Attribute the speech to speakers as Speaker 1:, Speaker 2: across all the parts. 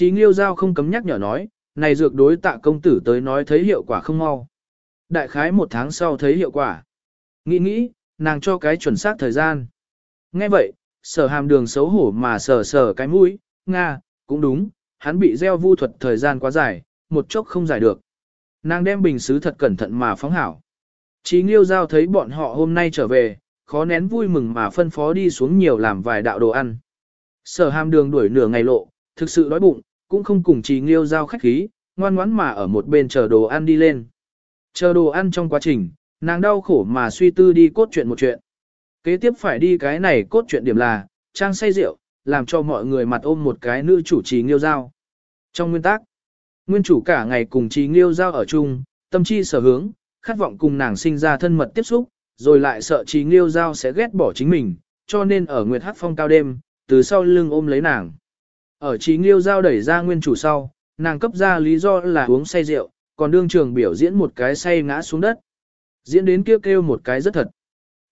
Speaker 1: Chí Nghiêu Giao không cấm nhắc nhở nói, này dược đối tạ công tử tới nói thấy hiệu quả không mau. Đại khái một tháng sau thấy hiệu quả. Nghĩ nghĩ, nàng cho cái chuẩn xác thời gian. Nghe vậy, sở hàm đường xấu hổ mà sờ sờ cái mũi, Nga, cũng đúng, hắn bị gieo vu thuật thời gian quá dài, một chốc không giải được. Nàng đem bình xứ thật cẩn thận mà phóng hảo. Chí Nghiêu Giao thấy bọn họ hôm nay trở về, khó nén vui mừng mà phân phó đi xuống nhiều làm vài đạo đồ ăn. Sở hàm đường đuổi nửa ngày lộ, thực sự đói bụng, cũng không cùng trì Nghiêu Giao khách khí, ngoan ngoãn mà ở một bên chờ đồ ăn đi lên. Chờ đồ ăn trong quá trình, nàng đau khổ mà suy tư đi cốt chuyện một chuyện. Kế tiếp phải đi cái này cốt chuyện điểm là, trang say rượu, làm cho mọi người mặt ôm một cái nữ chủ trì nghiêu giao. Trong nguyên tắc, nguyên chủ cả ngày cùng trì nghiêu giao ở chung, tâm chi sở hướng, khát vọng cùng nàng sinh ra thân mật tiếp xúc, rồi lại sợ trì nghiêu giao sẽ ghét bỏ chính mình, cho nên ở nguyệt hắc phong cao đêm, từ sau lưng ôm lấy nàng. Ở trí nghiêu giao đẩy ra nguyên chủ sau, nàng cấp ra lý do là uống say rượu, còn đương trường biểu diễn một cái say ngã xuống đất. Diễn đến kêu kêu một cái rất thật.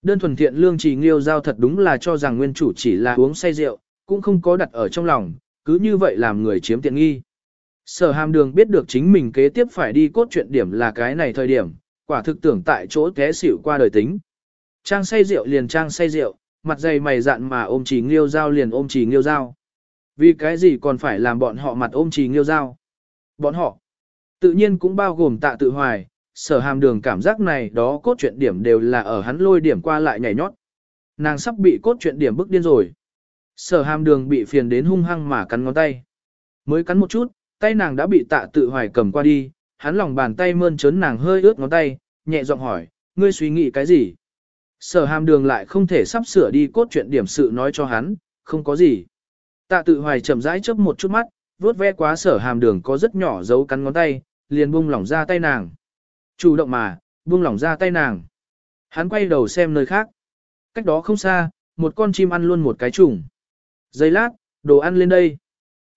Speaker 1: Đơn thuần thiện lương trí nghiêu giao thật đúng là cho rằng nguyên chủ chỉ là uống say rượu, cũng không có đặt ở trong lòng, cứ như vậy làm người chiếm tiện nghi. Sở hàm đường biết được chính mình kế tiếp phải đi cốt truyện điểm là cái này thời điểm, quả thực tưởng tại chỗ té xỉu qua đời tính. Trang say rượu liền trang say rượu, mặt dày mày dạn mà ôm chỉ nghiêu dao liền ôm chỉ nghiêu dao. Vì cái gì còn phải làm bọn họ mặt ôm trì nghiêu dao? Bọn họ, tự nhiên cũng bao gồm tạ tự hoài, sở hàm đường cảm giác này đó cốt truyện điểm đều là ở hắn lôi điểm qua lại nhảy nhót. Nàng sắp bị cốt truyện điểm bức điên rồi. Sở hàm đường bị phiền đến hung hăng mà cắn ngón tay. Mới cắn một chút, tay nàng đã bị tạ tự hoài cầm qua đi, hắn lòng bàn tay mơn trớn nàng hơi ướt ngón tay, nhẹ giọng hỏi, ngươi suy nghĩ cái gì? Sở hàm đường lại không thể sắp sửa đi cốt chuyện điểm sự nói cho hắn, không có gì. Tạ tự hoài chậm rãi chớp một chút mắt, vuốt ve quá sở hàm đường có rất nhỏ dấu cắn ngón tay, liền buông lỏng ra tay nàng. Chủ động mà, buông lỏng ra tay nàng. Hắn quay đầu xem nơi khác. Cách đó không xa, một con chim ăn luôn một cái trùng. Giây lát, đồ ăn lên đây.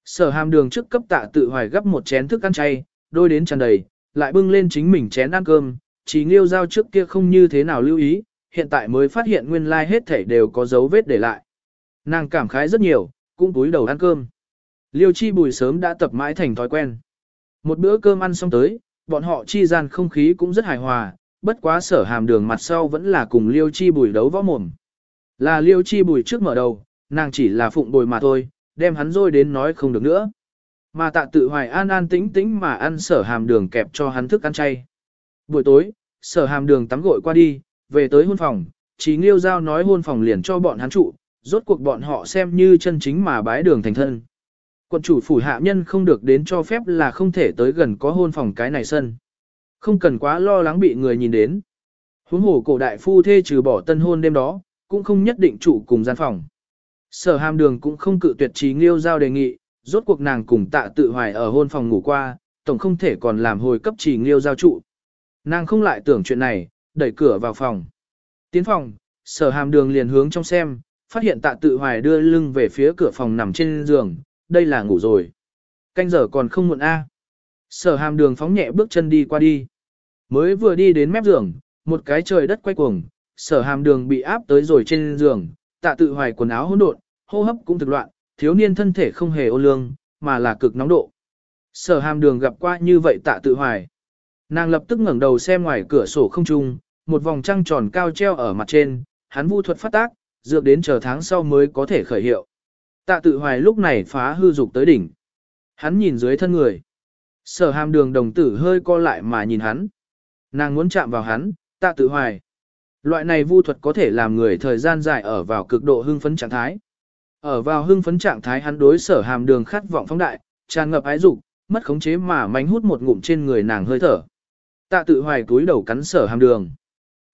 Speaker 1: Sở hàm đường trước cấp tạ tự hoài gấp một chén thức ăn chay, đôi đến tràn đầy, lại bưng lên chính mình chén ăn cơm, chỉ nghiêu giao trước kia không như thế nào lưu ý, hiện tại mới phát hiện nguyên lai like hết thảy đều có dấu vết để lại. Nàng cảm khái rất nhiều, cũng túi đầu ăn cơm. Liêu chi bùi sớm đã tập mãi thành thói quen. Một bữa cơm ăn xong tới, bọn họ chi gian không khí cũng rất hài hòa, bất quá sở hàm đường mặt sau vẫn là cùng liêu chi bùi đấu võ mồm. Là liêu chi bùi trước mở đầu, nàng chỉ là phụng bồi mà thôi, đem hắn rồi đến nói không được nữa. Mà tạ tự hoài an an tĩnh tĩnh mà ăn sở hàm đường kẹp cho hắn thức ăn chay. Buổi tối, sở hàm đường tắm gội qua đi, về tới hôn phòng, chỉ nghiêu giao nói hôn phòng liền cho bọn hắn trụ, rốt cuộc bọn họ xem như chân chính mà bái đường thành thân. Quận chủ phủ hạ nhân không được đến cho phép là không thể tới gần có hôn phòng cái này sân. Không cần quá lo lắng bị người nhìn đến. Huống hồ cổ đại phu thê trừ bỏ tân hôn đêm đó, cũng không nhất định chủ cùng gian phòng. Sở hàm đường cũng không cự tuyệt trí nghiêu giao đề nghị, rốt cuộc nàng cùng tạ tự hoài ở hôn phòng ngủ qua, tổng không thể còn làm hồi cấp trí nghiêu giao trụ. Nàng không lại tưởng chuyện này, đẩy cửa vào phòng. Tiến phòng, sở hàm đường liền hướng trong xem, phát hiện tạ tự hoài đưa lưng về phía cửa phòng nằm trên giường, đây là ngủ rồi. Canh giờ còn không muộn a. Sở hàm đường phóng nhẹ bước chân đi qua đi. Mới vừa đi đến mép giường, một cái trời đất quay cuồng, sở hàm đường bị áp tới rồi trên giường, tạ tự hoài quần áo hỗn độn, hô hấp cũng thực loạn, thiếu niên thân thể không hề ô lương, mà là cực nóng độ. Sở hàm đường gặp qua như vậy tạ tự hoài. Nàng lập tức ngẩng đầu xem ngoài cửa sổ không trung, một vòng trăng tròn cao treo ở mặt trên, hắn vu thuật phát tác, dược đến chờ tháng sau mới có thể khởi hiệu. Tạ tự hoài lúc này phá hư dục tới đỉnh. Hắn nhìn dưới thân người. Sở hàm đường đồng tử hơi co lại mà nhìn hắn. Nàng muốn chạm vào hắn, tạ tự hoài. Loại này vu thuật có thể làm người thời gian dài ở vào cực độ hưng phấn trạng thái. Ở vào hưng phấn trạng thái hắn đối sở hàm đường khát vọng phóng đại, tràn ngập ái dục, mất khống chế mà mánh hút một ngụm trên người nàng hơi thở. Tạ tự hoài túi đầu cắn sở hàm đường.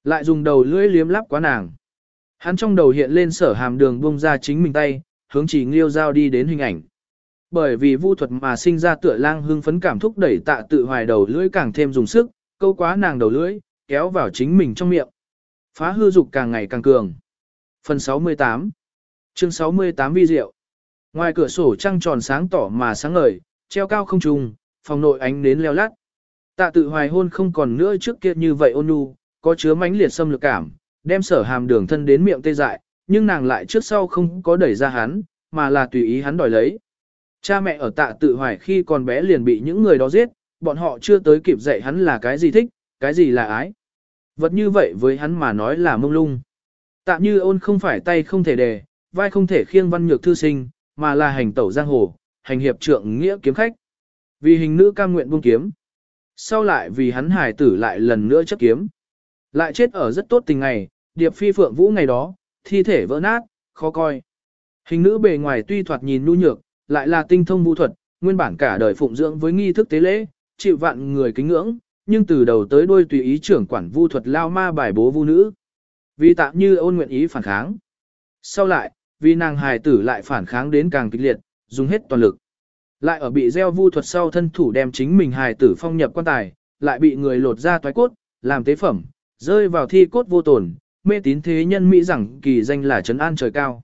Speaker 1: Lại dùng đầu lưỡi liếm lắp quá nàng. Hắn trong đầu hiện lên sở hàm đường bông ra chính mình tay, hướng chỉ nghiêu giao đi đến hình ảnh. Bởi vì vu thuật mà sinh ra tựa lang hưng phấn cảm thúc đẩy tạ tự hoài đầu lưỡi càng thêm dùng sức, câu quá nàng đầu lưỡi, kéo vào chính mình trong miệng. Phá hư dục càng ngày càng cường. Phần 68 Chương 68 vi diệu Ngoài cửa sổ trăng tròn sáng tỏ mà sáng ngời, treo cao không trùng, phòng nội ánh đến leo lát. Tạ tự hoài hôn không còn nữa trước kia như vậy ôn nhu, có chứa mãnh liệt xâm lược cảm, đem sở hàm đường thân đến miệng tê dại, nhưng nàng lại trước sau không có đẩy ra hắn, mà là tùy ý hắn đòi lấy. Cha mẹ ở tạ tự hoài khi còn bé liền bị những người đó giết, bọn họ chưa tới kịp dạy hắn là cái gì thích, cái gì là ái. Vật như vậy với hắn mà nói là mông lung. Tạ như ôn không phải tay không thể đề, vai không thể khiêng văn nhược thư sinh, mà là hành tẩu giang hồ, hành hiệp trượng nghĩa kiếm khách. Vì hình nữ cam nguyện buông kiếm. Sau lại vì hắn hải tử lại lần nữa chấp kiếm. Lại chết ở rất tốt tình ngày, điệp phi phượng vũ ngày đó, thi thể vỡ nát, khó coi. Hình nữ bề ngoài tuy thoạt nhìn nhu nhược, lại là tinh thông vũ thuật, nguyên bản cả đời phụng dưỡng với nghi thức tế lễ, chịu vạn người kính ngưỡng, nhưng từ đầu tới đuôi tùy ý trưởng quản vu thuật lao ma bài bố vu nữ. Vì tạm như ôn nguyện ý phản kháng. Sau lại, vì nàng hài tử lại phản kháng đến càng kịch liệt, dùng hết toàn lực. Lại ở bị gieo vu thuật sau thân thủ đem chính mình hài tử phong nhập quan tài, lại bị người lột ra toái cốt, làm tế phẩm, rơi vào thi cốt vô tổn, mê tín thế nhân Mỹ rằng kỳ danh là trấn an trời cao.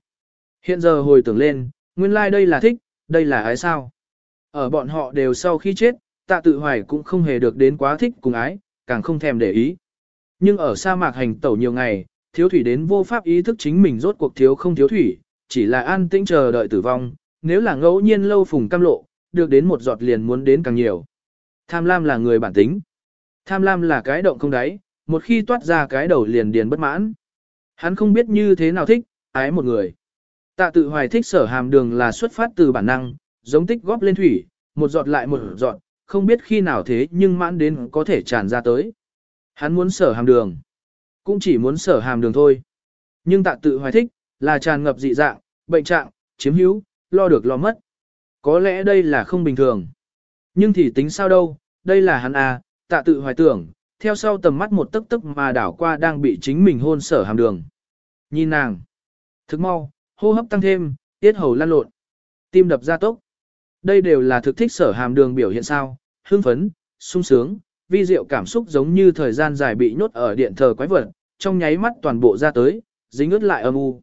Speaker 1: Hiện giờ hồi tưởng lên, nguyên lai like đây là thích, đây là ái sao. Ở bọn họ đều sau khi chết, tạ tự hoài cũng không hề được đến quá thích cùng ái, càng không thèm để ý. Nhưng ở sa mạc hành tẩu nhiều ngày, thiếu thủy đến vô pháp ý thức chính mình rốt cuộc thiếu không thiếu thủy, chỉ là an tĩnh chờ đợi tử vong, nếu là ngẫu nhiên lâu phùng cam lộ, được đến một giọt liền muốn đến càng nhiều. Tham lam là người bản tính. Tham lam là cái động không đáy, một khi toát ra cái đầu liền điền bất mãn. Hắn không biết như thế nào thích, ái một người. Tạ tự hoài thích sở hàm đường là xuất phát từ bản năng, giống tích góp lên thủy, một giọt lại một giọt, không biết khi nào thế nhưng mãn đến có thể tràn ra tới. Hắn muốn sở hàm đường, cũng chỉ muốn sở hàm đường thôi. Nhưng tạ tự hoài thích, là tràn ngập dị dạng, bệnh trạng, chiếm hữu, lo được lo mất. Có lẽ đây là không bình thường. Nhưng thì tính sao đâu, đây là hắn à, tạ tự hoài tưởng, theo sau tầm mắt một tức tức mà đảo qua đang bị chính mình hôn sở hàm đường. Nhìn nàng, thức mau, hô hấp tăng thêm, tiết hầu lan lộn, tim đập ra tốc. Đây đều là thực thích sở hàm đường biểu hiện sao, hưng phấn, sung sướng, vi diệu cảm xúc giống như thời gian dài bị nhốt ở điện thờ quái vật, trong nháy mắt toàn bộ ra tới, dính ướt lại âm u.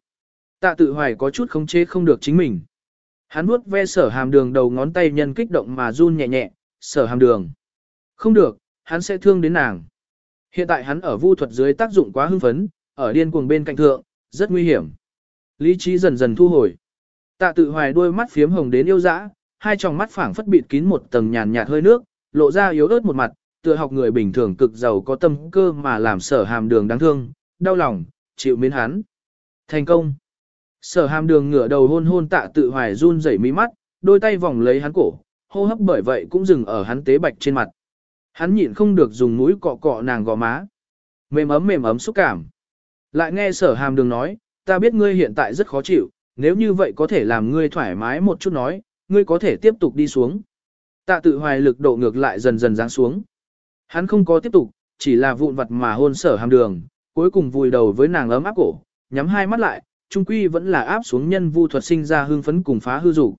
Speaker 1: Tạ tự hoài có chút không chế không được chính mình. Hắn vuốt ve sở hàm đường đầu ngón tay nhân kích động mà run nhẹ nhẹ, sở hàm đường. Không được, hắn sẽ thương đến nàng. Hiện tại hắn ở vu thuật dưới tác dụng quá hưng phấn, ở điên cuồng bên cạnh thượng, rất nguy hiểm. Lý trí dần dần thu hồi. Tạ tự hoài đôi mắt phiếm hồng đến yêu dã, hai tròng mắt phảng phất bịt kín một tầng nhàn nhạt hơi nước, lộ ra yếu ớt một mặt, tựa học người bình thường cực giàu có tâm cơ mà làm sở hàm đường đáng thương, đau lòng, chịu miến hắn. Thành công. Sở hàm đường ngửa đầu hôn hôn tạ tự hoài run rẩy mí mắt, đôi tay vòng lấy hắn cổ, hô hấp bởi vậy cũng dừng ở hắn tế bạch trên mặt. Hắn nhịn không được dùng mũi cọ cọ nàng gò má. Mềm ấm mềm ấm xúc cảm. Lại nghe sở hàm đường nói, ta biết ngươi hiện tại rất khó chịu, nếu như vậy có thể làm ngươi thoải mái một chút nói, ngươi có thể tiếp tục đi xuống. Tạ tự hoài lực độ ngược lại dần dần giáng xuống. Hắn không có tiếp tục, chỉ là vụn vặt mà hôn sở hàm đường, cuối cùng vùi đầu với nàng ấm áp cổ, nhắm hai mắt lại, trung quy vẫn là áp xuống nhân vu thuật sinh ra hương phấn cùng phá hư dục.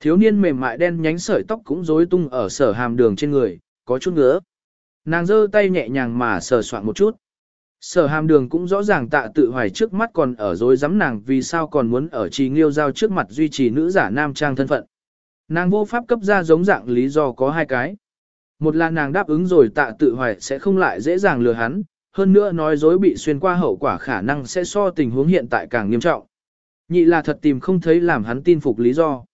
Speaker 1: Thiếu niên mềm mại đen nhánh sợi tóc cũng rối tung ở sở hàm đường trên người, có chút ngứa. Nàng giơ tay nhẹ nhàng mà sờ soạn một chút. Sở hàm đường cũng rõ ràng tạ tự hoài trước mắt còn ở dối dám nàng vì sao còn muốn ở trì nghiêu giao trước mặt duy trì nữ giả nam trang thân phận. Nàng vô pháp cấp ra giống dạng lý do có hai cái. Một là nàng đáp ứng rồi tạ tự hoài sẽ không lại dễ dàng lừa hắn, hơn nữa nói dối bị xuyên qua hậu quả khả năng sẽ so tình huống hiện tại càng nghiêm trọng. Nhị là thật tìm không thấy làm hắn tin phục lý do.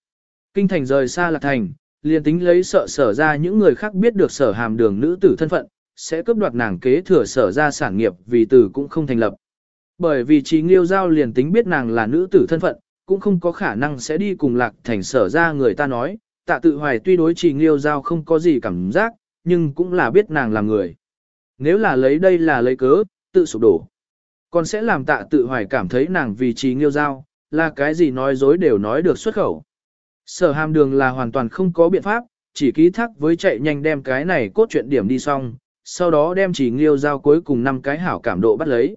Speaker 1: Kinh thành rời xa là thành, liền tính lấy sợ sở ra những người khác biết được sở hàm đường nữ tử thân phận, sẽ cướp đoạt nàng kế thừa sở ra sản nghiệp vì tử cũng không thành lập. Bởi vì trí nghiêu giao liền tính biết nàng là nữ tử thân phận, cũng không có khả năng sẽ đi cùng lạc thành sở ra người ta nói, tạ tự hoài tuy đối trí nghiêu giao không có gì cảm giác, nhưng cũng là biết nàng là người. Nếu là lấy đây là lấy cớ, tự sụp đổ. Còn sẽ làm tạ tự hoài cảm thấy nàng vì trí nghiêu giao, là cái gì nói dối đều nói được xuất khẩu. Sở hàm đường là hoàn toàn không có biện pháp, chỉ ký thác với chạy nhanh đem cái này cốt truyện điểm đi xong, sau đó đem chỉ nghiêu giao cuối cùng năm cái hảo cảm độ bắt lấy.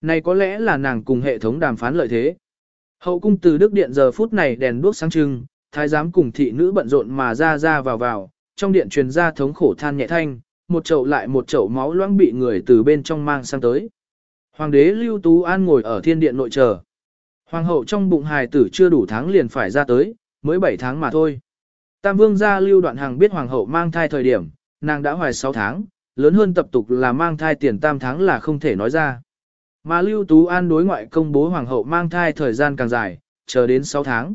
Speaker 1: Này có lẽ là nàng cùng hệ thống đàm phán lợi thế. Hậu cung từ Đức Điện giờ phút này đèn đuốc sáng trưng, thái giám cùng thị nữ bận rộn mà ra ra vào vào, trong điện truyền ra thống khổ than nhẹ thanh, một chậu lại một chậu máu loãng bị người từ bên trong mang sang tới. Hoàng đế Lưu Tú An ngồi ở thiên điện nội chờ. Hoàng hậu trong bụng hài tử chưa đủ tháng liền phải ra tới, mới 7 tháng mà thôi. Tam vương gia Lưu Đoạn Hằng biết hoàng hậu mang thai thời điểm, nàng đã hoài 6 tháng, lớn hơn tập tục là mang thai tiền tam tháng là không thể nói ra. Mà Lưu Tú An đối ngoại công bố hoàng hậu mang thai thời gian càng dài, chờ đến 6 tháng.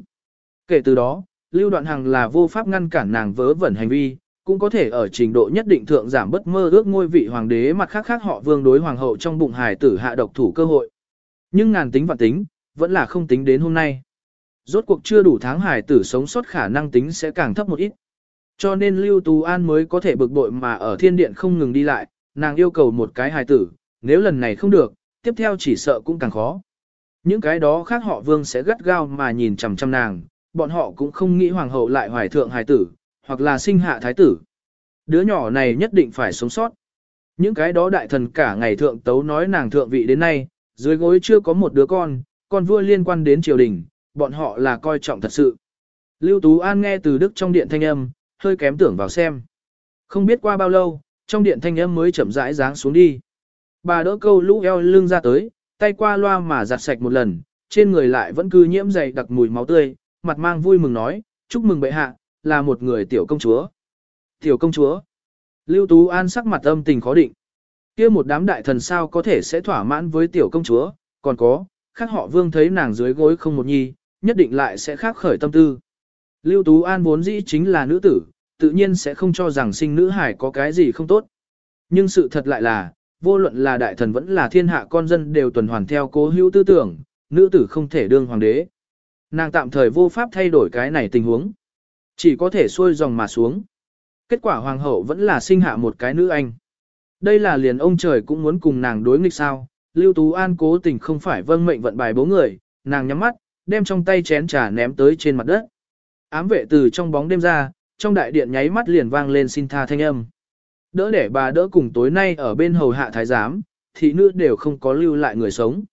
Speaker 1: Kể từ đó, Lưu Đoạn Hằng là vô pháp ngăn cản nàng vớ vẩn hành vi, cũng có thể ở trình độ nhất định thượng giảm bất mơ ước ngôi vị hoàng đế mặt khác khác họ vương đối hoàng hậu trong bụng hài tử hạ độc thủ cơ hội. Nhưng ngàn tính vạn tính, vẫn là không tính đến hôm nay. Rốt cuộc chưa đủ tháng hài tử sống sót khả năng tính sẽ càng thấp một ít. Cho nên Lưu Tú An mới có thể bực bội mà ở thiên điện không ngừng đi lại, nàng yêu cầu một cái hài tử, nếu lần này không được, tiếp theo chỉ sợ cũng càng khó. Những cái đó khác họ vương sẽ gắt gao mà nhìn chằm chằm nàng, bọn họ cũng không nghĩ hoàng hậu lại hoài thượng hài tử, hoặc là sinh hạ thái tử. Đứa nhỏ này nhất định phải sống sót. Những cái đó đại thần cả ngày thượng tấu nói nàng thượng vị đến nay, dưới gối chưa có một đứa con, con vua liên quan đến triều đình, bọn họ là coi trọng thật sự. Lưu Tú An nghe từ đức trong điện thanh âm, hơi kém tưởng vào xem. Không biết qua bao lâu, trong điện thanh âm mới chậm rãi dáng xuống đi. Bà đỡ câu lũ eo lưng ra tới, tay qua loa mà giặt sạch một lần, trên người lại vẫn cứ nhiễm dày đặc mùi máu tươi, mặt mang vui mừng nói, chúc mừng bệ hạ, là một người tiểu công chúa. Tiểu công chúa. Lưu Tú An sắc mặt âm tình khó định. kia một đám đại thần sao có thể sẽ thỏa mãn với tiểu công chúa, còn có, khác họ vương thấy nàng dưới gối không một nhi, nhất định lại sẽ khác khởi tâm tư. Lưu Tú An vốn dĩ chính là nữ tử, tự nhiên sẽ không cho rằng sinh nữ hải có cái gì không tốt. Nhưng sự thật lại là, vô luận là đại thần vẫn là thiên hạ con dân đều tuần hoàn theo cố hữu tư tưởng, nữ tử không thể đương hoàng đế. Nàng tạm thời vô pháp thay đổi cái này tình huống. Chỉ có thể xuôi dòng mà xuống. Kết quả hoàng hậu vẫn là sinh hạ một cái nữ anh. Đây là liền ông trời cũng muốn cùng nàng đối nghịch sao. Lưu Tú An cố tình không phải vâng mệnh vận bài bố người, nàng nhắm mắt, đem trong tay chén trà ném tới trên mặt đất. Ám vệ từ trong bóng đêm ra, trong đại điện nháy mắt liền vang lên xin tha thanh âm. Đỡ để bà đỡ cùng tối nay ở bên hầu hạ thái giám, thị nữ đều không có lưu lại người sống.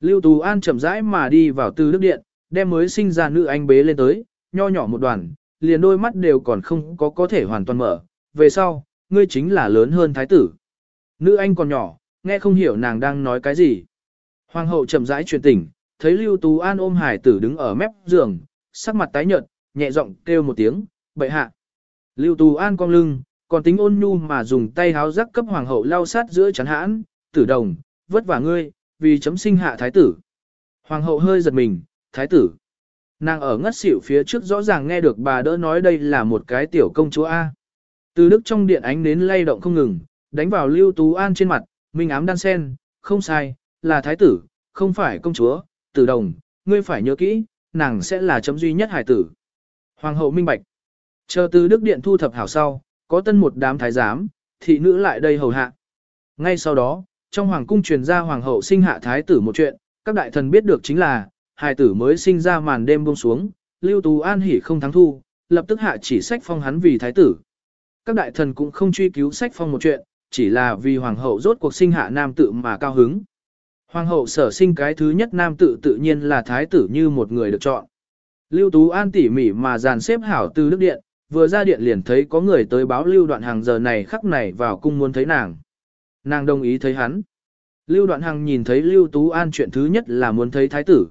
Speaker 1: Lưu Tú An chậm rãi mà đi vào từ đức điện, đem mới sinh ra nữ anh bế lên tới, nho nhỏ một đoàn, liền đôi mắt đều còn không có có thể hoàn toàn mở. Về sau, ngươi chính là lớn hơn thái tử. Nữ anh còn nhỏ, nghe không hiểu nàng đang nói cái gì. Hoàng hậu chậm rãi truyền tỉnh, thấy Lưu Tú An ôm hải tử đứng ở mép giường, sắc mặt tái nhợt, nhẹ giọng kêu một tiếng, bệ hạ. Lưu Tú An cong lưng, còn tính ôn nhu mà dùng tay háo rắc cấp hoàng hậu lao sát giữa chắn hãn, tử đồng, vất vả ngươi, vì chấm sinh hạ thái tử. Hoàng hậu hơi giật mình, thái tử. Nàng ở ngất xỉu phía trước rõ ràng nghe được bà đỡ nói đây là một cái tiểu công chúa A. Từ đức trong điện ánh đến lay động không ngừng, đánh vào Lưu Tú An trên mặt, minh ám đan sen, không sai, là thái tử, không phải công chúa, tử đồng, ngươi phải nhớ kỹ, nàng sẽ là chấm duy nhất hải tử. Hoàng hậu minh bạch. Chờ từ đức điện thu thập hảo sau, có tân một đám thái giám, thị nữ lại đây hầu hạ. Ngay sau đó, trong hoàng cung truyền ra hoàng hậu sinh hạ thái tử một chuyện, các đại thần biết được chính là, hài tử mới sinh ra màn đêm buông xuống, Lưu Tú An hỉ không thắng thu, lập tức hạ chỉ sách phong hắn vì thái tử. Các đại thần cũng không truy cứu sách phong một chuyện, chỉ là vì hoàng hậu rốt cuộc sinh hạ nam tự mà cao hứng. Hoàng hậu sở sinh cái thứ nhất nam tự tự nhiên là thái tử như một người được chọn. Lưu Tú An tỉ mỉ mà dàn xếp hảo từ đức điện, vừa ra điện liền thấy có người tới báo lưu đoạn hàng giờ này khắc này vào cung muốn thấy nàng. Nàng đồng ý thấy hắn. Lưu đoạn hàng nhìn thấy Lưu Tú An chuyện thứ nhất là muốn thấy thái tử.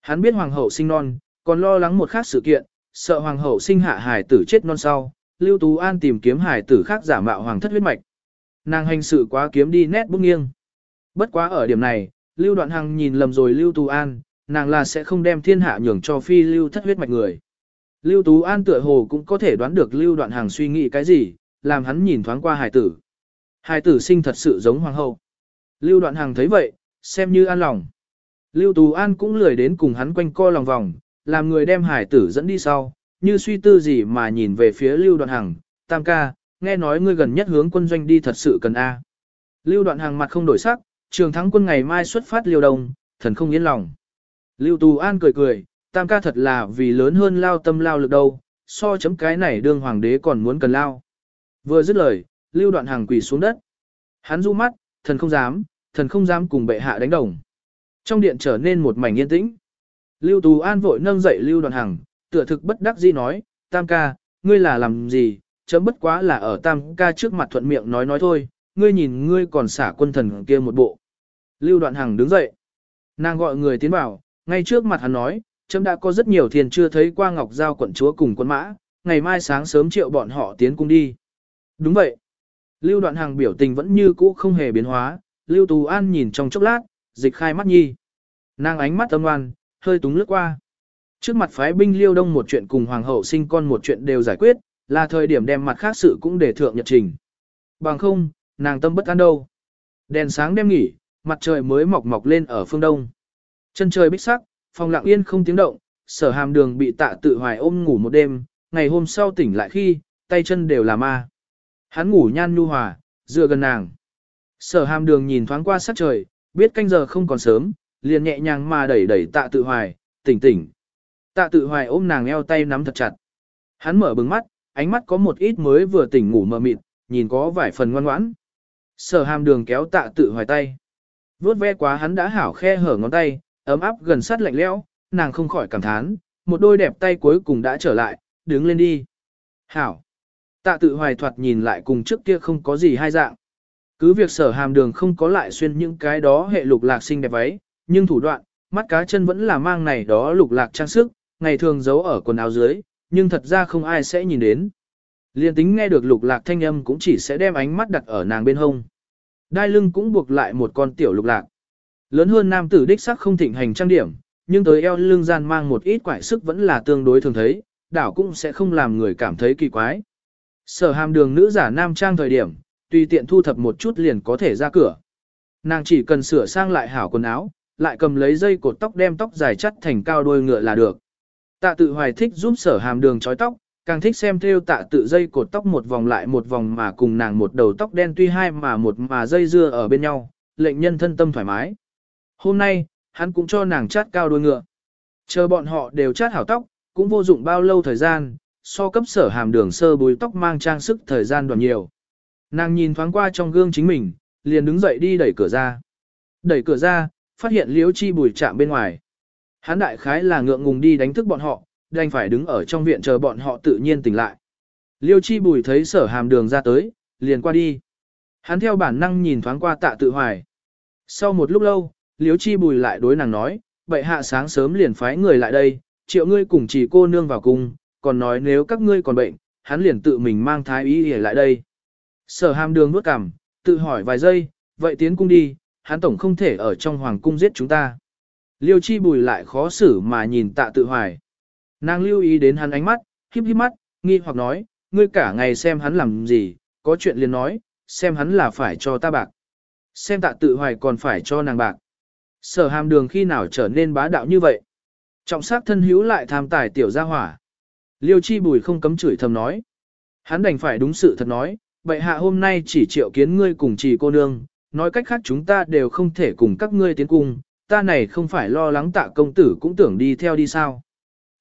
Speaker 1: Hắn biết hoàng hậu sinh non, còn lo lắng một khác sự kiện, sợ hoàng hậu sinh hạ hài tử chết non sau, Lưu Tú An tìm kiếm hài tử khác giả mạo hoàng thất huyết mạch. Nàng hành sự quá kiếm đi nét bút nghiêng. Bất quá ở điểm này, Lưu Đoạn Hằng nhìn lầm rồi Lưu Tú An, nàng là sẽ không đem thiên hạ nhường cho phi Lưu thất huyết mạch người. Lưu Tú An tựa hồ cũng có thể đoán được Lưu Đoạn Hằng suy nghĩ cái gì, làm hắn nhìn thoáng qua hài tử. Hài tử sinh thật sự giống hoàng hậu. Lưu Đoạn Hằng thấy vậy, xem như an lòng. Lưu Tú An cũng lười đến cùng hắn quanh co lòng vòng, làm người đem hải tử dẫn đi sau, như suy tư gì mà nhìn về phía Lưu Đoạn Hằng, tam ca, nghe nói ngươi gần nhất hướng quân doanh đi thật sự cần A. Lưu Đoạn Hằng mặt không đổi sắc, trường thắng quân ngày mai xuất phát liều đồng, thần không yên lòng. Lưu Tù An cười cười, tam ca thật là vì lớn hơn lao tâm lao lực đâu, so chấm cái này đương hoàng đế còn muốn cần lao. Vừa dứt lời, Lưu Đoạn Hằng quỳ xuống đất. Hắn du mắt, thần không dám, thần không dám cùng bệ hạ đánh đồng. Trong điện trở nên một mảnh yên tĩnh. Lưu Tù An vội nâng dậy Lưu Đoạn Hằng, tựa thực bất đắc dĩ nói, Tam ca, ngươi là làm gì, chấm bất quá là ở Tam ca trước mặt thuận miệng nói nói thôi, ngươi nhìn ngươi còn xả quân thần kia một bộ. Lưu Đoạn Hằng đứng dậy. Nàng gọi người tiến vào, ngay trước mặt hắn nói, chấm đã có rất nhiều thiền chưa thấy qua Ngọc Giao quận chúa cùng quân mã, ngày mai sáng sớm triệu bọn họ tiến cung đi. Đúng vậy. Lưu Đoạn Hằng biểu tình vẫn như cũ không hề biến hóa, Lưu Tú An nhìn trong chốc lát, dịch khai mắt nhi. Nàng ánh mắt âm ngoan, hơi túng lướt qua. Trước mặt phái binh liêu đông một chuyện cùng hoàng hậu sinh con một chuyện đều giải quyết, là thời điểm đem mặt khác sự cũng để thượng nhật trình. Bằng không, nàng tâm bất an đâu. Đèn sáng đêm nghỉ, mặt trời mới mọc mọc lên ở phương đông. Chân trời bích sắc, phòng lặng yên không tiếng động, sở hàm đường bị tạ tự hoài ôm ngủ một đêm, ngày hôm sau tỉnh lại khi, tay chân đều là ma. Hắn ngủ nhan nhu hòa, dựa gần nàng. Sở hàm đường nhìn thoáng qua sắc trời, biết canh giờ không còn sớm, liền nhẹ nhàng mà đẩy đẩy tạ tự hoài, tỉnh tỉnh. Tạ tự hoài ôm nàng eo tay nắm thật chặt. Hắn mở bừng mắt, ánh mắt có một ít mới vừa tỉnh ngủ mờ mịt, nhìn có vài phần ngoan ngoãn. Sở hàm đường kéo tạ tự hoài tay. Vốt ve quá hắn đã hảo khe hở ngón tay, ấm áp gần sát lạnh lẽo, nàng không khỏi cảm thán, một đôi đẹp tay cuối cùng đã trở lại, đứng lên đi. Hảo. Tạ tự hoài thoạt nhìn lại cùng trước kia không có gì hai dạng. Cứ việc sở hàm đường không có lại xuyên những cái đó hệ lục lạc xinh đẹp váy, nhưng thủ đoạn, mắt cá chân vẫn là mang này đó lục lạc trang sức, ngày thường giấu ở quần áo dưới, nhưng thật ra không ai sẽ nhìn đến. Liên tính nghe được lục lạc thanh âm cũng chỉ sẽ đem ánh mắt đặt ở nàng bên hông. Đai lưng cũng buộc lại một con tiểu lục lạc. Lớn hơn nam tử đích sắc không thịnh hành trang điểm, nhưng tới eo lưng gian mang một ít quải sức vẫn là tương đối thường thấy, đảo cũng sẽ không làm người cảm thấy kỳ quái. Sở hàm đường nữ giả nam trang thời điểm, tùy tiện thu thập một chút liền có thể ra cửa. Nàng chỉ cần sửa sang lại hảo quần áo, lại cầm lấy dây cột tóc đem tóc dài chắt thành cao đuôi ngựa là được. Tạ tự hoài thích giúp sở hàm đường trói tóc, càng thích xem theo tạ tự dây cột tóc một vòng lại một vòng mà cùng nàng một đầu tóc đen tuy hai mà một mà dây dưa ở bên nhau, lệnh nhân thân tâm thoải mái. Hôm nay, hắn cũng cho nàng chát cao đuôi ngựa. Chờ bọn họ đều chát hảo tóc, cũng vô dụng bao lâu thời gian, so cấp sở hàm đường sơ bùi tóc mang trang sức thời gian đoàn nhiều. Nàng nhìn thoáng qua trong gương chính mình, liền đứng dậy đi đẩy cửa ra. Đẩy cửa ra, phát hiện liễu chi bùi chạm bên ngoài. Hắn đại khái là ngượng ngùng đi đánh thức bọn họ, đành phải đứng ở trong viện chờ bọn họ tự nhiên tỉnh lại. Liêu chi bùi thấy sở hàm đường ra tới, liền qua đi. Hắn theo bản năng nhìn thoáng qua tạ tự hoài. Sau một lúc lâu, liêu chi bùi lại đối nàng nói, vậy hạ sáng sớm liền phái người lại đây, triệu ngươi cùng chỉ cô nương vào cung, còn nói nếu các ngươi còn bệnh, hắn liền tự mình mang thái y để lại đây. Sở hàm đường nuốt cằm, tự hỏi vài giây, vậy tiến cung đi, hắn tổng không thể ở trong hoàng cung giết chúng ta. Liêu chi bùi lại khó xử mà nhìn tạ tự hoài. Nàng lưu ý đến hắn ánh mắt, híp híp mắt, nghi hoặc nói, ngươi cả ngày xem hắn làm gì, có chuyện liền nói, xem hắn là phải cho ta bạc. Xem tạ tự hoài còn phải cho nàng bạc. Sở hàm đường khi nào trở nên bá đạo như vậy. Trọng sát thân hữu lại tham tài tiểu gia hỏa. Liêu chi bùi không cấm chửi thầm nói. Hắn đành phải đúng sự thật nói, bệ hạ hôm nay chỉ triệu kiến ngươi cùng chỉ cô nương, nói cách khác chúng ta đều không thể cùng các ngươi tiến cung, ta này không phải lo lắng tạ công tử cũng tưởng đi theo đi sao.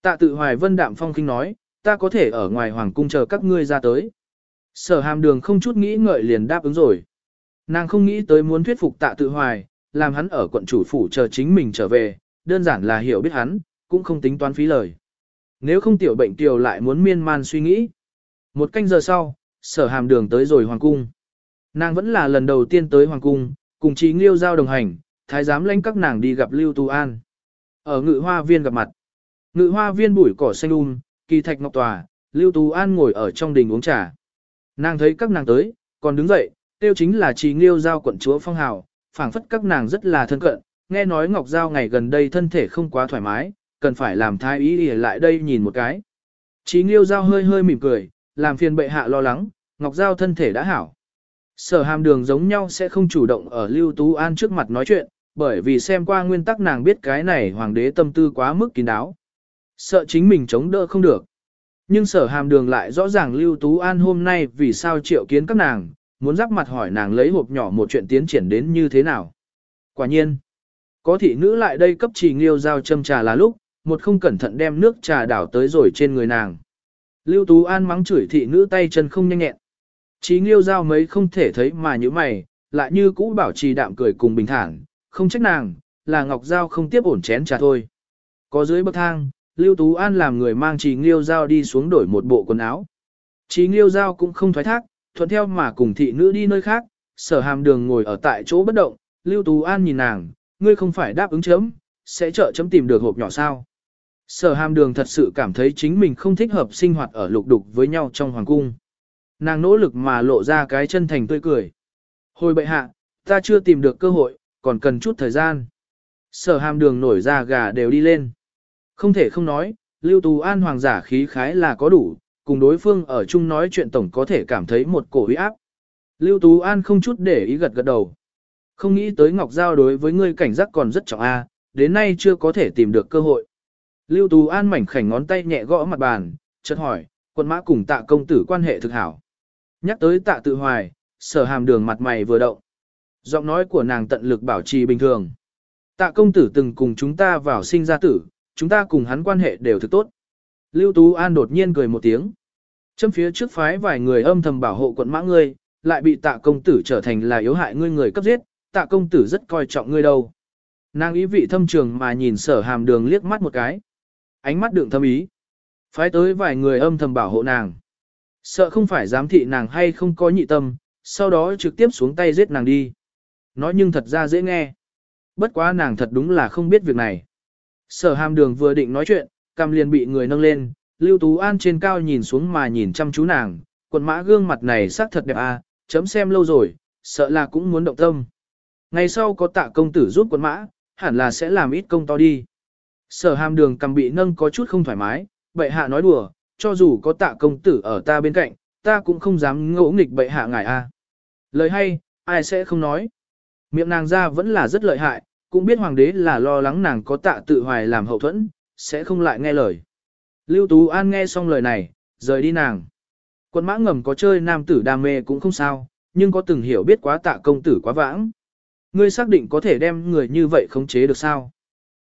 Speaker 1: Tạ tự hoài vân đạm phong kinh nói, ta có thể ở ngoài hoàng cung chờ các ngươi ra tới. Sở hàm đường không chút nghĩ ngợi liền đáp ứng rồi. Nàng không nghĩ tới muốn thuyết phục tạ tự hoài, làm hắn ở quận chủ phủ chờ chính mình trở về, đơn giản là hiểu biết hắn, cũng không tính toán phí lời. Nếu không tiểu bệnh tiểu lại muốn miên man suy nghĩ. Một canh giờ sau, sở hàm đường tới rồi hoàng cung. Nàng vẫn là lần đầu tiên tới hoàng cung, cùng trí nghiêu giao đồng hành, thái giám lãnh các nàng đi gặp Lưu Tu An. Ở ngự hoa viên gặp mặt. Ngự hoa viên bụi cỏ xanh um, kỳ thạch ngọc tòa, Lưu Tu An ngồi ở trong đình uống trà. Nàng thấy các nàng tới, còn đứng dậy, tiêu chính là trì nghiêu giao quận chúa phong hào, phảng phất các nàng rất là thân cận, nghe nói Ngọc Giao ngày gần đây thân thể không quá thoải mái, cần phải làm thái ý đi lại đây nhìn một cái. Chí Nghiêu Giao hơi hơi mỉm cười, làm phiền bệ hạ lo lắng, Ngọc Giao thân thể đã hảo. Sở hàm đường giống nhau sẽ không chủ động ở Lưu Tú An trước mặt nói chuyện, bởi vì xem qua nguyên tắc nàng biết cái này hoàng đế tâm tư quá mức kín đáo. Sợ chính mình chống đỡ không được. Nhưng sở hàm đường lại rõ ràng Lưu Tú An hôm nay vì sao triệu kiến các nàng, muốn rắc mặt hỏi nàng lấy hộp nhỏ một chuyện tiến triển đến như thế nào. Quả nhiên, có thị nữ lại đây cấp trì nghiêu giao châm trà là lúc, một không cẩn thận đem nước trà đảo tới rồi trên người nàng. Lưu Tú An mắng chửi thị nữ tay chân không nhanh nhẹn. Chí nghiêu giao mấy không thể thấy mà như mày, lại như cũ bảo trì đạm cười cùng bình thản, không trách nàng, là Ngọc Giao không tiếp ổn chén trà thôi. Có dưới bậc thang, Lưu Tú An làm người mang Chí nghiêu giao đi xuống đổi một bộ quần áo. Chí nghiêu giao cũng không thoái thác, thuận theo mà cùng thị nữ đi nơi khác, sở hàm đường ngồi ở tại chỗ bất động, Lưu Tú An nhìn nàng, ngươi không phải đáp ứng chấm, sẽ trợ chấm tìm được hộp nhỏ sao. Sở hàm đường thật sự cảm thấy chính mình không thích hợp sinh hoạt ở lục đục với nhau trong hoàng cung. Nàng nỗ lực mà lộ ra cái chân thành tươi cười. Hồi bệ hạ, ta chưa tìm được cơ hội, còn cần chút thời gian. Sở hàm đường nổi ra gà đều đi lên. Không thể không nói, Lưu Tú An hoàng giả khí khái là có đủ, cùng đối phương ở chung nói chuyện tổng có thể cảm thấy một cổ uy áp. Lưu Tú An không chút để ý gật gật đầu. Không nghĩ tới Ngọc Giao đối với ngươi cảnh giác còn rất trọng a, đến nay chưa có thể tìm được cơ hội. Lưu Tú An mảnh khảnh ngón tay nhẹ gõ mặt bàn, chợt hỏi, Quân mã cùng tạ công tử quan hệ thực hảo. Nhắc tới tạ tự hoài, sở hàm đường mặt mày vừa động. Giọng nói của nàng tận lực bảo trì bình thường. Tạ công tử từng cùng chúng ta vào sinh ra tử, chúng ta cùng hắn quan hệ đều thực tốt. Lưu Tú An đột nhiên cười một tiếng. Châm phía trước phái vài người âm thầm bảo hộ quận mã ngươi, lại bị tạ công tử trở thành là yếu hại ngươi người cấp giết, tạ công tử rất coi trọng ngươi đâu. Nàng ý vị thâm trường mà nhìn sở hàm đường liếc mắt một cái. Ánh mắt đựng thâm ý. Phái tới vài người âm thầm bảo hộ nàng. Sợ không phải giám thị nàng hay không có nhị tâm, sau đó trực tiếp xuống tay giết nàng đi. Nói nhưng thật ra dễ nghe. Bất quá nàng thật đúng là không biết việc này. Sở hàm đường vừa định nói chuyện, cằm liền bị người nâng lên, Lưu Tú An trên cao nhìn xuống mà nhìn chăm chú nàng, quần mã gương mặt này sắc thật đẹp à, chấm xem lâu rồi, sợ là cũng muốn động tâm. Ngày sau có tạ công tử giúp quần mã, hẳn là sẽ làm ít công to đi. Sở hàm đường cầm bị nâng có chút không thoải mái, bệ hạ nói đùa, cho dù có tạ công tử ở ta bên cạnh, ta cũng không dám ngỗ nghịch bệ hạ ngài a. Lời hay, ai sẽ không nói. Miệng nàng ra vẫn là rất lợi hại, cũng biết hoàng đế là lo lắng nàng có tạ tự hoài làm hậu thuẫn, sẽ không lại nghe lời. Lưu Tú An nghe xong lời này, rời đi nàng. Quân mã ngầm có chơi nam tử đam mê cũng không sao, nhưng có từng hiểu biết quá tạ công tử quá vãng. Ngươi xác định có thể đem người như vậy khống chế được sao?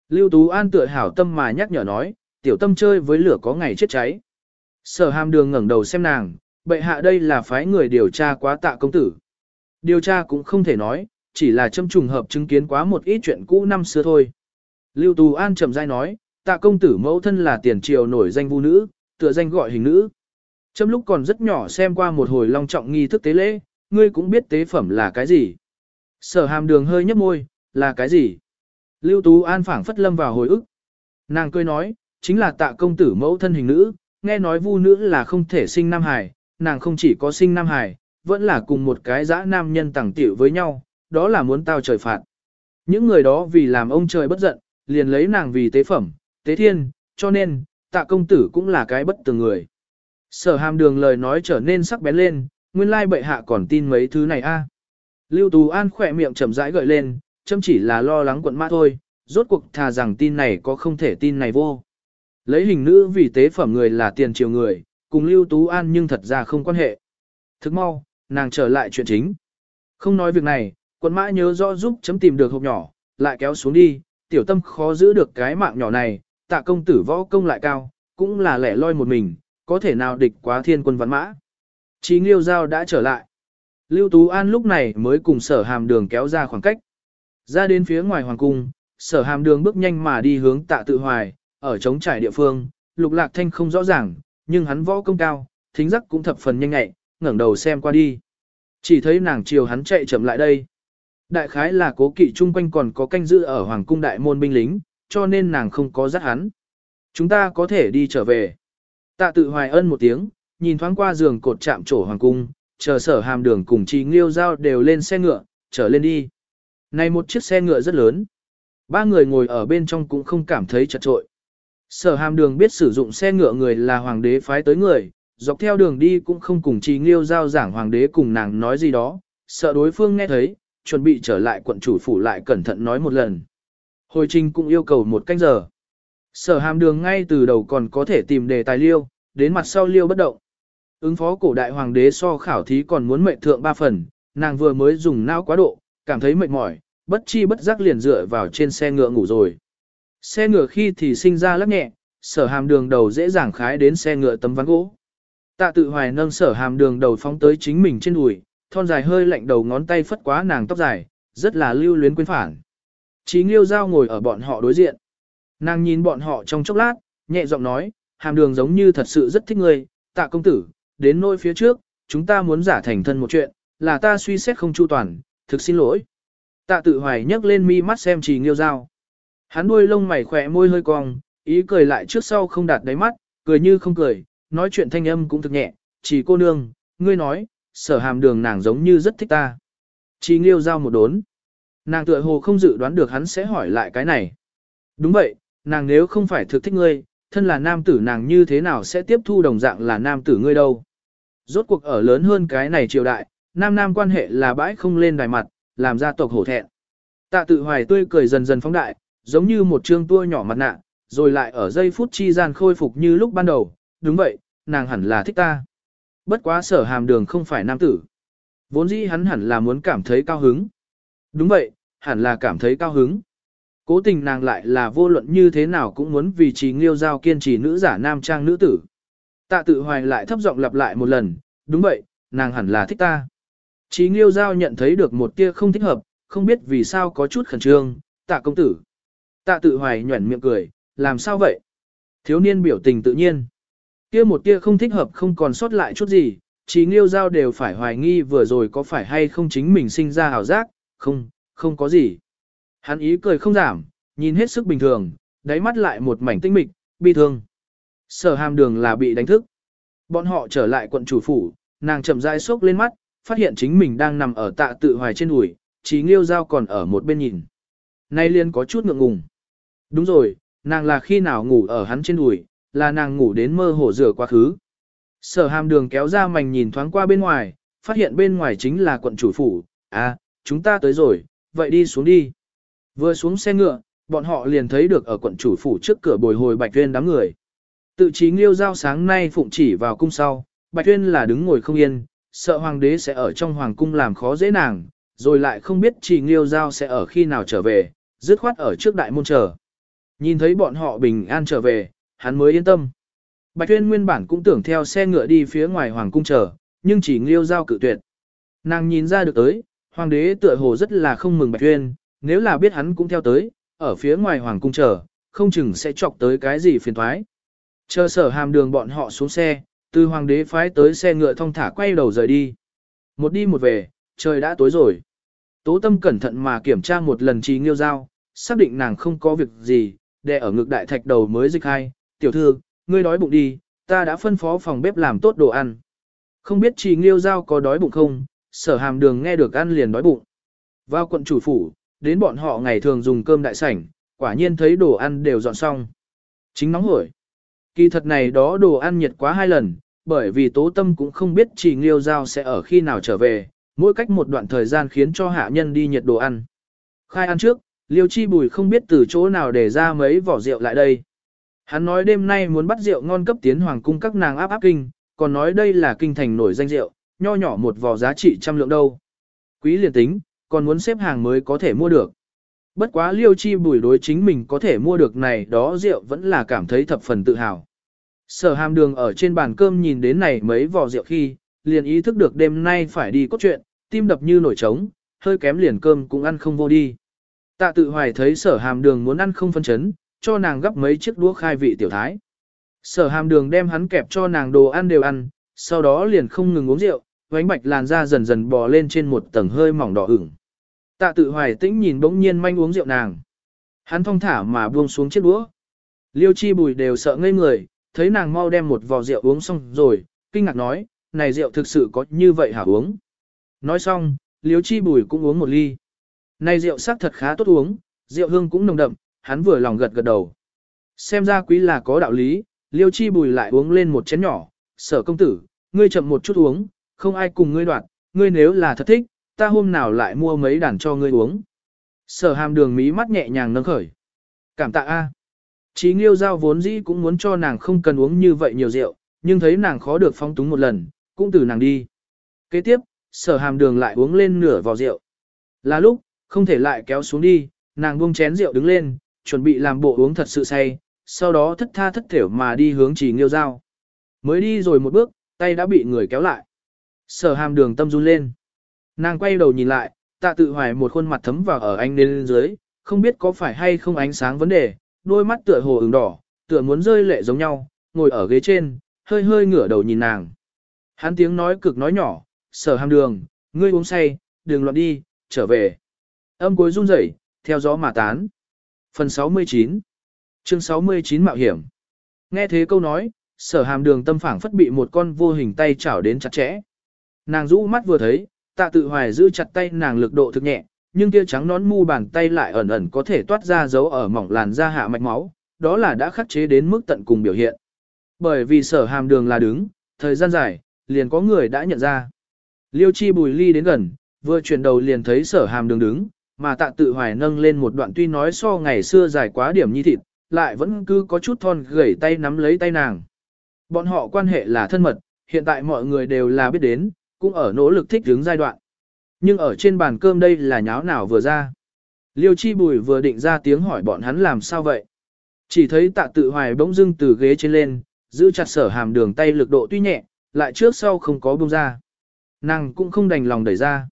Speaker 1: Lưu Tú An tựa hảo tâm mà nhắc nhở nói, tiểu tâm chơi với lửa có ngày chết cháy. Sở hàm đường ngẩng đầu xem nàng, bệ hạ đây là phái người điều tra quá tạ công tử. Điều tra cũng không thể nói, chỉ là châm trùng hợp chứng kiến quá một ít chuyện cũ năm xưa thôi. Lưu Tù An chậm rãi nói, tạ công tử mẫu thân là tiền triều nổi danh vu nữ, tựa danh gọi hình nữ. Châm lúc còn rất nhỏ xem qua một hồi long trọng nghi thức tế lễ, ngươi cũng biết tế phẩm là cái gì. Sở hàm đường hơi nhấp môi, là cái gì? Lưu Tú An phảng phất lâm vào hồi ức. Nàng cười nói, chính là tạ công tử mẫu thân hình nữ, nghe nói vu nữ là không thể sinh nam hài, nàng không chỉ có sinh nam hài, vẫn là cùng một cái dã nam nhân tẳng tiểu với nhau, đó là muốn tao trời phạt. Những người đó vì làm ông trời bất giận, liền lấy nàng vì tế phẩm, tế thiên, cho nên, tạ công tử cũng là cái bất tường người. Sở hàm đường lời nói trở nên sắc bén lên, nguyên lai bệ hạ còn tin mấy thứ này a. Lưu Tú An khỏe miệng chậm rãi gợi lên, châm chỉ là lo lắng quận mã thôi, rốt cuộc thà rằng tin này có không thể tin này vô. Lấy hình nữ vì tế phẩm người là tiền triều người, cùng Lưu Tú An nhưng thật ra không quan hệ. Thức mau, nàng trở lại chuyện chính. Không nói việc này, Quân mã nhớ rõ giúp chấm tìm được hộp nhỏ, lại kéo xuống đi, tiểu tâm khó giữ được cái mạng nhỏ này, tạ công tử võ công lại cao, cũng là lẻ loi một mình, có thể nào địch quá thiên quân văn mã. Chí Nghiêu Giao đã trở lại. Lưu Tú An lúc này mới cùng sở hàm đường kéo ra khoảng cách. Ra đến phía ngoài hoàng cung, sở hàm đường bước nhanh mà đi hướng tạ tự hoài, ở trống trải địa phương, lục lạc thanh không rõ ràng, nhưng hắn võ công cao, thính giác cũng thập phần nhanh nhẹ, ngẩng đầu xem qua đi. Chỉ thấy nàng chiều hắn chạy chậm lại đây. Đại khái là cố kỵ chung quanh còn có canh giữ ở hoàng cung đại môn binh lính, cho nên nàng không có dắt hắn. Chúng ta có thể đi trở về. Tạ tự hoài ân một tiếng, nhìn thoáng qua giường cột chạm trổ hoàng cung, chờ sở hàm đường cùng chi nghiêu giao đều lên xe ngựa, trở lên đi. Này một chiếc xe ngựa rất lớn. Ba người ngồi ở bên trong cũng không cảm thấy chật trội. Sở hàm đường biết sử dụng xe ngựa người là hoàng đế phái tới người, dọc theo đường đi cũng không cùng trì nghiêu giao giảng hoàng đế cùng nàng nói gì đó, sợ đối phương nghe thấy, chuẩn bị trở lại quận chủ phủ lại cẩn thận nói một lần. Hồi trình cũng yêu cầu một canh giờ. Sở hàm đường ngay từ đầu còn có thể tìm đề tài liêu, đến mặt sau liêu bất động. Ứng phó cổ đại hoàng đế so khảo thí còn muốn mệnh thượng ba phần, nàng vừa mới dùng não quá độ, cảm thấy mệt mỏi, bất chi bất giác liền dựa vào trên xe ngựa ngủ rồi. Xe ngựa khi thì sinh ra lắc nhẹ, sở hàm đường đầu dễ dàng khái đến xe ngựa tấm ván gỗ. Tạ tự hoài nâng sở hàm đường đầu phóng tới chính mình trên đùi, thon dài hơi lạnh đầu ngón tay phất quá nàng tóc dài, rất là lưu luyến quên phản. Chí Nghiêu Giao ngồi ở bọn họ đối diện. Nàng nhìn bọn họ trong chốc lát, nhẹ giọng nói, hàm đường giống như thật sự rất thích ngươi, tạ công tử, đến nôi phía trước, chúng ta muốn giả thành thân một chuyện, là ta suy xét không chu toàn, thực xin lỗi. Tạ tự hoài nhấc lên mi mắt xem Chí nghiêu giao Hắn đuôi lông mày khỏe môi hơi cong, ý cười lại trước sau không đạt đáy mắt, cười như không cười, nói chuyện thanh âm cũng thực nhẹ, chỉ cô nương, ngươi nói, sở hàm đường nàng giống như rất thích ta. Trì nghiêu giao một đốn. Nàng tựa hồ không dự đoán được hắn sẽ hỏi lại cái này. Đúng vậy, nàng nếu không phải thực thích ngươi, thân là nam tử nàng như thế nào sẽ tiếp thu đồng dạng là nam tử ngươi đâu. Rốt cuộc ở lớn hơn cái này triều đại, nam nam quan hệ là bãi không lên đài mặt, làm gia tộc hổ thẹn. Tạ tự hoài tươi cười dần dần phóng đại, giống như một trương tua nhỏ mặt nạ, rồi lại ở giây phút chi gian khôi phục như lúc ban đầu, đúng vậy, nàng hẳn là thích ta. Bất quá sở hàm đường không phải nam tử. Vốn dĩ hắn hẳn là muốn cảm thấy cao hứng. Đúng vậy, hẳn là cảm thấy cao hứng. Cố tình nàng lại là vô luận như thế nào cũng muốn vì trí nghiêu giao kiên trì nữ giả nam trang nữ tử. Tạ tự hoài lại thấp giọng lặp lại một lần, đúng vậy, nàng hẳn là thích ta. Trí nghiêu giao nhận thấy được một tia không thích hợp, không biết vì sao có chút khẩn trương, tạ công tử. Tạ tự hoài nhuẩn miệng cười, làm sao vậy? Thiếu niên biểu tình tự nhiên. Kia một tia không thích hợp không còn sót lại chút gì, chỉ nghiêu giao đều phải hoài nghi vừa rồi có phải hay không chính mình sinh ra hào giác, không, không có gì. Hắn ý cười không giảm, nhìn hết sức bình thường, đáy mắt lại một mảnh tinh mịch, bi thương. Sở hàm đường là bị đánh thức. Bọn họ trở lại quận chủ phủ, nàng chậm rãi sốc lên mắt, phát hiện chính mình đang nằm ở tạ tự hoài trên đùi, chỉ nghiêu giao còn ở một bên nhìn. Nay liên có chút ngượng ngùng. Đúng rồi, nàng là khi nào ngủ ở hắn trên đùi, là nàng ngủ đến mơ hồ rửa quá khứ. Sở hàm đường kéo ra mảnh nhìn thoáng qua bên ngoài, phát hiện bên ngoài chính là quận chủ phủ, à, chúng ta tới rồi, vậy đi xuống đi. Vừa xuống xe ngựa, bọn họ liền thấy được ở quận chủ phủ trước cửa bồi hồi Bạch Tuyên đám người. Tự chí nghiêu giao sáng nay phụng chỉ vào cung sau, Bạch Tuyên là đứng ngồi không yên, sợ hoàng đế sẽ ở trong hoàng cung làm khó dễ nàng, rồi lại không biết chỉ nghiêu giao sẽ ở khi nào trở về, dứt khoát ở trước đại môn chờ. Nhìn thấy bọn họ bình an trở về, hắn mới yên tâm. Bạch Tuyên nguyên bản cũng tưởng theo xe ngựa đi phía ngoài hoàng cung chờ, nhưng chỉ nghiêu giao cự tuyệt. Nàng nhìn ra được tới, hoàng đế tựa hồ rất là không mừng Bạch Tuyên, nếu là biết hắn cũng theo tới, ở phía ngoài hoàng cung chờ, không chừng sẽ chọc tới cái gì phiền toái. Chờ sở hàm đường bọn họ xuống xe, từ hoàng đế phái tới xe ngựa thong thả quay đầu rời đi. Một đi một về, trời đã tối rồi. Tố tâm cẩn thận mà kiểm tra một lần trí nghiêu giao, xác định nàng không có việc gì, để ở ngực đại thạch đầu mới dịch hai. Tiểu thư, ngươi đói bụng đi, ta đã phân phó phòng bếp làm tốt đồ ăn. Không biết trì nghiêu giao có đói bụng không, sở hàm đường nghe được ăn liền đói bụng. Vào quận chủ phủ, đến bọn họ ngày thường dùng cơm đại sảnh, quả nhiên thấy đồ ăn đều dọn xong. Chính nóng hổi. Kỳ thật này đó đồ ăn nhiệt quá hai lần, bởi vì tố tâm cũng không biết trì nghiêu giao sẽ ở khi nào trở về, mỗi cách một đoạn thời gian khiến cho hạ nhân đi nhiệt đồ ăn. Khai ăn trước, liêu chi bùi không biết từ chỗ nào để ra mấy vỏ rượu lại đây. Hắn nói đêm nay muốn bắt rượu ngon cấp tiến hoàng cung các nàng áp áp kinh, còn nói đây là kinh thành nổi danh rượu, nho nhỏ một vò giá trị trăm lượng đâu. Quý liền tính, còn muốn xếp hàng mới có thể mua được. Bất quá liêu chi bùi đối chính mình có thể mua được này đó rượu vẫn là cảm thấy thập phần tự hào. Sở hàm đường ở trên bàn cơm nhìn đến này mấy vò rượu khi, liền ý thức được đêm nay phải đi cốt truyện, tim đập như nổi trống, hơi kém liền cơm cũng ăn không vô đi. Tạ tự hoài thấy sở hàm đường muốn ăn không phân chấn, cho nàng gấp mấy chiếc đũa khai vị tiểu thái. Sở hàm đường đem hắn kẹp cho nàng đồ ăn đều ăn, sau đó liền không ngừng uống rượu, vánh bạch làn da dần dần bò lên trên một tầng hơi mỏng đỏ ửng. Tạ tự hoài tĩnh nhìn bỗng nhiên manh uống rượu nàng. Hắn thong thả mà buông xuống chiếc đũa. Liêu chi bùi đều sợ ngây người, thấy nàng mau đem một vò rượu uống xong rồi, kinh ngạc nói, này rượu thực sự có như vậy hả uống. Nói xong, liêu chi bùi cũng uống một ly. Này rượu sắc thật khá tốt uống, rượu hương cũng nồng đậm, hắn vừa lòng gật gật đầu. Xem ra quý là có đạo lý, liêu chi bùi lại uống lên một chén nhỏ, sở công tử, ngươi chậm một chút uống, không ai cùng ngươi đoạt, ngươi nếu là thật thích, ta hôm nào lại mua mấy đàn cho ngươi uống. Sở hàm đường mí mắt nhẹ nhàng nâng khởi. Cảm tạ a. Chí nghiêu giao vốn dĩ cũng muốn cho nàng không cần uống như vậy nhiều rượu, nhưng thấy nàng khó được phong túng một lần, cũng từ nàng đi. Kế tiếp, sở hàm đường lại uống lên nửa vò rượu. Là lúc, không thể lại kéo xuống đi, nàng buông chén rượu đứng lên, chuẩn bị làm bộ uống thật sự say, sau đó thất tha thất thểu mà đi hướng chỉ nghiêu giao. Mới đi rồi một bước, tay đã bị người kéo lại. Sở hàm đường tâm run lên. Nàng quay đầu nhìn lại, tạ tự hoài một khuôn mặt thấm vào ở anh lên dưới, không biết có phải hay không ánh sáng vấn đề, đôi mắt tựa hồ ửng đỏ, tựa muốn rơi lệ giống nhau, ngồi ở ghế trên, hơi hơi ngửa đầu nhìn nàng. Hắn tiếng nói cực nói nhỏ, sở hàm đường, ngươi uống say, đừng loạn đi, trở về. Âm cuối run rẩy, theo gió mà tán. Phần 69 Chương 69 Mạo hiểm Nghe thế câu nói, sở hàm đường tâm phảng phất bị một con vô hình tay chảo đến chặt chẽ. Nàng rũ mắt vừa thấy, tạ tự hoài giữ chặt tay nàng lực độ thực nhẹ, nhưng kia trắng nón mu bàn tay lại ẩn ẩn có thể toát ra dấu ở mỏng làn da hạ mạch máu, đó là đã khắc chế đến mức tận cùng biểu hiện. Bởi vì sở hàm đường là đứng, thời gian dài, liền có người đã nhận ra. Liêu chi bùi ly đến gần, vừa chuyển đầu liền thấy sở hàm đường đứng, mà tạ tự hoài nâng lên một đoạn tuy nói so ngày xưa dài quá điểm nhi thịt, lại vẫn cứ có chút thon gầy tay nắm lấy tay nàng. Bọn họ quan hệ là thân mật, hiện tại mọi người đều là biết đến, cũng ở nỗ lực thích đứng giai đoạn. Nhưng ở trên bàn cơm đây là nháo nào vừa ra. Liêu chi bùi vừa định ra tiếng hỏi bọn hắn làm sao vậy. Chỉ thấy tạ tự hoài bỗng dưng từ ghế trên lên, giữ chặt sở hàm đường tay lực độ tuy nhẹ, lại trước sau không có buông ra. Nàng cũng không đành lòng đẩy ra.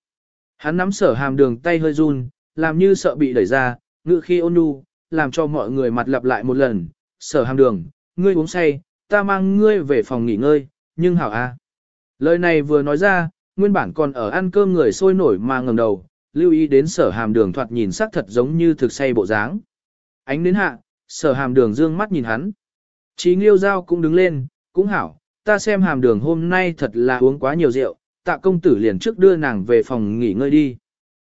Speaker 1: Hắn nắm sở hàm đường tay hơi run, làm như sợ bị đẩy ra, ngự khi ôn nhu, làm cho mọi người mặt lặp lại một lần. Sở hàm đường, ngươi uống say, ta mang ngươi về phòng nghỉ ngơi, nhưng hảo a. Lời này vừa nói ra, nguyên bản còn ở ăn cơm người sôi nổi mà ngẩng đầu, lưu ý đến sở hàm đường thoạt nhìn sắc thật giống như thực say bộ dáng. Ánh đến hạ, sở hàm đường dương mắt nhìn hắn. Chí nghiêu giao cũng đứng lên, cũng hảo, ta xem hàm đường hôm nay thật là uống quá nhiều rượu, tạ công tử liền trước đưa nàng về phòng nghỉ ngơi đi.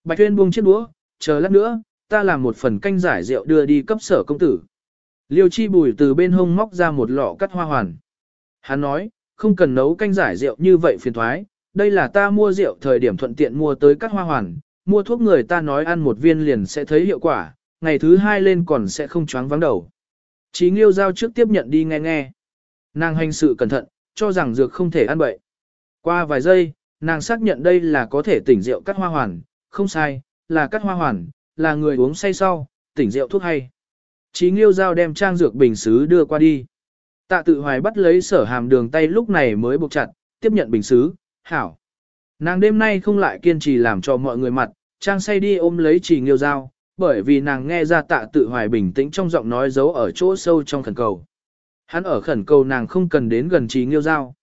Speaker 1: Bạch Tuyên buông chiếc đũa, chờ lát nữa, ta làm một phần canh giải rượu đưa đi cấp sở công tử. Liêu chi bùi từ bên hông móc ra một lọ cắt hoa hoàn. Hắn nói, không cần nấu canh giải rượu như vậy phiền thoái, đây là ta mua rượu thời điểm thuận tiện mua tới cắt hoa hoàn, mua thuốc người ta nói ăn một viên liền sẽ thấy hiệu quả, ngày thứ hai lên còn sẽ không choáng vắng đầu. Chí nghiêu giao trước tiếp nhận đi nghe nghe. Nàng hành sự cẩn thận, cho rằng dược không thể ăn bậy. Qua vài giây, nàng xác nhận đây là có thể tỉnh rượu cắt hoa hoàn, không sai, là cắt hoa hoàn, là người uống say sau, tỉnh rượu thuốc hay. Chí nghiêu giao đem trang dược bình xứ đưa qua đi. Tạ tự hoài bắt lấy sở hàm đường tay lúc này mới buộc chặt, tiếp nhận bình xứ, hảo. Nàng đêm nay không lại kiên trì làm cho mọi người mặt, trang say đi ôm lấy Chí nghiêu Giao, bởi vì nàng nghe ra tạ tự hoài bình tĩnh trong giọng nói giấu ở chỗ sâu trong khẩn cầu. Hắn ở khẩn cầu nàng không cần đến gần Chí nghiêu Giao,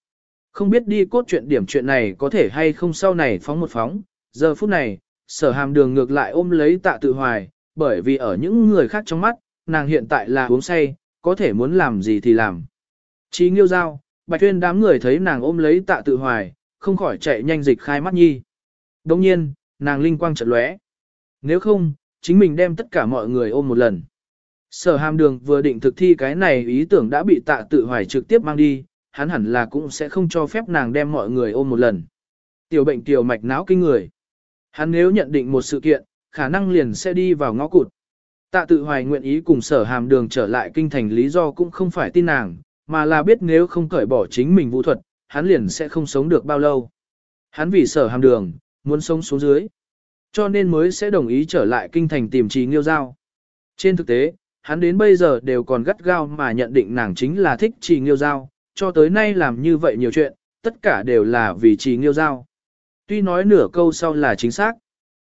Speaker 1: Không biết đi cốt chuyện điểm chuyện này có thể hay không sau này phóng một phóng, giờ phút này, sở hàm đường ngược lại ôm lấy tạ tự hoài, bởi vì ở những người khác trong mắt, nàng hiện tại là uống say, có thể muốn làm gì thì làm. Chí nghiêu giao, bạch tuyên đám người thấy nàng ôm lấy tạ tự hoài, không khỏi chạy nhanh dịch khai mắt nhi. Đồng nhiên, nàng linh quang chợt lóe. Nếu không, chính mình đem tất cả mọi người ôm một lần. Sở hàm đường vừa định thực thi cái này ý tưởng đã bị tạ tự hoài trực tiếp mang đi, hắn hẳn là cũng sẽ không cho phép nàng đem mọi người ôm một lần. Tiểu bệnh tiểu mạch não kinh người. Hắn nếu nhận định một sự kiện, khả năng liền sẽ đi vào ngõ cụt. Tạ tự hoài nguyện ý cùng sở hàm đường trở lại kinh thành lý do cũng không phải tin nàng, mà là biết nếu không cởi bỏ chính mình vũ thuật, hắn liền sẽ không sống được bao lâu. Hắn vì sở hàm đường, muốn sống xuống dưới. Cho nên mới sẽ đồng ý trở lại kinh thành tìm trí nghiêu giao. Trên thực tế, hắn đến bây giờ đều còn gắt gao mà nhận định nàng chính là thích trì nghiêu giao, cho tới nay làm như vậy nhiều chuyện, tất cả đều là vì trì nghiêu giao. Tuy nói nửa câu sau là chính xác.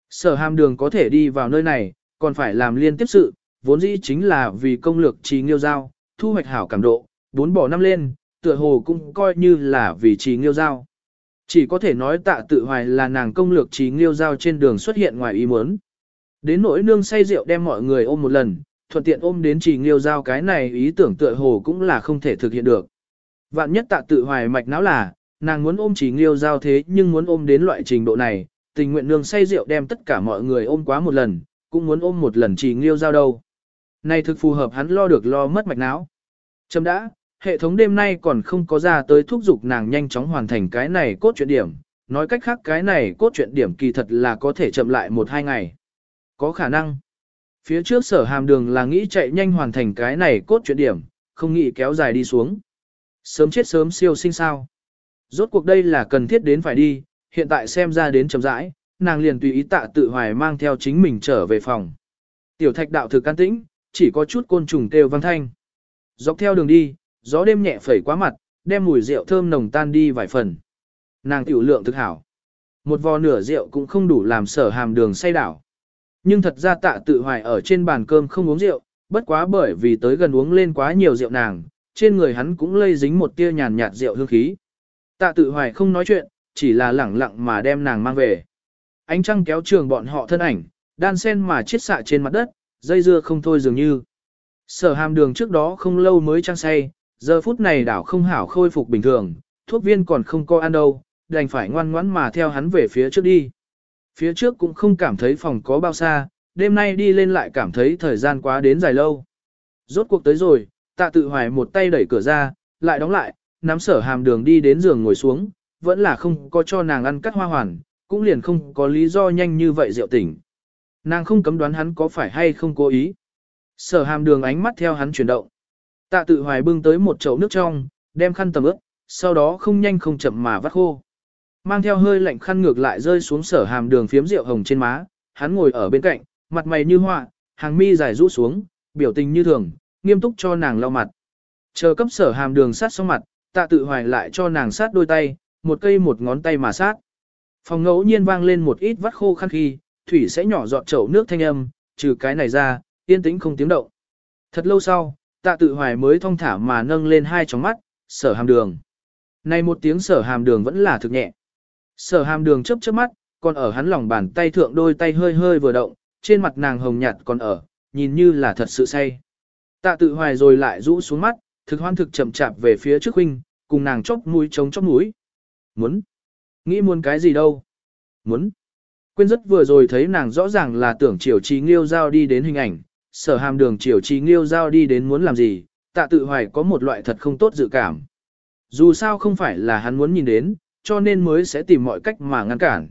Speaker 1: Sở hàm đường có thể đi vào nơi này, còn phải làm liên tiếp sự, vốn dĩ chính là vì công lược trì nghiêu giao, thu hoạch hảo cảm độ, bốn bỏ năm lên, tựa hồ cũng coi như là vì trì nghiêu giao. Chỉ có thể nói tạ tự hoài là nàng công lược trì nghiêu giao trên đường xuất hiện ngoài ý muốn. Đến nỗi nương say rượu đem mọi người ôm một lần, thuận tiện ôm đến trì nghiêu giao cái này ý tưởng tựa hồ cũng là không thể thực hiện được. Vạn nhất tạ tự hoài mạch não là, nàng muốn ôm chỉ nghiêu giao thế nhưng muốn ôm đến loại trình độ này, tình nguyện nương say rượu đem tất cả mọi người ôm quá một lần, cũng muốn ôm một lần chỉ nghiêu giao đâu. Này thực phù hợp hắn lo được lo mất mạch não. Chấm đã, hệ thống đêm nay còn không có ra tới thúc giục nàng nhanh chóng hoàn thành cái này cốt truyện điểm, nói cách khác cái này cốt truyện điểm kỳ thật là có thể chậm lại một hai ngày. Có khả năng. Phía trước sở hàm đường là nghĩ chạy nhanh hoàn thành cái này cốt truyện điểm, không nghĩ kéo dài đi xuống. Sớm chết sớm siêu sinh sao. Rốt cuộc đây là cần thiết đến phải đi, hiện tại xem ra đến chậm rãi, nàng liền tùy ý tạ tự hoài mang theo chính mình trở về phòng. Tiểu thạch đạo thực can tĩnh, chỉ có chút côn trùng kêu vang thanh. Dọc theo đường đi, gió đêm nhẹ phẩy quá mặt, đem mùi rượu thơm nồng tan đi vài phần. Nàng tiểu lượng thực hảo. Một vò nửa rượu cũng không đủ làm sở hàm đường say đảo. Nhưng thật ra tạ tự hoài ở trên bàn cơm không uống rượu, bất quá bởi vì tới gần uống lên quá nhiều rượu nàng, trên người hắn cũng lây dính một tia nhàn nhạt rượu hương khí. Tạ tự hoài không nói chuyện, chỉ là lẳng lặng mà đem nàng mang về. Ánh trăng kéo trường bọn họ thân ảnh, đan sen mà chiết xạ trên mặt đất, dây dưa không thôi dường như. Sở hàm đường trước đó không lâu mới trăng say, giờ phút này đảo không hảo khôi phục bình thường, thuốc viên còn không có ăn đâu, đành phải ngoan ngoãn mà theo hắn về phía trước đi. Phía trước cũng không cảm thấy phòng có bao xa, đêm nay đi lên lại cảm thấy thời gian quá đến dài lâu. Rốt cuộc tới rồi, tạ tự hoài một tay đẩy cửa ra, lại đóng lại, nắm sở hàm đường đi đến giường ngồi xuống, vẫn là không có cho nàng ăn cắt hoa hoàn, cũng liền không có lý do nhanh như vậy rượu tỉnh. Nàng không cấm đoán hắn có phải hay không cố ý. Sở hàm đường ánh mắt theo hắn chuyển động. Tạ tự hoài bưng tới một chậu nước trong, đem khăn tầm ướp, sau đó không nhanh không chậm mà vắt khô. Mang theo hơi lạnh khăn ngược lại rơi xuống sở hàm đường phiếm rượu hồng trên má, hắn ngồi ở bên cạnh, mặt mày như họa, hàng mi dài rũ xuống, biểu tình như thường, nghiêm túc cho nàng lau mặt. Chờ cấp sở hàm đường sát xong mặt, tạ tự hoài lại cho nàng sát đôi tay, một cây một ngón tay mà sát. Phòng ngẫu nhiên vang lên một ít vắt khô khăn khi, thủy sẽ nhỏ giọt chậu nước thanh âm, trừ cái này ra, yên tĩnh không tiếng động. Thật lâu sau, tạ tự hoài mới thong thả mà nâng lên hai tròng mắt, sở hàm đường. Này một tiếng sở hàm đường vẫn là thực nhẹ. Sở hàm đường chớp chớp mắt, còn ở hắn lòng bàn tay thượng đôi tay hơi hơi vừa động, trên mặt nàng hồng nhạt còn ở, nhìn như là thật sự say. Tạ tự hoài rồi lại rũ xuống mắt, thực hoan thực chậm chạp về phía trước huynh, cùng nàng chốc mũi chống chốc mũi. Muốn. Nghĩ muốn cái gì đâu. Muốn. Quên rất vừa rồi thấy nàng rõ ràng là tưởng triều trí nghiêu giao đi đến hình ảnh, sở hàm đường triều trí nghiêu giao đi đến muốn làm gì, tạ tự hoài có một loại thật không tốt dự cảm. Dù sao không phải là hắn muốn nhìn đến, cho nên mới sẽ tìm mọi cách mà ngăn cản.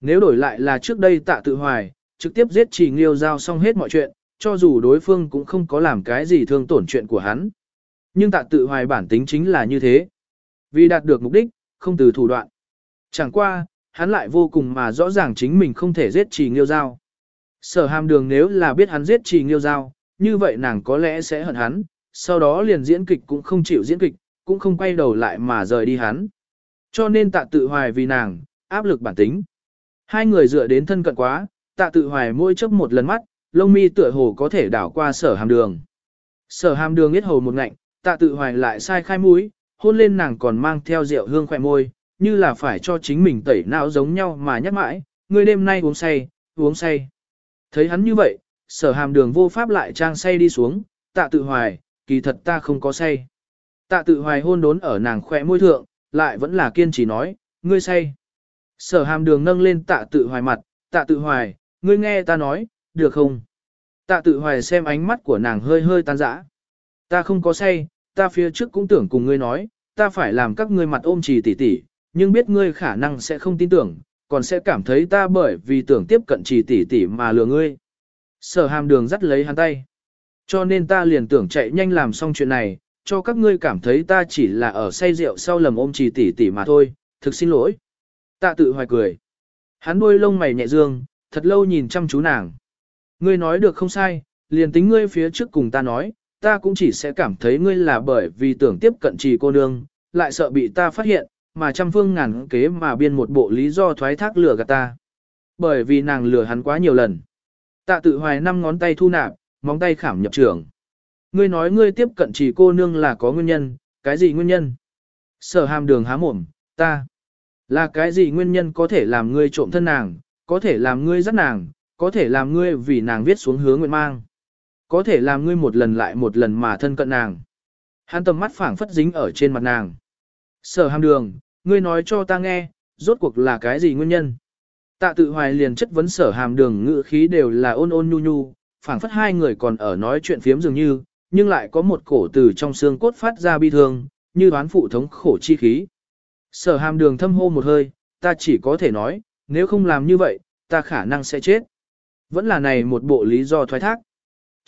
Speaker 1: Nếu đổi lại là trước đây tạ tự hoài, trực tiếp giết trì nghiêu giao xong hết mọi chuyện, cho dù đối phương cũng không có làm cái gì thương tổn chuyện của hắn. Nhưng tạ tự hoài bản tính chính là như thế. Vì đạt được mục đích, không từ thủ đoạn. Chẳng qua, hắn lại vô cùng mà rõ ràng chính mình không thể giết trì nghiêu giao. Sở hàm đường nếu là biết hắn giết trì nghiêu giao, như vậy nàng có lẽ sẽ hận hắn, sau đó liền diễn kịch cũng không chịu diễn kịch, cũng không quay đầu lại mà rời đi hắn. Cho nên tạ tự hoài vì nàng, áp lực bản tính. Hai người dựa đến thân cận quá, tạ tự hoài môi chấp một lần mắt, lông mi tựa hồ có thể đảo qua sở hàm đường. Sở hàm đường biết hồ một ngạnh, tạ tự hoài lại sai khai mũi, hôn lên nàng còn mang theo rượu hương khỏe môi, như là phải cho chính mình tẩy não giống nhau mà nhắc mãi, người đêm nay uống say, uống say. Thấy hắn như vậy, sở hàm đường vô pháp lại trang say đi xuống, tạ tự hoài, kỳ thật ta không có say. Tạ tự hoài hôn đốn ở nàng khỏe môi thượng, lại vẫn là kiên trì nói, ngươi say. Sở hàm đường nâng lên tạ tự hoài mặt, tạ tự hoài, ngươi nghe ta nói, được không? Tạ tự hoài xem ánh mắt của nàng hơi hơi tan rã. Ta không có say, ta phía trước cũng tưởng cùng ngươi nói, ta phải làm các ngươi mặt ôm trì tỉ tỉ, nhưng biết ngươi khả năng sẽ không tin tưởng, còn sẽ cảm thấy ta bởi vì tưởng tiếp cận trì tỉ tỉ mà lừa ngươi. Sở hàm đường dắt lấy hắn tay. Cho nên ta liền tưởng chạy nhanh làm xong chuyện này, cho các ngươi cảm thấy ta chỉ là ở say rượu sau lầm ôm trì tỉ tỉ mà thôi, thực xin lỗi. Tạ tự hoài cười. Hắn đuôi lông mày nhẹ dương, thật lâu nhìn chăm chú nàng. Ngươi nói được không sai, liền tính ngươi phía trước cùng ta nói, ta cũng chỉ sẽ cảm thấy ngươi là bởi vì tưởng tiếp cận trì cô nương, lại sợ bị ta phát hiện, mà trăm phương ngàn kế mà biên một bộ lý do thoái thác lừa gạt ta. Bởi vì nàng lừa hắn quá nhiều lần. Tạ tự hoài năm ngón tay thu nạp, móng tay khảm nhập trường. Ngươi nói ngươi tiếp cận trì cô nương là có nguyên nhân, cái gì nguyên nhân? Sở hàm đường há mồm, ta. Là cái gì nguyên nhân có thể làm ngươi trộm thân nàng, có thể làm ngươi dắt nàng, có thể làm ngươi vì nàng viết xuống hướng nguyện mang. Có thể làm ngươi một lần lại một lần mà thân cận nàng. Hắn tầm mắt phảng phất dính ở trên mặt nàng. Sở hàm đường, ngươi nói cho ta nghe, rốt cuộc là cái gì nguyên nhân? Tạ tự hoài liền chất vấn sở hàm đường ngữ khí đều là ôn ôn nhu nhu, phảng phất hai người còn ở nói chuyện phiếm dường như, nhưng lại có một cổ từ trong xương cốt phát ra bi thương, như đoán phụ thống khổ chi khí. Sở hàm đường thâm hô một hơi, ta chỉ có thể nói, nếu không làm như vậy, ta khả năng sẽ chết. Vẫn là này một bộ lý do thoái thác.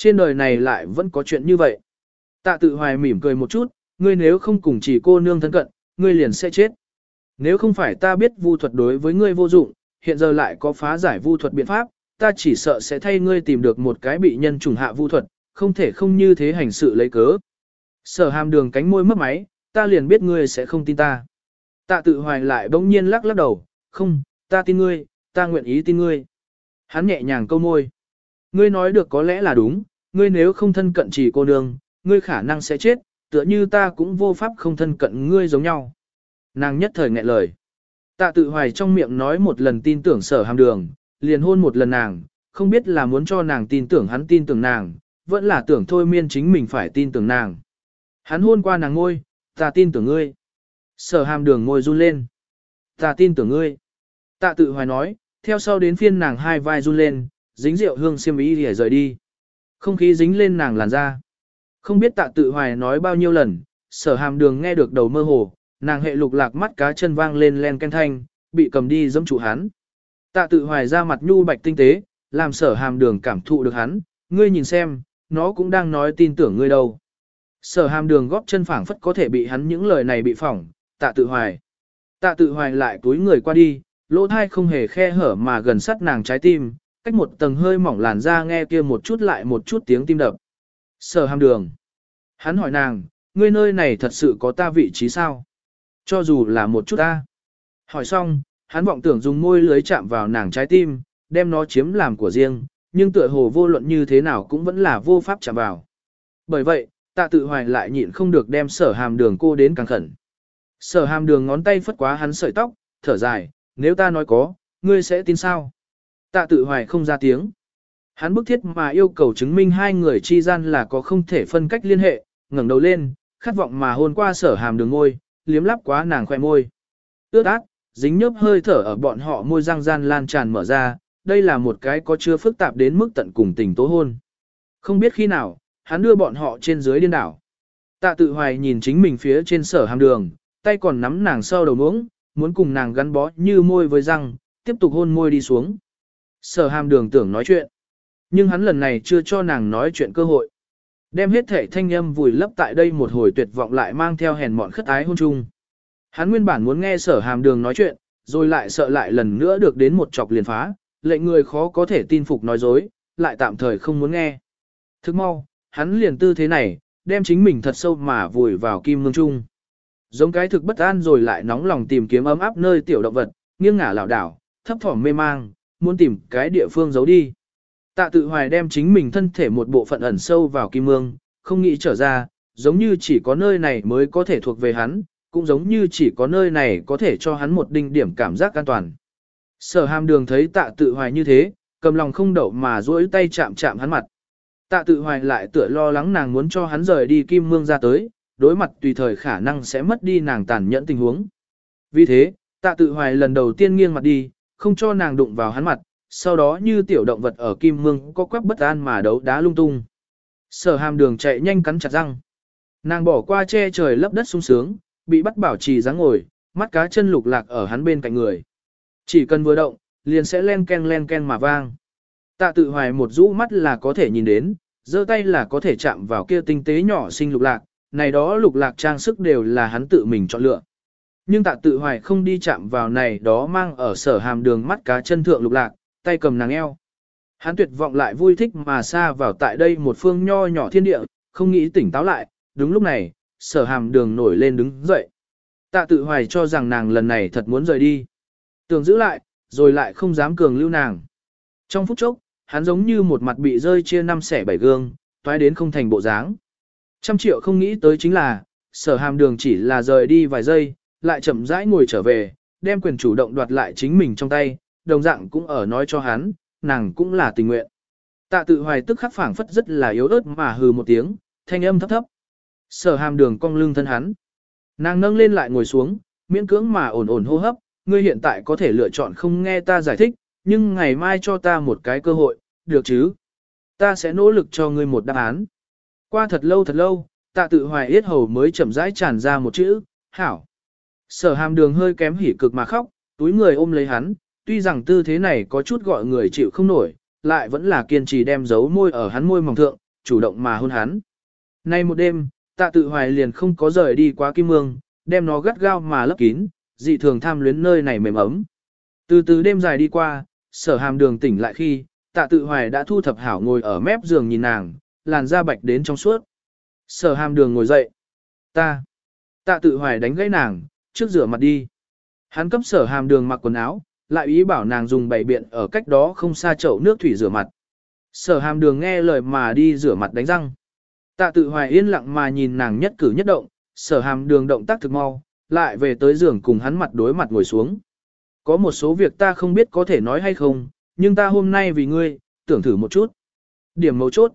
Speaker 1: Trên đời này lại vẫn có chuyện như vậy. Tạ tự hoài mỉm cười một chút, ngươi nếu không cùng chỉ cô nương thân cận, ngươi liền sẽ chết. Nếu không phải ta biết vu thuật đối với ngươi vô dụng, hiện giờ lại có phá giải vu thuật biện pháp, ta chỉ sợ sẽ thay ngươi tìm được một cái bị nhân trùng hạ vu thuật, không thể không như thế hành sự lấy cớ. Sở hàm đường cánh môi mất máy, ta liền biết ngươi sẽ không tin ta. Tạ tự hoài lại bỗng nhiên lắc lắc đầu, không, ta tin ngươi, ta nguyện ý tin ngươi. Hắn nhẹ nhàng câu môi. Ngươi nói được có lẽ là đúng, ngươi nếu không thân cận chỉ cô nương, ngươi khả năng sẽ chết, tựa như ta cũng vô pháp không thân cận ngươi giống nhau. Nàng nhất thời nghẹn lời. Tạ tự hoài trong miệng nói một lần tin tưởng sở hàm đường, liền hôn một lần nàng, không biết là muốn cho nàng tin tưởng hắn tin tưởng nàng, vẫn là tưởng thôi miên chính mình phải tin tưởng nàng. Hắn hôn qua nàng ngôi, ta tin tưởng ngươi. Sở hàm đường ngôi run lên. Ta tin tưởng ngươi. Tạ tự hoài nói, theo sau đến phiên nàng hai vai run lên, dính rượu hương xiêm ý để rời đi. Không khí dính lên nàng làn da. Không biết tạ tự hoài nói bao nhiêu lần, sở hàm đường nghe được đầu mơ hồ, nàng hệ lục lạc mắt cá chân vang lên len ken thanh, bị cầm đi dẫm trụ hắn. Tạ tự hoài ra mặt nhu bạch tinh tế, làm sở hàm đường cảm thụ được hắn, ngươi nhìn xem, nó cũng đang nói tin tưởng ngươi đâu. Sở hàm đường góp chân phảng phất có thể bị hắn những lời này bị phỏng, tạ tự hoài. Tạ tự hoài lại túi người qua đi, lỗ thai không hề khe hở mà gần sát nàng trái tim, cách một tầng hơi mỏng làn da nghe kia một chút lại một chút tiếng tim đập. Sở hàm đường. Hắn hỏi nàng, ngươi nơi này thật sự có ta vị trí sao? Cho dù là một chút ta. Hỏi xong, hắn vọng tưởng dùng môi lưới chạm vào nàng trái tim, đem nó chiếm làm của riêng, nhưng tựa hồ vô luận như thế nào cũng vẫn là vô pháp chạm vào. Bởi vậy, tạ tự hoài lại nhịn không được đem sở hàm đường cô đến càng khẩn. Sở hàm đường ngón tay phất quá hắn sợi tóc, thở dài, nếu ta nói có, ngươi sẽ tin sao? Tạ tự hoài không ra tiếng. Hắn bức thiết mà yêu cầu chứng minh hai người chi gian là có không thể phân cách liên hệ, ngẩng đầu lên, khát vọng mà hôn qua sở hàm đường ngôi, liếm lắp quá nàng khoe môi. Ước ác, dính nhớp hơi thở ở bọn họ môi răng gian lan tràn mở ra, đây là một cái có chưa phức tạp đến mức tận cùng tình tố hôn. Không biết khi nào, hắn đưa bọn họ trên dưới điên đảo. Tạ tự hoài nhìn chính mình phía trên sở hàm đường, tay còn nắm nàng sau đầu muỗng, muốn cùng nàng gắn bó như môi với răng, tiếp tục hôn môi đi xuống. Sở hàm đường tưởng nói chuyện, nhưng hắn lần này chưa cho nàng nói chuyện cơ hội. Đem hết thể thanh âm vùi lấp tại đây một hồi tuyệt vọng lại mang theo hèn mọn khất ái hôn chung. Hắn nguyên bản muốn nghe sở hàm đường nói chuyện, rồi lại sợ lại lần nữa được đến một chọc liền phá, lệnh người khó có thể tin phục nói dối, lại tạm thời không muốn nghe. Thức mau, hắn liền tư thế này, đem chính mình thật sâu mà vùi vào kim ngưng chung. Giống cái thực bất an rồi lại nóng lòng tìm kiếm ấm áp nơi tiểu động vật, nghiêng ngả lảo đảo, thấp thỏm mê mang, muốn tìm cái địa phương giấu đi. Tạ tự hoài đem chính mình thân thể một bộ phận ẩn sâu vào kim mương, không nghĩ trở ra, giống như chỉ có nơi này mới có thể thuộc về hắn, cũng giống như chỉ có nơi này có thể cho hắn một đinh điểm cảm giác an toàn. Sở hàm đường thấy tạ tự hoài như thế, cầm lòng không đậu mà duỗi tay chạm chạm hắn mặt. Tạ tự hoài lại tựa lo lắng nàng muốn cho hắn rời đi kim mương ra tới, đối mặt tùy thời khả năng sẽ mất đi nàng tàn nhẫn tình huống. Vì thế, tạ tự hoài lần đầu tiên nghiêng mặt đi, không cho nàng đụng vào hắn mặt, sau đó như tiểu động vật ở kim mương có quắc bất an mà đấu đá lung tung. Sở hàm đường chạy nhanh cắn chặt răng. Nàng bỏ qua che trời lấp đất sung sướng, bị bắt bảo trì dáng ngồi, mắt cá chân lục lạc ở hắn bên cạnh người. Chỉ cần vừa động, liền sẽ len ken len ken mà vang. Tạ tự hoài một rũ mắt là có thể nhìn đến, giơ tay là có thể chạm vào kia tinh tế nhỏ xinh lục lạc, này đó lục lạc trang sức đều là hắn tự mình chọn lựa. Nhưng tạ tự hoài không đi chạm vào này đó mang ở sở hàm đường mắt cá chân thượng lục lạc, tay cầm nàng eo. Hắn tuyệt vọng lại vui thích mà xa vào tại đây một phương nho nhỏ thiên địa, không nghĩ tỉnh táo lại, đúng lúc này, sở hàm đường nổi lên đứng dậy. Tạ tự hoài cho rằng nàng lần này thật muốn rời đi. Tưởng giữ lại, rồi lại không dám cường lưu nàng. Trong phút chốc, hắn giống như một mặt bị rơi chia năm xẻ bảy gương, toái đến không thành bộ dáng. Trăm triệu không nghĩ tới chính là, sở hàm đường chỉ là rời đi vài giây, lại chậm rãi ngồi trở về, đem quyền chủ động đoạt lại chính mình trong tay, đồng dạng cũng ở nói cho hắn, nàng cũng là tình nguyện. Tạ tự hoài tức khắc phảng phất rất là yếu ớt mà hừ một tiếng, thanh âm thấp thấp. Sở hàm đường cong lưng thân hắn. Nàng nâng lên lại ngồi xuống, miễn cưỡng mà ổn ổn hô hấp, ngươi hiện tại có thể lựa chọn không nghe ta giải thích, nhưng ngày mai cho ta một cái cơ hội, được chứ? Ta sẽ nỗ lực cho ngươi một đáp án. Qua thật lâu thật lâu, tạ tự hoài yết hầu mới chậm rãi tràn ra một chữ, hảo. Sở hàm đường hơi kém hỉ cực mà khóc, túi người ôm lấy hắn, tuy rằng tư thế này có chút gọi người chịu không nổi, lại vẫn là kiên trì đem giấu môi ở hắn môi mỏng thượng, chủ động mà hôn hắn. Nay một đêm, tạ tự hoài liền không có rời đi quá kim mương, đem nó gắt gao mà lấp kín, dị thường tham luyến nơi này mềm ấm. Từ từ đêm dài đi qua, sở hàm đường tỉnh lại khi, tạ tự hoài đã thu thập hảo ngồi ở mép giường nhìn nàng, làn da bạch đến trong suốt. Sở hàm đường ngồi dậy. Ta. Tạ tự hoài đánh gãy nàng, trước rửa mặt đi. Hắn cấp sở hàm đường mặc quần áo, lại ý bảo nàng dùng bảy biện ở cách đó không xa chậu nước thủy rửa mặt. Sở hàm đường nghe lời mà đi rửa mặt đánh răng. Tạ tự hoài yên lặng mà nhìn nàng nhất cử nhất động, sở hàm đường động tác thực mau, lại về tới giường cùng hắn mặt đối mặt ngồi xuống. Có một số việc ta không biết có thể nói hay không, nhưng ta hôm nay vì ngươi, tưởng thử một chút. Điểm mấu chốt.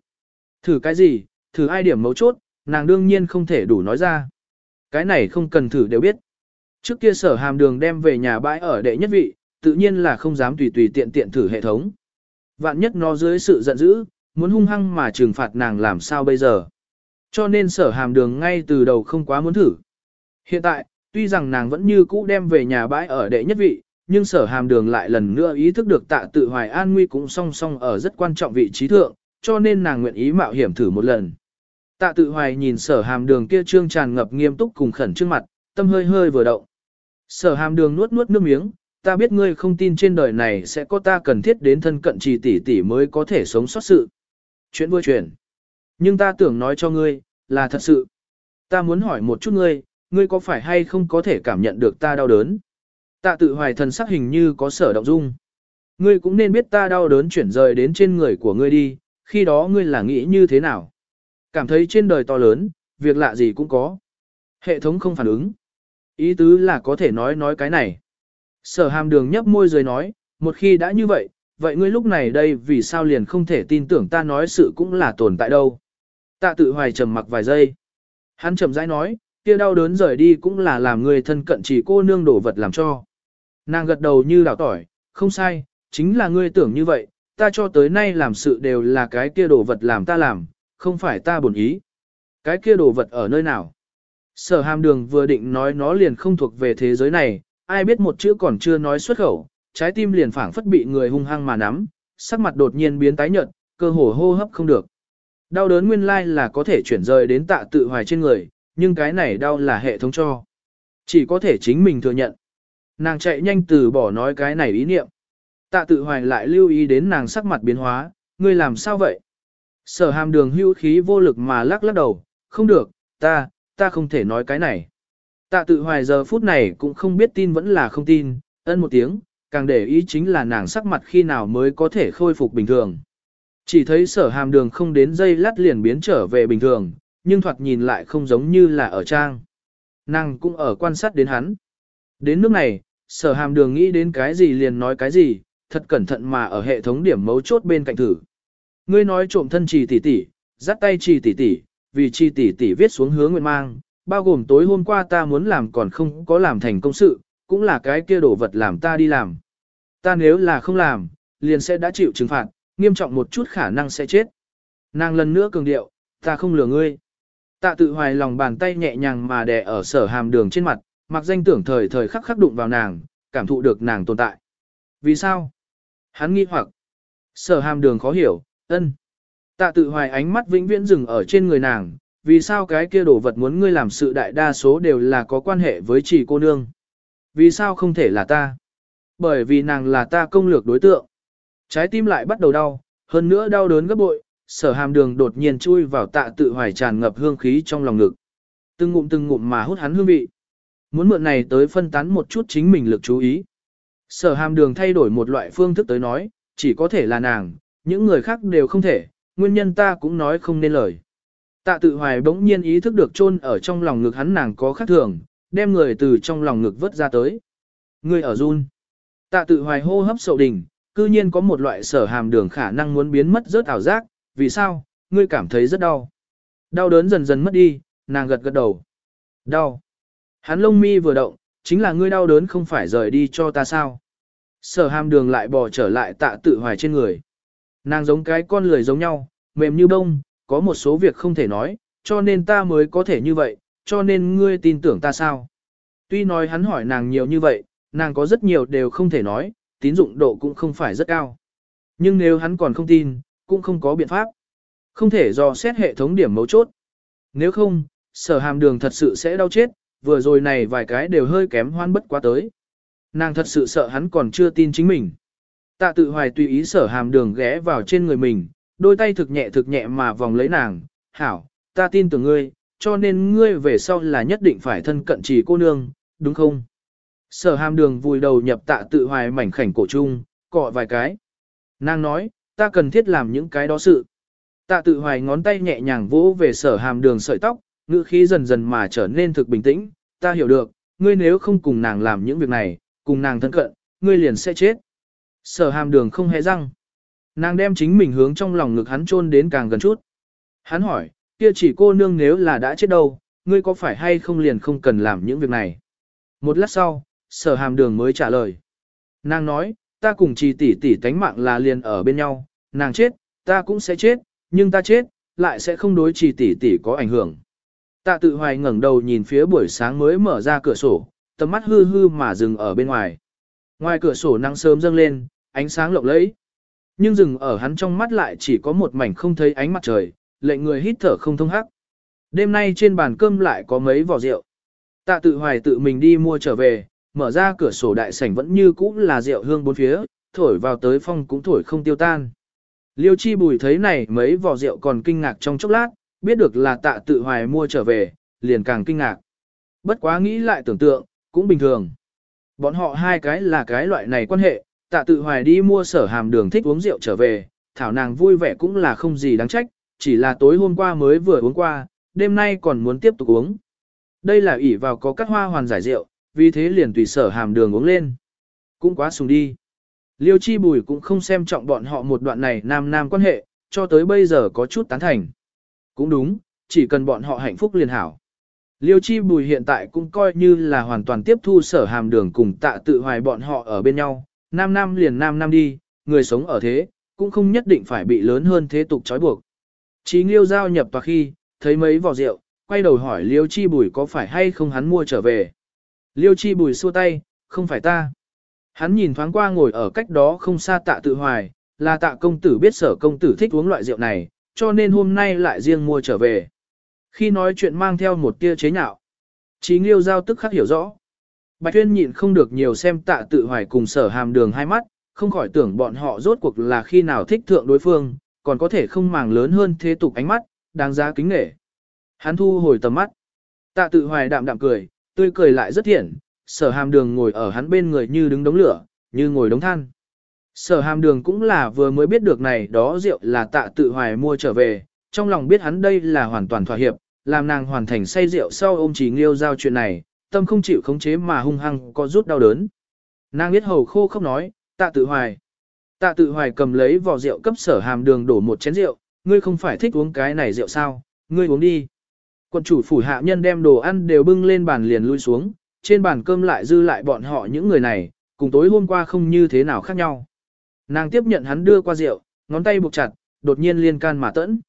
Speaker 1: Thử cái gì, thử ai điểm mấu chốt, nàng đương nhiên không thể đủ nói ra. Cái này không cần thử đều biết. Trước kia sở hàm đường đem về nhà bãi ở đệ nhất vị, tự nhiên là không dám tùy tùy tiện tiện thử hệ thống. Vạn nhất nó dưới sự giận dữ, muốn hung hăng mà trừng phạt nàng làm sao bây giờ. Cho nên sở hàm đường ngay từ đầu không quá muốn thử. Hiện tại, tuy rằng nàng vẫn như cũ đem về nhà bãi ở đệ nhất vị, nhưng sở hàm đường lại lần nữa ý thức được tạ tự hoài an nguy cũng song song ở rất quan trọng vị trí thượng, cho nên nàng nguyện ý mạo hiểm thử một lần. Tạ tự hoài nhìn sở hàm đường kia trương tràn ngập nghiêm túc cùng khẩn trước mặt, tâm hơi hơi vừa động. Sở hàm đường nuốt nuốt nước miếng, ta biết ngươi không tin trên đời này sẽ có ta cần thiết đến thân cận trì tỷ tỷ mới có thể sống sót sự. Chuyện vui chuyện. Nhưng ta tưởng nói cho ngươi, là thật sự. Ta muốn hỏi một chút ngươi, ngươi có phải hay không có thể cảm nhận được ta đau đớn? Tạ tự hoài thần sắc hình như có sở động dung. Ngươi cũng nên biết ta đau đớn chuyển rời đến trên người của ngươi đi, khi đó ngươi là nghĩ như thế nào? Cảm thấy trên đời to lớn, việc lạ gì cũng có. Hệ thống không phản ứng. Ý tứ là có thể nói nói cái này. Sở hàm đường nhấp môi rồi nói, một khi đã như vậy, vậy ngươi lúc này đây vì sao liền không thể tin tưởng ta nói sự cũng là tồn tại đâu. Tạ tự hoài trầm mặc vài giây. Hắn trầm rãi nói, kia đau đớn rời đi cũng là làm người thân cận chỉ cô nương đổ vật làm cho. Nàng gật đầu như đảo tỏi, không sai, chính là ngươi tưởng như vậy, ta cho tới nay làm sự đều là cái kia đồ vật làm ta làm, không phải ta bổn ý. Cái kia đồ vật ở nơi nào? Sở hàm đường vừa định nói nó liền không thuộc về thế giới này, ai biết một chữ còn chưa nói xuất khẩu, trái tim liền phảng phất bị người hung hăng mà nắm, sắc mặt đột nhiên biến tái nhợt, cơ hồ hô hấp không được. Đau đớn nguyên lai là có thể chuyển rời đến tạ tự hoài trên người, nhưng cái này đau là hệ thống cho. Chỉ có thể chính mình thừa nhận. Nàng chạy nhanh từ bỏ nói cái này ý niệm. Tạ tự hoài lại lưu ý đến nàng sắc mặt biến hóa, ngươi làm sao vậy? Sở hàm đường hưu khí vô lực mà lắc lắc đầu, không được, ta, ta không thể nói cái này. Tạ tự hoài giờ phút này cũng không biết tin vẫn là không tin, ân một tiếng, càng để ý chính là nàng sắc mặt khi nào mới có thể khôi phục bình thường. Chỉ thấy sở hàm đường không đến dây lát liền biến trở về bình thường, nhưng thoạt nhìn lại không giống như là ở trang. Nàng cũng ở quan sát đến hắn. Đến nước này, sở hàm đường nghĩ đến cái gì liền nói cái gì, thật cẩn thận mà ở hệ thống điểm mấu chốt bên cạnh thử. Ngươi nói trộm thân trì tỷ tỷ, dắt tay trì tỷ tỷ, vì chi tỷ tỷ viết xuống hướng nguyện mang, bao gồm tối hôm qua ta muốn làm còn không có làm thành công sự, cũng là cái kia đổ vật làm ta đi làm. Ta nếu là không làm, liền sẽ đã chịu trừng phạt, nghiêm trọng một chút khả năng sẽ chết. Nàng lần nữa cường điệu, ta không lừa ngươi. Tạ tự hoài lòng bàn tay nhẹ nhàng mà đè ở sở hàm đường trên mặt, mặc danh tưởng thời thời khắc khắc đụng vào nàng, cảm thụ được nàng tồn tại. Vì sao? Hắn nghi hoặc. Sở hàm đường khó hiểu, ân. Tạ tự hoài ánh mắt vĩnh viễn dừng ở trên người nàng, vì sao cái kia đồ vật muốn ngươi làm sự đại đa số đều là có quan hệ với chỉ cô nương. Vì sao không thể là ta? Bởi vì nàng là ta công lược đối tượng. Trái tim lại bắt đầu đau, hơn nữa đau đớn gấp bội, sở hàm đường đột nhiên chui vào tạ tự hoài tràn ngập hương khí trong lòng ngực. Từng ngụm từng ngụm mà hút hắn hương vị. Muốn mượn này tới phân tán một chút chính mình lực chú ý. Sở hàm đường thay đổi một loại phương thức tới nói, chỉ có thể là nàng, những người khác đều không thể, nguyên nhân ta cũng nói không nên lời. Tạ tự hoài bỗng nhiên ý thức được chôn ở trong lòng ngực hắn nàng có khác thường, đem người từ trong lòng ngực vớt ra tới. Người ở run. Tạ tự hoài hô hấp sậu đỉnh, cư nhiên có một loại sở hàm đường khả năng muốn biến mất rớt ảo giác, vì sao, ngươi cảm thấy rất đau. Đau đớn dần dần mất đi, nàng gật gật đầu. Đau. Hắn lông mi vừa động, chính là ngươi đau đớn không phải rời đi cho ta sao. Sở hàm đường lại bò trở lại tạ tự hoài trên người. Nàng giống cái con lười giống nhau, mềm như bông, có một số việc không thể nói, cho nên ta mới có thể như vậy, cho nên ngươi tin tưởng ta sao. Tuy nói hắn hỏi nàng nhiều như vậy, nàng có rất nhiều đều không thể nói, tín dụng độ cũng không phải rất cao. Nhưng nếu hắn còn không tin, cũng không có biện pháp. Không thể dò xét hệ thống điểm mấu chốt. Nếu không, sở hàm đường thật sự sẽ đau chết, vừa rồi này vài cái đều hơi kém hoan bất quá tới. Nàng thật sự sợ hắn còn chưa tin chính mình. Tạ tự hoài tùy ý sở hàm đường ghé vào trên người mình, đôi tay thực nhẹ thực nhẹ mà vòng lấy nàng. Hảo, ta tin tưởng ngươi, cho nên ngươi về sau là nhất định phải thân cận chỉ cô nương, đúng không? Sở hàm đường vùi đầu nhập tạ tự hoài mảnh khảnh cổ chung, cọ vài cái. Nàng nói, ta cần thiết làm những cái đó sự. Tạ tự hoài ngón tay nhẹ nhàng vỗ về sở hàm đường sợi tóc, ngữ khí dần dần mà trở nên thực bình tĩnh, ta hiểu được, ngươi nếu không cùng nàng làm những việc này, cùng nàng thân cận, ngươi liền sẽ chết. Sở hàm đường không hề răng. Nàng đem chính mình hướng trong lòng ngực hắn chôn đến càng gần chút. Hắn hỏi, kia chỉ cô nương nếu là đã chết đâu, ngươi có phải hay không liền không cần làm những việc này. Một lát sau, sở hàm đường mới trả lời. Nàng nói, ta cùng trì tỷ tỷ tánh mạng là liền ở bên nhau, nàng chết, ta cũng sẽ chết, nhưng ta chết, lại sẽ không đối trì tỷ tỷ có ảnh hưởng. Tạ tự hoài ngẩng đầu nhìn phía buổi sáng mới mở ra cửa sổ, tầm mắt hư hư mà dừng ở bên ngoài. Ngoài cửa sổ nắng sớm dâng lên, ánh sáng lộng lẫy. Nhưng dừng ở hắn trong mắt lại chỉ có một mảnh không thấy ánh mặt trời, lệnh người hít thở không thông hắc. Đêm nay trên bàn cơm lại có mấy vỏ rượu. Tạ tự hoài tự mình đi mua trở về, mở ra cửa sổ đại sảnh vẫn như cũ là rượu hương bốn phía, thổi vào tới phong cũng thổi không tiêu tan. Liêu chi bùi thấy này mấy vỏ rượu còn kinh ngạc trong chốc lát, biết được là tạ tự hoài mua trở về, liền càng kinh ngạc. Bất quá nghĩ lại tưởng tượng, cũng bình thường. Bọn họ hai cái là cái loại này quan hệ, tạ tự hoài đi mua sở hàm đường thích uống rượu trở về, thảo nàng vui vẻ cũng là không gì đáng trách, chỉ là tối hôm qua mới vừa uống qua, đêm nay còn muốn tiếp tục uống. Đây là ỷ vào có các hoa hoàn giải rượu, vì thế liền tùy sở hàm đường uống lên. Cũng quá sùng đi. Liêu chi bùi cũng không xem trọng bọn họ một đoạn này nam nam quan hệ, cho tới bây giờ có chút tán thành. Cũng đúng, chỉ cần bọn họ hạnh phúc liền hảo. Liêu chi bùi hiện tại cũng coi như là hoàn toàn tiếp thu sở hàm đường cùng tạ tự hoài bọn họ ở bên nhau, nam nam liền nam nam đi, người sống ở thế, cũng không nhất định phải bị lớn hơn thế tục trói buộc. Chí Liêu giao nhập tòa khi, thấy mấy vò rượu, quay đầu hỏi Liêu chi bùi có phải hay không hắn mua trở về. Liêu chi bùi xua tay, không phải ta. Hắn nhìn thoáng qua ngồi ở cách đó không xa tạ tự hoài, là tạ công tử biết sở công tử thích uống loại rượu này, cho nên hôm nay lại riêng mua trở về. Khi nói chuyện mang theo một tia chế nhạo, Chí Nghiêu Giao tức khắc hiểu rõ. Bạch Tuyên nhịn không được nhiều xem tạ tự hoài cùng sở hàm đường hai mắt, không khỏi tưởng bọn họ rốt cuộc là khi nào thích thượng đối phương, còn có thể không màng lớn hơn thế tục ánh mắt, đáng giá kính nể. Hắn thu hồi tầm mắt. Tạ tự hoài đạm đạm cười, tươi cười lại rất thiện, sở hàm đường ngồi ở hắn bên người như đứng đống lửa, như ngồi đống than. Sở hàm đường cũng là vừa mới biết được này đó rượu là tạ tự hoài mua trở về, trong lòng biết hắn đây là hoàn toàn thỏa hiệp, làm nàng hoàn thành say rượu sau ôm chỉ nghiêu giao chuyện này, tâm không chịu khống chế mà hung hăng có rút đau đớn. Nàng biết hầu khô không nói, tạ tự hoài. Tạ tự hoài cầm lấy vỏ rượu cấp sở hàm đường đổ một chén rượu, ngươi không phải thích uống cái này rượu sao, ngươi uống đi. quận chủ phủ hạ nhân đem đồ ăn đều bưng lên bàn liền lui xuống, trên bàn cơm lại dư lại bọn họ những người này, cùng tối hôm qua không như thế nào khác nhau. Nàng tiếp nhận hắn đưa qua rượu, ngón tay buộc chặt, đột nhiên liên can mà tẫn.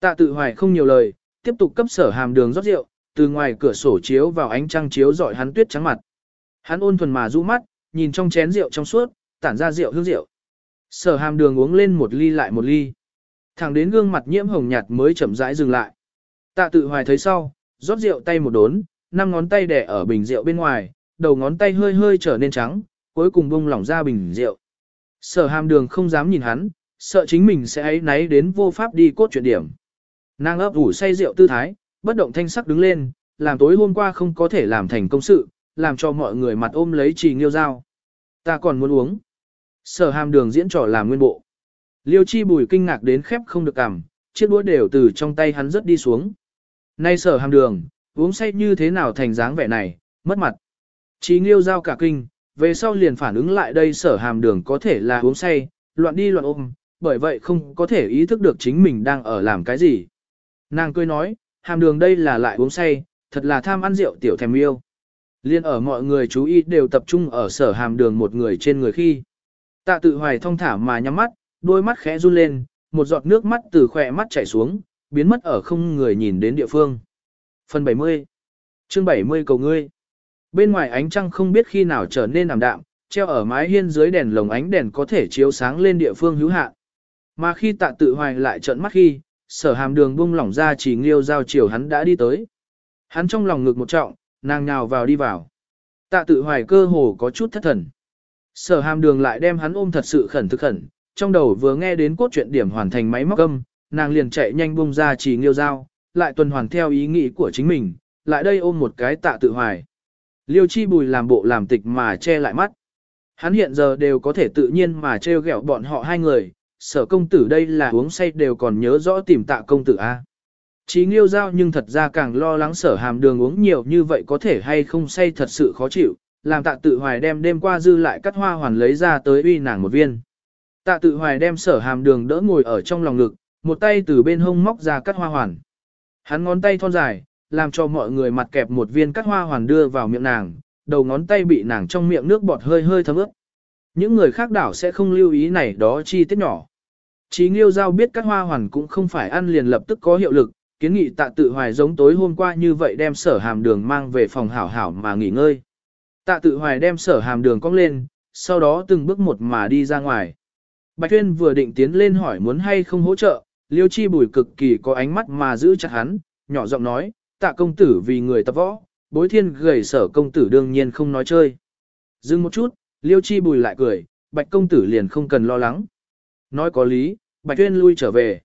Speaker 1: Tạ tự hoài không nhiều lời, tiếp tục cấp sở hàm đường rót rượu, từ ngoài cửa sổ chiếu vào ánh trăng chiếu dọi hắn tuyết trắng mặt. Hắn ôn thuần mà rũ mắt, nhìn trong chén rượu trong suốt, tản ra rượu hương rượu. Sở hàm đường uống lên một ly lại một ly. Thẳng đến gương mặt nhiễm hồng nhạt mới chậm rãi dừng lại. Tạ tự hoài thấy sau, rót rượu tay một đốn, năm ngón tay đẻ ở bình rượu bên ngoài, đầu ngón tay hơi hơi trở nên trắng, cuối cùng bung lỏng ra bình rượu. Sở hàm đường không dám nhìn hắn, sợ chính mình sẽ ấy náy đến vô pháp đi cốt chuyện điểm. Nàng ấp ủ say rượu tư thái, bất động thanh sắc đứng lên, làm tối hôm qua không có thể làm thành công sự, làm cho mọi người mặt ôm lấy trì nghiêu dao. Ta còn muốn uống. Sở hàm đường diễn trò làm nguyên bộ. Liêu chi bùi kinh ngạc đến khép không được cằm, chiếc đũa đều từ trong tay hắn rớt đi xuống. Nay sở hàm đường, uống say như thế nào thành dáng vẻ này, mất mặt. Chí nghiêu giao cả kinh, về sau liền phản ứng lại đây sở hàm đường có thể là uống say, loạn đi loạn ôm, bởi vậy không có thể ý thức được chính mình đang ở làm cái gì. Nàng cười nói, hàm đường đây là lại uống say, thật là tham ăn rượu tiểu thèm yêu. Liên ở mọi người chú ý đều tập trung ở sở hàm đường một người trên người khi. Tạ tự hoài thông thả mà nhắm mắt, đôi mắt khẽ run lên, một giọt nước mắt từ khỏe mắt chảy xuống, biến mất ở không người nhìn đến địa phương. Phần 70 chương 70 cầu ngươi Bên ngoài ánh trăng không biết khi nào trở nên ảm đạm, treo ở mái hiên dưới đèn lồng ánh đèn có thể chiếu sáng lên địa phương hữu hạn. Mà khi tạ tự hoài lại trợn mắt khi, sở hàm đường buông lỏng ra chỉ nghiêu giao chiều hắn đã đi tới. Hắn trong lòng ngực một trọng, nàng nhào vào đi vào. Tạ tự hoài cơ hồ có chút thất thần. Sở hàm đường lại đem hắn ôm thật sự khẩn thực khẩn, trong đầu vừa nghe đến cốt truyện điểm hoàn thành máy móc âm, nàng liền chạy nhanh buông ra chỉ nghiêu giao, lại tuần hoàn theo ý nghĩ của chính mình, lại đây ôm một cái tạ tự hoài. Liêu chi bùi làm bộ làm tịch mà che lại mắt. Hắn hiện giờ đều có thể tự nhiên mà trêu ghẹo bọn họ hai người, sở công tử đây là uống say đều còn nhớ rõ tìm tạ công tử A. Chí nghiêu giao nhưng thật ra càng lo lắng sở hàm đường uống nhiều như vậy có thể hay không say thật sự khó chịu, làm tạ tự hoài đem đêm qua dư lại cắt hoa hoàn lấy ra tới uy nàng một viên. Tạ tự hoài đem sở hàm đường đỡ ngồi ở trong lòng ngực, một tay từ bên hông móc ra cắt hoa hoàn. Hắn ngón tay thon dài, làm cho mọi người mặt kẹp một viên cắt hoa hoàn đưa vào miệng nàng, đầu ngón tay bị nàng trong miệng nước bọt hơi hơi thấm ướt. Những người khác đảo sẽ không lưu ý này đó chi tiết nhỏ. Chí Nghiêu Giao biết các hoa hoàn cũng không phải ăn liền lập tức có hiệu lực, kiến nghị tạ tự hoài giống tối hôm qua như vậy đem sở hàm đường mang về phòng hảo hảo mà nghỉ ngơi. Tạ tự hoài đem sở hàm đường cong lên, sau đó từng bước một mà đi ra ngoài. Bạch Tuyên vừa định tiến lên hỏi muốn hay không hỗ trợ, Liêu Chi Bùi cực kỳ có ánh mắt mà giữ chặt hắn, nhỏ giọng nói, tạ công tử vì người tập võ, bối thiên gầy sở công tử đương nhiên không nói chơi. Dừng một chút, Liêu Chi Bùi lại cười, Bạch công tử liền không cần lo lắng. Nói có lý, Bạch Tuyên lui trở về.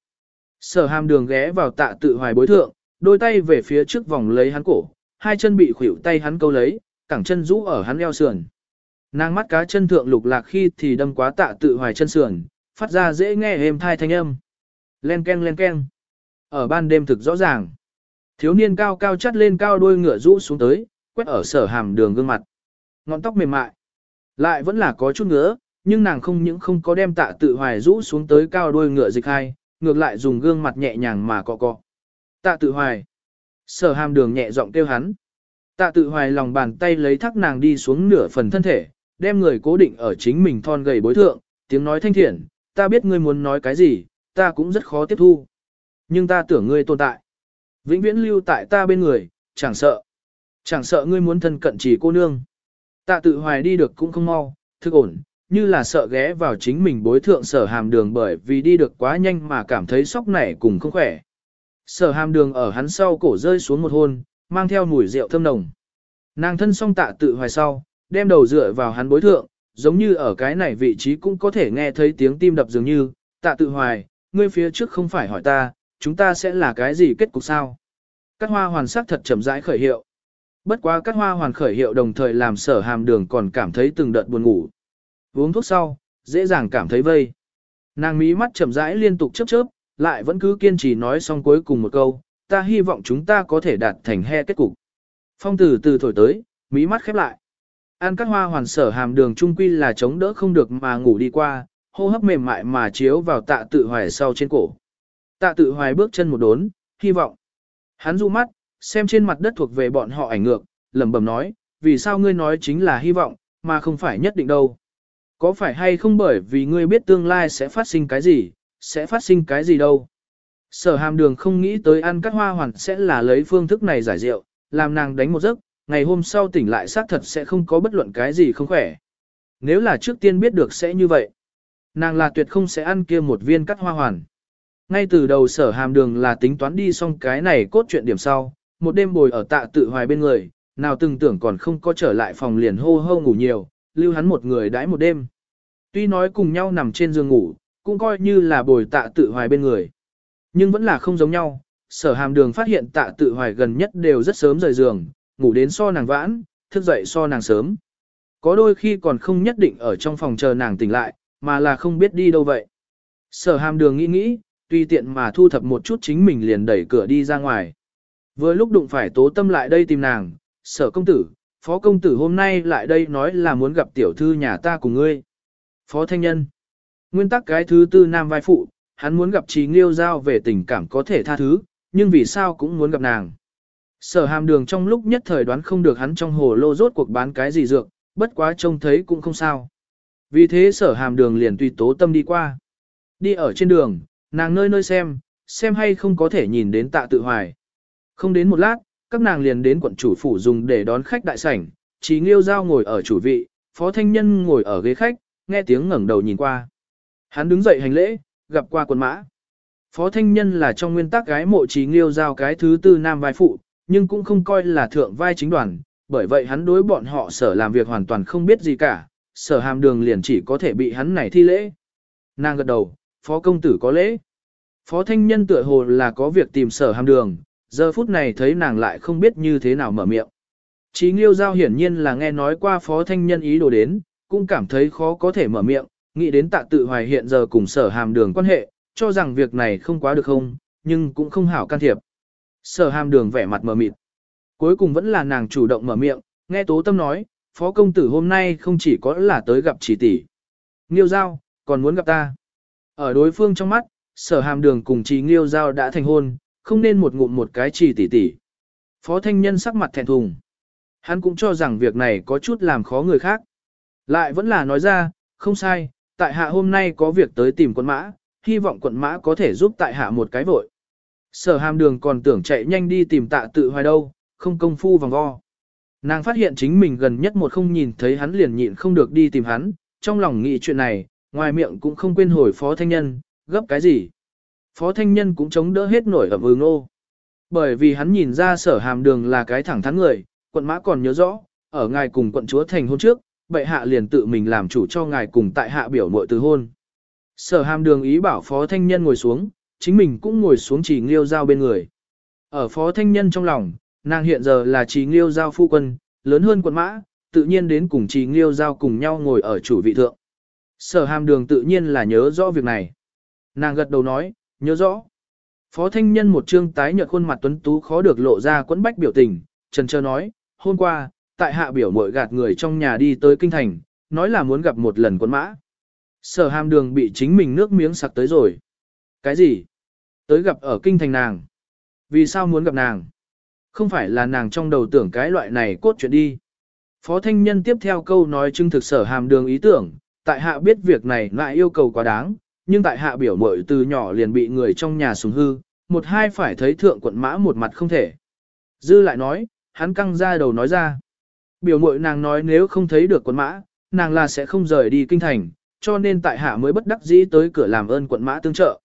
Speaker 1: Sở hàm đường ghé vào tạ tự hoài bối thượng, đôi tay về phía trước vòng lấy hắn cổ, hai chân bị khuỷu tay hắn câu lấy, cẳng chân rũ ở hắn eo sườn. Nàng mắt cá chân thượng lục lạc khi thì đâm quá tạ tự hoài chân sườn, phát ra dễ nghe êm thai thanh âm. Len ken len ken. Ở ban đêm thực rõ ràng. Thiếu niên cao cao chắt lên cao đôi ngựa rũ xuống tới, quét ở sở hàm đường gương mặt. Ngọn tóc mềm mại. Lại vẫn là có chút ngứa, nhưng nàng không những không có đem tạ tự hoài rũ xuống tới cao đuôi ngựa dịch hai, ngược lại dùng gương mặt nhẹ nhàng mà cọ cọ. Tạ tự hoài. Sở hàm đường nhẹ giọng kêu hắn. Tạ tự hoài lòng bàn tay lấy thác nàng đi xuống nửa phần thân thể, đem người cố định ở chính mình thon gầy bối thượng, tiếng nói thanh thiện, ta biết ngươi muốn nói cái gì, ta cũng rất khó tiếp thu. Nhưng ta tưởng ngươi tồn tại. Vĩnh viễn lưu tại ta bên người, chẳng sợ. Chẳng sợ ngươi muốn thân cận chỉ cô nương. Tạ tự hoài đi được cũng không mau, thức ổn, như là sợ ghé vào chính mình bối thượng sở hàm đường bởi vì đi được quá nhanh mà cảm thấy sóc nảy cùng không khỏe. Sở hàm đường ở hắn sau cổ rơi xuống một hôn, mang theo mùi rượu thơm nồng. Nàng thân song tạ tự hoài sau, đem đầu dựa vào hắn bối thượng, giống như ở cái này vị trí cũng có thể nghe thấy tiếng tim đập dường như, tạ tự hoài, ngươi phía trước không phải hỏi ta, chúng ta sẽ là cái gì kết cục sao? Các hoa hoàn sắc thật chậm rãi khởi hiệu. Bất quá các hoa hoàn khởi hiệu đồng thời làm sở hàm đường còn cảm thấy từng đợt buồn ngủ. Uống thuốc sau, dễ dàng cảm thấy vây. Nàng mí mắt chậm rãi liên tục chớp chớp, lại vẫn cứ kiên trì nói xong cuối cùng một câu, ta hy vọng chúng ta có thể đạt thành he kết cục. Phong từ từ thổi tới, mí mắt khép lại. an các hoa hoàn sở hàm đường trung quy là chống đỡ không được mà ngủ đi qua, hô hấp mềm mại mà chiếu vào tạ tự hoài sau trên cổ. Tạ tự hoài bước chân một đốn, hy vọng. Hắn du mắt, xem trên mặt đất thuộc về bọn họ ảnh ngược, lẩm bẩm nói, vì sao ngươi nói chính là hy vọng, mà không phải nhất định đâu. Có phải hay không bởi vì ngươi biết tương lai sẽ phát sinh cái gì, sẽ phát sinh cái gì đâu. Sở hàm đường không nghĩ tới ăn cắt hoa hoàn sẽ là lấy phương thức này giải rượu, làm nàng đánh một giấc, ngày hôm sau tỉnh lại xác thật sẽ không có bất luận cái gì không khỏe. Nếu là trước tiên biết được sẽ như vậy, nàng là tuyệt không sẽ ăn kia một viên cắt hoa hoàn. Ngay từ đầu sở hàm đường là tính toán đi xong cái này cốt chuyện điểm sau, một đêm bồi ở tạ tự hoài bên người, nào từng tưởng còn không có trở lại phòng liền hô hô ngủ nhiều, lưu hắn một người đãi một đêm. Tuy nói cùng nhau nằm trên giường ngủ, cũng coi như là bồi tạ tự hoài bên người. Nhưng vẫn là không giống nhau, sở hàm đường phát hiện tạ tự hoài gần nhất đều rất sớm rời giường, ngủ đến so nàng vãn, thức dậy so nàng sớm. Có đôi khi còn không nhất định ở trong phòng chờ nàng tỉnh lại, mà là không biết đi đâu vậy. Sở hàm đường nghĩ nghĩ, tuy tiện mà thu thập một chút chính mình liền đẩy cửa đi ra ngoài. Vừa lúc đụng phải tố tâm lại đây tìm nàng, sở công tử, phó công tử hôm nay lại đây nói là muốn gặp tiểu thư nhà ta cùng ngươi. Phó thanh nhân, nguyên tắc cái thứ tư nam vai phụ, hắn muốn gặp trí nghiêu giao về tình cảm có thể tha thứ, nhưng vì sao cũng muốn gặp nàng. Sở hàm đường trong lúc nhất thời đoán không được hắn trong hồ lô rốt cuộc bán cái gì dược, bất quá trông thấy cũng không sao. Vì thế sở hàm đường liền tùy tố tâm đi qua. Đi ở trên đường, nàng nơi nơi xem, xem hay không có thể nhìn đến tạ tự hoài. Không đến một lát, các nàng liền đến quận chủ phủ dùng để đón khách đại sảnh, Chí Nghiêu Giao ngồi ở chủ vị, Phó Thanh Nhân ngồi ở ghế khách, nghe tiếng ngẩng đầu nhìn qua. Hắn đứng dậy hành lễ, gặp qua quân mã. Phó Thanh Nhân là trong nguyên tắc gái mộ Chí Nghiêu Giao cái thứ tư nam vai phụ, nhưng cũng không coi là thượng vai chính đoàn, bởi vậy hắn đối bọn họ sở làm việc hoàn toàn không biết gì cả, sở hàm đường liền chỉ có thể bị hắn này thi lễ. Nàng gật đầu, phó công tử có lễ. Phó thanh nhân tựa hồ là có việc tìm sở hàm đường, giờ phút này thấy nàng lại không biết như thế nào mở miệng. Chí Nghiêu Giao hiển nhiên là nghe nói qua phó thanh nhân ý đồ đến, cũng cảm thấy khó có thể mở miệng, nghĩ đến tạ tự hoài hiện giờ cùng sở hàm đường quan hệ, cho rằng việc này không quá được không, nhưng cũng không hảo can thiệp. Sở hàm đường vẻ mặt mở mịt. Cuối cùng vẫn là nàng chủ động mở miệng, nghe tố tâm nói, phó công tử hôm nay không chỉ có là tới gặp chỉ tỷ. Nghiêu giao, còn muốn gặp ta. Ở đối phương trong mắt, sở hàm đường cùng Chí nghiêu giao đã thành hôn, không nên một ngụm một cái chỉ tỷ tỷ. Phó thanh nhân sắc mặt thẹn thùng. Hắn cũng cho rằng việc này có chút làm khó người khác. Lại vẫn là nói ra, không sai, tại hạ hôm nay có việc tới tìm quận mã, hy vọng quận mã có thể giúp tại hạ một cái vội. Sở hàm đường còn tưởng chạy nhanh đi tìm tạ tự hoài đâu, không công phu vòng vo. Nàng phát hiện chính mình gần nhất một không nhìn thấy hắn liền nhịn không được đi tìm hắn, trong lòng nghĩ chuyện này, ngoài miệng cũng không quên hồi phó thanh nhân, gấp cái gì. Phó thanh nhân cũng chống đỡ hết nổi ẩm ừ ương ô. Bởi vì hắn nhìn ra sở hàm đường là cái thẳng thắn người, quận mã còn nhớ rõ, ở ngài cùng quận chúa thành hôn trước, bệ hạ liền tự mình làm chủ cho ngài cùng tại hạ biểu muội từ hôn. Sở hàm đường ý bảo phó thanh nhân ngồi xuống, chính mình cũng ngồi xuống chỉ nghiêu giao bên người. Ở phó thanh nhân trong lòng, nàng hiện giờ là chỉ nghiêu giao phu quân, lớn hơn quận mã, tự nhiên đến cùng chỉ nghiêu giao cùng nhau ngồi ở chủ vị thượng. Sở hàm đường tự nhiên là nhớ rõ việc này. Nàng gật đầu nói, nhớ rõ. Phó thanh nhân một trương tái nhợt khuôn mặt tuấn tú khó được lộ ra quẫn bách biểu tình, trần trơ nói, hôm qua, tại hạ biểu mội gạt người trong nhà đi tới kinh thành, nói là muốn gặp một lần quân mã. Sở hàm đường bị chính mình nước miếng sặc tới rồi. Cái gì? Tới gặp ở kinh thành nàng. Vì sao muốn gặp nàng? Không phải là nàng trong đầu tưởng cái loại này cốt chuyện đi. Phó thanh nhân tiếp theo câu nói chứng thực sở hàm đường ý tưởng, tại hạ biết việc này lại yêu cầu quá đáng, nhưng tại hạ biểu mội từ nhỏ liền bị người trong nhà sùng hư, một hai phải thấy thượng quận mã một mặt không thể. Dư lại nói, hắn căng ra đầu nói ra. Biểu mội nàng nói nếu không thấy được quận mã, nàng là sẽ không rời đi kinh thành, cho nên tại hạ mới bất đắc dĩ tới cửa làm ơn quận mã tương trợ.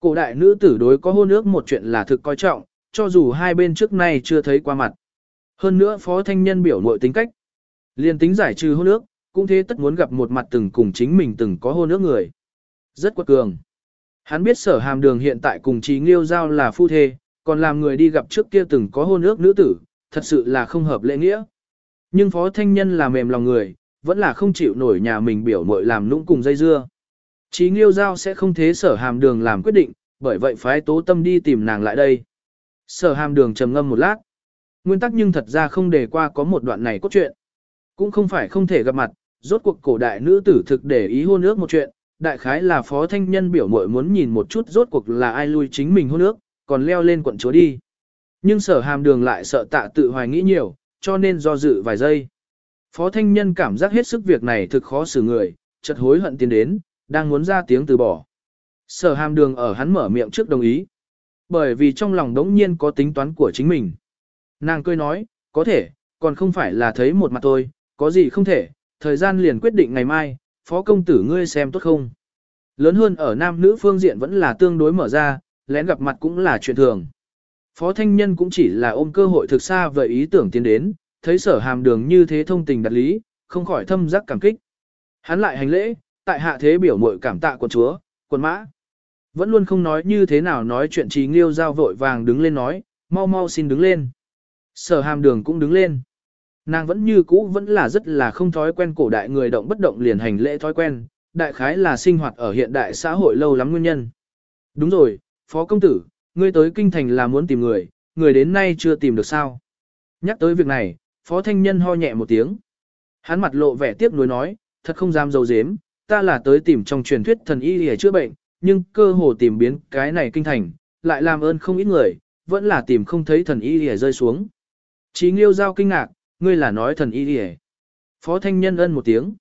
Speaker 1: Cổ đại nữ tử đối có hôn ước một chuyện là thực coi trọng, cho dù hai bên trước nay chưa thấy qua mặt. Hơn nữa phó thanh nhân biểu mội tính cách. Liên tính giải trừ hôn ước, cũng thế tất muốn gặp một mặt từng cùng chính mình từng có hôn ước người. Rất quật cường. Hắn biết sở hàm đường hiện tại cùng trí nghiêu giao là phu thê, còn làm người đi gặp trước kia từng có hôn ước nữ tử, thật sự là không hợp lễ nghĩa. Nhưng phó thanh nhân là mềm lòng người, vẫn là không chịu nổi nhà mình biểu mội làm nũng cùng dây dưa. Chí nghiêu giao sẽ không thế sở hàm đường làm quyết định, bởi vậy phái tố tâm đi tìm nàng lại đây. Sở hàm đường trầm ngâm một lát. Nguyên tắc nhưng thật ra không để qua có một đoạn này cốt truyện. Cũng không phải không thể gặp mặt, rốt cuộc cổ đại nữ tử thực để ý hôn ước một chuyện, đại khái là phó thanh nhân biểu mội muốn nhìn một chút rốt cuộc là ai lui chính mình hôn nước, còn leo lên quận chúa đi. Nhưng sở hàm đường lại sợ tạ tự hoài nghĩ nhiều, cho nên do dự vài giây. Phó thanh nhân cảm giác hết sức việc này thực khó xử người, chợt hối hận tiến đến, đang muốn ra tiếng từ bỏ. Sở hàm đường ở hắn mở miệng trước đồng ý. Bởi vì trong lòng đống nhiên có tính toán của chính mình. Nàng cười nói, có thể, còn không phải là thấy một mặt tôi, có gì không thể, thời gian liền quyết định ngày mai, phó công tử ngươi xem tốt không. Lớn hơn ở nam nữ phương diện vẫn là tương đối mở ra, lén gặp mặt cũng là chuyện thường. Phó Thanh Nhân cũng chỉ là ôm cơ hội thực xa về ý tưởng tiến đến, thấy sở hàm đường như thế thông tình đặt lý, không khỏi thâm giác cảm kích. Hắn lại hành lễ, tại hạ thế biểu mội cảm tạ quần chúa, quần mã. Vẫn luôn không nói như thế nào nói chuyện trí nghiêu giao vội vàng đứng lên nói, mau mau xin đứng lên. Sở hàm đường cũng đứng lên. Nàng vẫn như cũ vẫn là rất là không thói quen cổ đại người động bất động liền hành lễ thói quen, đại khái là sinh hoạt ở hiện đại xã hội lâu lắm nguyên nhân. Đúng rồi, phó công tử, ngươi tới kinh thành là muốn tìm người, người đến nay chưa tìm được sao. Nhắc tới việc này, phó thanh nhân ho nhẹ một tiếng. Hắn mặt lộ vẻ tiếc nuối nói, thật không dám dầu dếm, ta là tới tìm trong truyền thuyết thần y để chữa bệnh, nhưng cơ hồ tìm biến cái này kinh thành, lại làm ơn không ít người, vẫn là tìm không thấy thần y để rơi xuống. Chí nghiêu giao kinh ngạc, ngươi là nói thần y đi Phó thanh nhân ân một tiếng.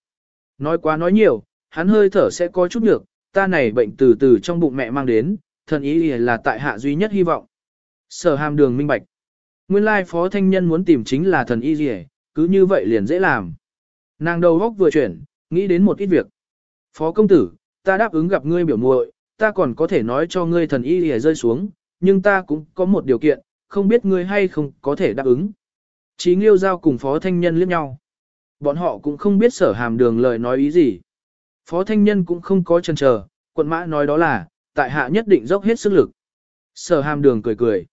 Speaker 1: Nói quá nói nhiều, hắn hơi thở sẽ có chút nhược, ta này bệnh từ từ trong bụng mẹ mang đến, thần y đi là tại hạ duy nhất hy vọng. Sở hàm đường minh bạch. Nguyên lai phó thanh nhân muốn tìm chính là thần y đi cứ như vậy liền dễ làm. Nàng đầu góc vừa chuyển, nghĩ đến một ít việc. Phó công tử, ta đáp ứng gặp ngươi biểu muội, ta còn có thể nói cho ngươi thần y lìa rơi xuống, nhưng ta cũng có một điều kiện, không biết ngươi hay không có thể đáp ứng. Chí nghiêu giao cùng phó thanh nhân liếc nhau. Bọn họ cũng không biết sở hàm đường lời nói ý gì. Phó thanh nhân cũng không có chần chờ, quận mã nói đó là, tại hạ nhất định dốc hết sức lực. Sở hàm đường cười cười.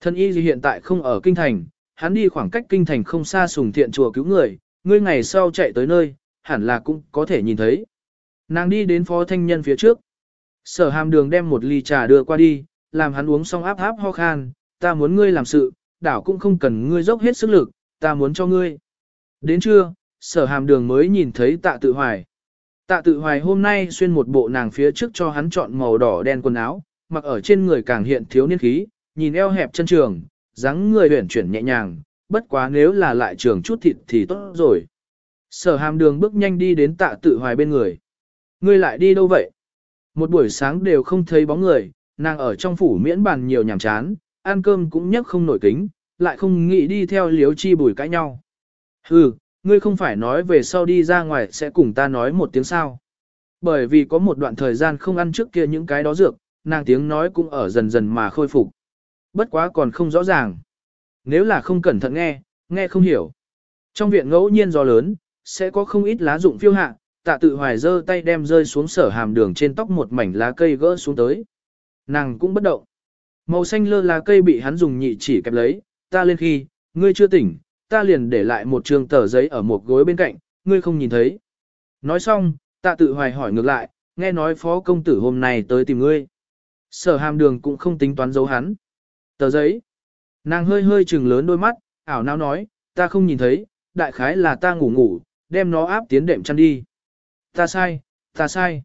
Speaker 1: Thân y gì hiện tại không ở kinh thành, hắn đi khoảng cách kinh thành không xa sùng thiện chùa cứu người, ngươi ngày sau chạy tới nơi, hẳn là cũng có thể nhìn thấy. Nàng đi đến phó thanh nhân phía trước. Sở hàm đường đem một ly trà đưa qua đi, làm hắn uống xong áp áp ho khan, ta muốn ngươi làm sự, đảo cũng không cần ngươi dốc hết sức lực, ta muốn cho ngươi. Đến trưa, sở hàm đường mới nhìn thấy tạ tự hoài. Tạ tự hoài hôm nay xuyên một bộ nàng phía trước cho hắn chọn màu đỏ đen quần áo, mặc ở trên người càng hiện thiếu niên khí, nhìn eo hẹp chân trường, dáng người huyển chuyển nhẹ nhàng, bất quá nếu là lại trường chút thịt thì tốt rồi. Sở hàm đường bước nhanh đi đến tạ tự hoài bên người. Ngươi lại đi đâu vậy? Một buổi sáng đều không thấy bóng người, nàng ở trong phủ miễn bàn nhiều nhảm chán, ăn cơm cũng nhấc không nổi kính, lại không nghĩ đi theo liếu chi bùi cãi nhau. Hừ, ngươi không phải nói về sau đi ra ngoài sẽ cùng ta nói một tiếng sao. Bởi vì có một đoạn thời gian không ăn trước kia những cái đó dược, nàng tiếng nói cũng ở dần dần mà khôi phục. Bất quá còn không rõ ràng. Nếu là không cẩn thận nghe, nghe không hiểu. Trong viện ngẫu nhiên gió lớn, sẽ có không ít lá rụng phiêu hạ, tạ tự hoài giơ tay đem rơi xuống sở hàm đường trên tóc một mảnh lá cây gỡ xuống tới. Nàng cũng bất động. Màu xanh lơ lá cây bị hắn dùng nhị chỉ kẹp lấy, ta lên khi, ngươi chưa tỉnh, ta liền để lại một trường tờ giấy ở một gối bên cạnh, ngươi không nhìn thấy. Nói xong, tạ tự hoài hỏi ngược lại, nghe nói phó công tử hôm nay tới tìm ngươi. Sở hàm đường cũng không tính toán giấu hắn. Tờ giấy. Nàng hơi hơi trừng lớn đôi mắt, ảo não nói, ta không nhìn thấy, đại khái là ta ngủ ngủ, đem nó áp tiến đệm chăn đi. Ta sai, ta sai.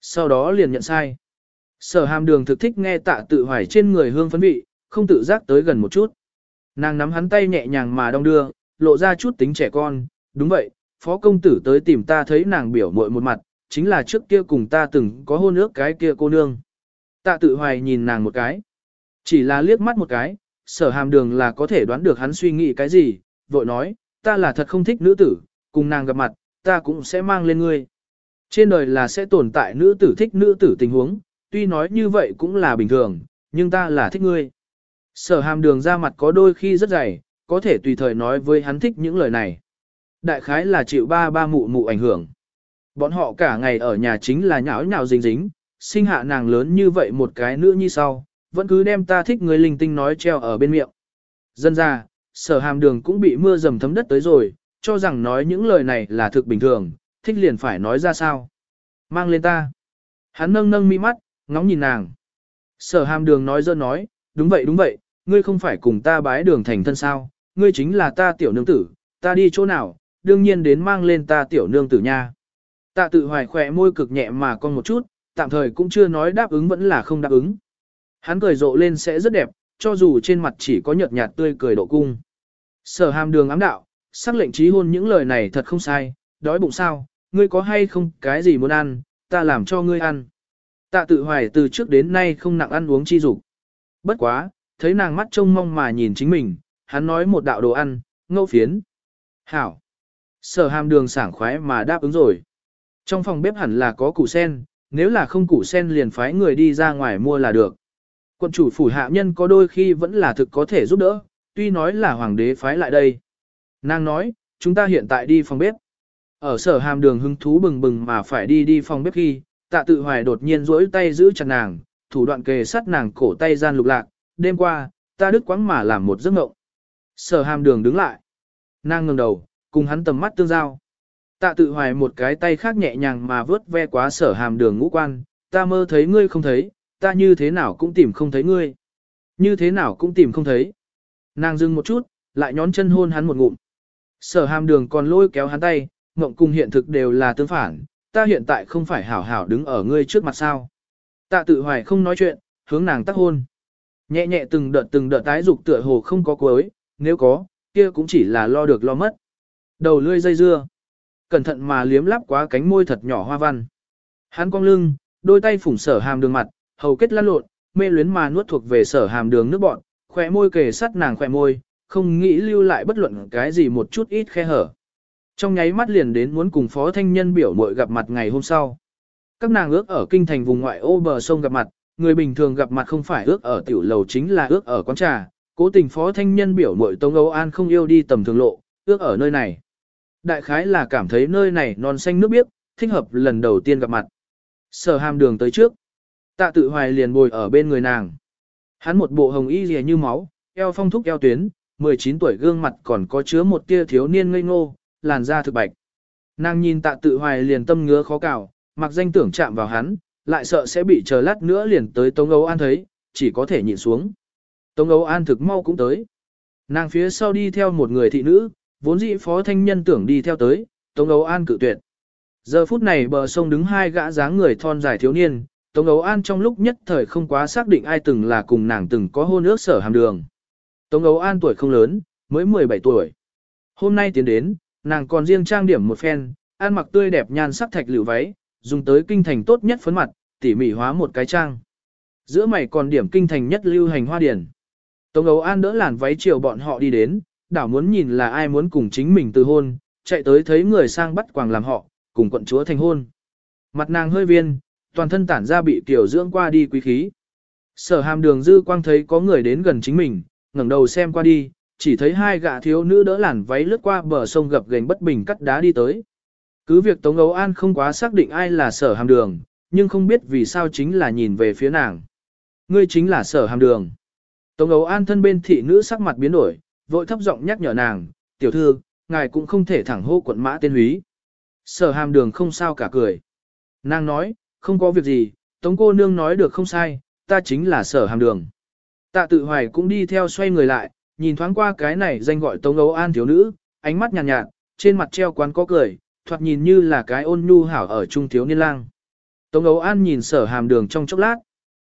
Speaker 1: Sau đó liền nhận sai. Sở hàm đường thực thích nghe tạ tự hoài trên người hương phấn vị, không tự giác tới gần một chút. Nàng nắm hắn tay nhẹ nhàng mà đong đưa, lộ ra chút tính trẻ con, đúng vậy, phó công tử tới tìm ta thấy nàng biểu muội một mặt, chính là trước kia cùng ta từng có hôn ước cái kia cô nương. Tạ tự hoài nhìn nàng một cái, chỉ là liếc mắt một cái, sở hàm đường là có thể đoán được hắn suy nghĩ cái gì, vội nói, ta là thật không thích nữ tử, cùng nàng gặp mặt, ta cũng sẽ mang lên ngươi. Trên đời là sẽ tồn tại nữ tử thích nữ tử tình huống, tuy nói như vậy cũng là bình thường, nhưng ta là thích ngươi. Sở hàm đường ra mặt có đôi khi rất dày, có thể tùy thời nói với hắn thích những lời này. Đại khái là chịu ba ba mụ mụ ảnh hưởng. Bọn họ cả ngày ở nhà chính là nhão nhào dính dính, sinh hạ nàng lớn như vậy một cái nữa như sau, vẫn cứ đem ta thích người linh tinh nói treo ở bên miệng. Dân ra, sở hàm đường cũng bị mưa dầm thấm đất tới rồi, cho rằng nói những lời này là thực bình thường, thích liền phải nói ra sao. Mang lên ta. Hắn nâng nâng mi mắt, ngóng nhìn nàng. Sở hàm đường nói dơ nói, đúng vậy đúng vậy, ngươi không phải cùng ta bái đường thành thân sao, ngươi chính là ta tiểu nương tử, ta đi chỗ nào, đương nhiên đến mang lên ta tiểu nương tử nha. Tạ tự hoài khỏe môi cực nhẹ mà con một chút, tạm thời cũng chưa nói đáp ứng vẫn là không đáp ứng. Hắn cười rộ lên sẽ rất đẹp, cho dù trên mặt chỉ có nhợt nhạt tươi cười độ cung. Sở hàm đường ám đạo, sắc lệnh trí hôn những lời này thật không sai, đói bụng sao, ngươi có hay không cái gì muốn ăn, ta làm cho ngươi ăn. Tạ tự hoài từ trước đến nay không nặng ăn uống chi dục. Bất quá, thấy nàng mắt trông mong mà nhìn chính mình, hắn nói một đạo đồ ăn, ngẫu phiến. Hảo. Sở hàm đường sảng khoái mà đáp ứng rồi. Trong phòng bếp hẳn là có củ sen, nếu là không củ sen liền phái người đi ra ngoài mua là được. Quân chủ phủ hạ nhân có đôi khi vẫn là thực có thể giúp đỡ, tuy nói là hoàng đế phái lại đây. Nàng nói, chúng ta hiện tại đi phòng bếp. Ở sở hàm đường hứng thú bừng bừng mà phải đi đi phòng bếp khi, tạ tự hoài đột nhiên rỗi tay giữ chặt nàng, thủ đoạn kề sát nàng cổ tay gian lục lạc, đêm qua, ta đứt quãng mà làm một giấc mộng. Sở hàm đường đứng lại. Nàng ngẩng đầu, cùng hắn tầm mắt tương giao. Tạ tự hoài một cái tay khác nhẹ nhàng mà vớt ve quá sở hàm đường ngũ quan, ta mơ thấy ngươi không thấy, ta như thế nào cũng tìm không thấy ngươi. Như thế nào cũng tìm không thấy. Nàng dừng một chút, lại nhón chân hôn hắn một ngụm. Sở hàm đường còn lôi kéo hắn tay, mộng cùng hiện thực đều là tương phản, ta hiện tại không phải hảo hảo đứng ở ngươi trước mặt sao. Tạ tự hoài không nói chuyện, hướng nàng tắc hôn. Nhẹ nhẹ từng đợt từng đợt tái dục tựa hồ không có cuối, nếu có, kia cũng chỉ là lo được lo mất. Đầu lươi dây dưa. Cẩn thận mà liếm lắp quá cánh môi thật nhỏ hoa văn. Hắn cong lưng, đôi tay phủng sở hàm đường mặt, hầu kết lăn lộn, mê luyến mà nuốt thuộc về sở hàm đường nước bọn, khỏe môi kề sắt nàng khỏe môi, không nghĩ lưu lại bất luận cái gì một chút ít khe hở. Trong nháy mắt liền đến muốn cùng phó thanh nhân biểu muội gặp mặt ngày hôm sau. Các nàng ước ở kinh thành vùng ngoại ô bờ sông gặp mặt, người bình thường gặp mặt không phải ước ở tiểu lầu chính là ước ở quán trà, cố tình phó thanh nhân biểu muội Tống Âu An không yêu đi tầm thường lộ, ước ở nơi này. Đại khái là cảm thấy nơi này non xanh nước biếc, thích hợp lần đầu tiên gặp mặt. Sở hàm đường tới trước. Tạ tự hoài liền bồi ở bên người nàng. Hắn một bộ hồng y rìa như máu, eo phong thúc eo tuyến, 19 tuổi gương mặt còn có chứa một tia thiếu niên ngây ngô, làn da thực bạch. Nàng nhìn tạ tự hoài liền tâm ngứa khó cào, mặc danh tưởng chạm vào hắn, lại sợ sẽ bị chờ lát nữa liền tới Tống Âu An thấy, chỉ có thể nhìn xuống. Tống Âu An thực mau cũng tới. Nàng phía sau đi theo một người thị nữ, vốn dĩ phó thanh nhân tưởng đi theo tới, Tống Âu An cự tuyệt. Giờ phút này bờ sông đứng hai gã dáng người thon dài thiếu niên, Tống Âu An trong lúc nhất thời không quá xác định ai từng là cùng nàng từng có hôn ước sở hàm đường. Tống Âu An tuổi không lớn, mới 17 tuổi. Hôm nay tiến đến, nàng còn riêng trang điểm một phen, ăn mặc tươi đẹp nhan sắc thạch lựu váy, dùng tới kinh thành tốt nhất phấn mặt, tỉ mỉ hóa một cái trang. Giữa mày còn điểm kinh thành nhất lưu hành hoa điển. Tống Âu an đỡ làn váy chiều bọn họ đi đến, đảo muốn nhìn là ai muốn cùng chính mình từ hôn, chạy tới thấy người sang bắt quàng làm họ, cùng quận chúa thành hôn. Mặt nàng hơi viên, toàn thân tản ra bị tiểu dưỡng qua đi quý khí. Sở hàm đường dư quang thấy có người đến gần chính mình, ngẩng đầu xem qua đi, chỉ thấy hai gã thiếu nữ đỡ làn váy lướt qua bờ sông gập ghềnh bất bình cắt đá đi tới. Cứ việc Tống Ấu An không quá xác định ai là sở hàm đường, nhưng không biết vì sao chính là nhìn về phía nàng. Ngươi chính là sở hàm đường. Tống Ấu An thân bên thị nữ sắc mặt biến đổi, vội thấp giọng nhắc nhở nàng, tiểu thư, ngài cũng không thể thẳng hô quận mã tên húy. Sở hàm đường không sao cả cười. Nàng nói, không có việc gì, Tống cô nương nói được không sai, ta chính là sở hàm đường. Tạ tự hoài cũng đi theo xoay người lại, nhìn thoáng qua cái này danh gọi Tống Âu An thiếu nữ, ánh mắt nhàn nhạt, nhạt, trên mặt treo quán có cười, thoạt nhìn như là cái ôn nhu hảo ở trung thiếu niên lang. Tống Âu An nhìn sở hàm đường trong chốc lát.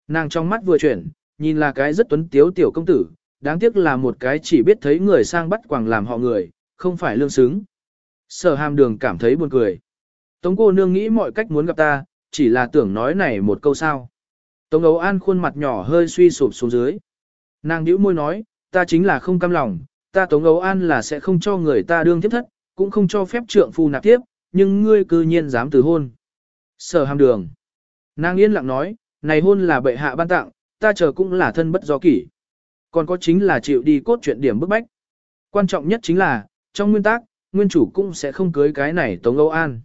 Speaker 1: Nàng trong mắt vừa chuyển, nhìn là cái rất tuấn tiếu tiểu công tử, đáng tiếc là một cái chỉ biết thấy người sang bắt quàng làm họ người, không phải lương xứng. Sở hàm đường cảm thấy buồn cười. Tống cô nương nghĩ mọi cách muốn gặp ta, chỉ là tưởng nói này một câu sao. Tống Âu an khuôn mặt nhỏ hơi suy sụp xuống dưới. Nàng nhíu môi nói, ta chính là không cam lòng, ta tống ấu an là sẽ không cho người ta đương tiếp thất, cũng không cho phép trượng phu nạp tiếp, nhưng ngươi cư nhiên dám từ hôn. Sở hàm đường. Nàng yên lặng nói, này hôn là bệ hạ ban tặng, ta chờ cũng là thân bất do kỷ. Còn có chính là chịu đi cốt chuyện điểm bức bách. Quan trọng nhất chính là, trong nguyên tắc, nguyên chủ cũng sẽ không cưới cái này Tống Âu An.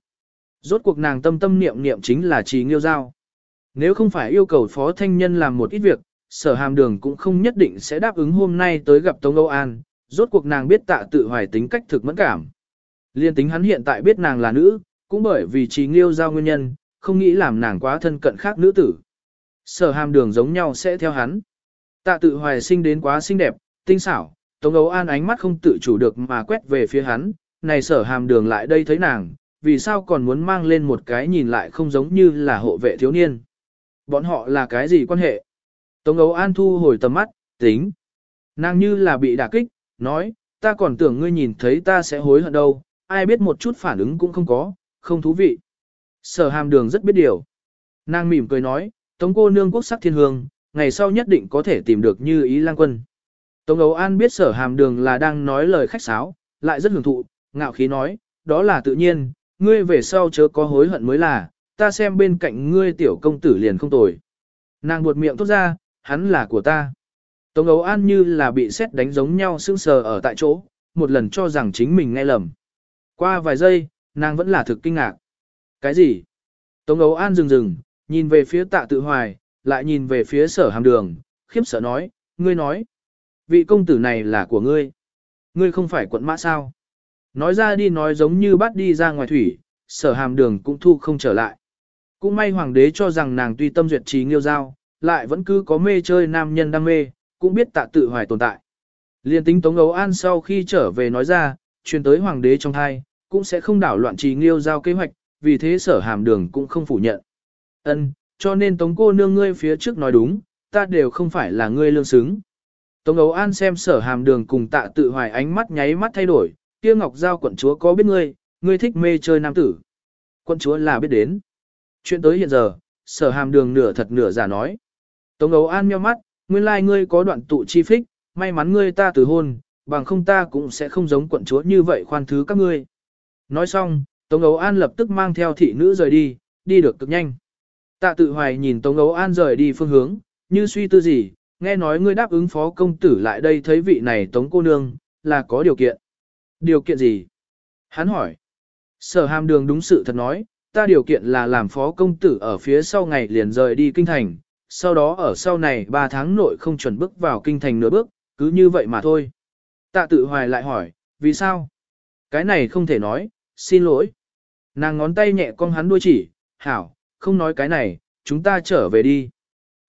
Speaker 1: Rốt cuộc nàng tâm tâm niệm niệm chính là trì nghiêu giao. Nếu không phải yêu cầu phó thanh nhân làm một ít việc, sở hàm đường cũng không nhất định sẽ đáp ứng hôm nay tới gặp Tống Âu An. Rốt cuộc nàng biết tạ tự hoài tính cách thực mẫn cảm. Liên tính hắn hiện tại biết nàng là nữ, cũng bởi vì trí nghiêu giao nguyên nhân, không nghĩ làm nàng quá thân cận khác nữ tử. Sở hàm đường giống nhau sẽ theo hắn. Tạ tự hoài sinh đến quá xinh đẹp, tinh xảo, Tống Âu An ánh mắt không tự chủ được mà quét về phía hắn, này sở hàm đường lại đây thấy nàng, vì sao còn muốn mang lên một cái nhìn lại không giống như là hộ vệ thiếu niên. Bọn họ là cái gì quan hệ? Tống Âu An thu hồi tầm mắt, tính. Nàng như là bị đả kích, nói, ta còn tưởng ngươi nhìn thấy ta sẽ hối hận đâu, ai biết một chút phản ứng cũng không có, không thú vị. Sở hàm đường rất biết điều. Nàng mỉm cười nói, Tống cô nương quốc sắc thiên hương, ngày sau nhất định có thể tìm được như ý lang quân. Tống Âu an biết sở hàm đường là đang nói lời khách sáo, lại rất hưởng thụ, ngạo khí nói, đó là tự nhiên, ngươi về sau chớ có hối hận mới là, ta xem bên cạnh ngươi tiểu công tử liền không tồi. Nàng buột miệng tốt ra, hắn là của ta. Tống Âu an như là bị xét đánh giống nhau sững sờ ở tại chỗ, một lần cho rằng chính mình nghe lầm. Qua vài giây, nàng vẫn là thực kinh ngạc. Cái gì? Tống Âu an dừng dừng, nhìn về phía tạ tự hoài, lại nhìn về phía sở hàm đường, khiếp sợ nói, ngươi nói. Vị công tử này là của ngươi. Ngươi không phải quận mã sao. Nói ra đi nói giống như bắt đi ra ngoài thủy, sở hàm đường cũng thu không trở lại. Cũng may hoàng đế cho rằng nàng tuy tâm duyệt trí nghiêu giao, lại vẫn cứ có mê chơi nam nhân đam mê, cũng biết tạ tự hoài tồn tại. Liên tính Tống Âu An sau khi trở về nói ra, truyền tới hoàng đế trong thai, cũng sẽ không đảo loạn trì nghiêu giao kế hoạch, vì thế sở hàm đường cũng không phủ nhận. Ân, cho nên Tống cô nương ngươi phía trước nói đúng, ta đều không phải là ngươi lương xứng. Tống Âu an xem sở hàm đường cùng tạ tự hoài ánh mắt nháy mắt thay đổi, kia ngọc giao quận chúa có biết ngươi, ngươi thích mê chơi nam tử. Quận chúa là biết đến. Chuyện tới hiện giờ, sở hàm đường nửa thật nửa giả nói. Tống ấu an meo mắt, nguyên lai ngươi có đoạn tụ chi phích, may mắn ngươi ta từ hôn, bằng không ta cũng sẽ không giống quận chúa như vậy khoan thứ các ngươi. Nói xong, Tống ấu an lập tức mang theo thị nữ rời đi, đi được cực nhanh. Tạ tự hoài nhìn Tống Ấu An rời đi phương hướng, như suy tư gì, nghe nói ngươi đáp ứng phó công tử lại đây thấy vị này Tống cô nương, là có điều kiện. Điều kiện gì? Hắn hỏi. Sở hàm đường đúng sự thật nói, ta điều kiện là làm phó công tử ở phía sau ngày liền rời đi kinh thành, sau đó ở sau này 3 tháng nội không chuẩn bước vào kinh thành nửa bước, cứ như vậy mà thôi. Tạ tự hoài lại hỏi, vì sao? Cái này không thể nói, xin lỗi. Nàng ngón tay nhẹ cong hắn đuôi chỉ, hảo, không nói cái này, chúng ta trở về đi.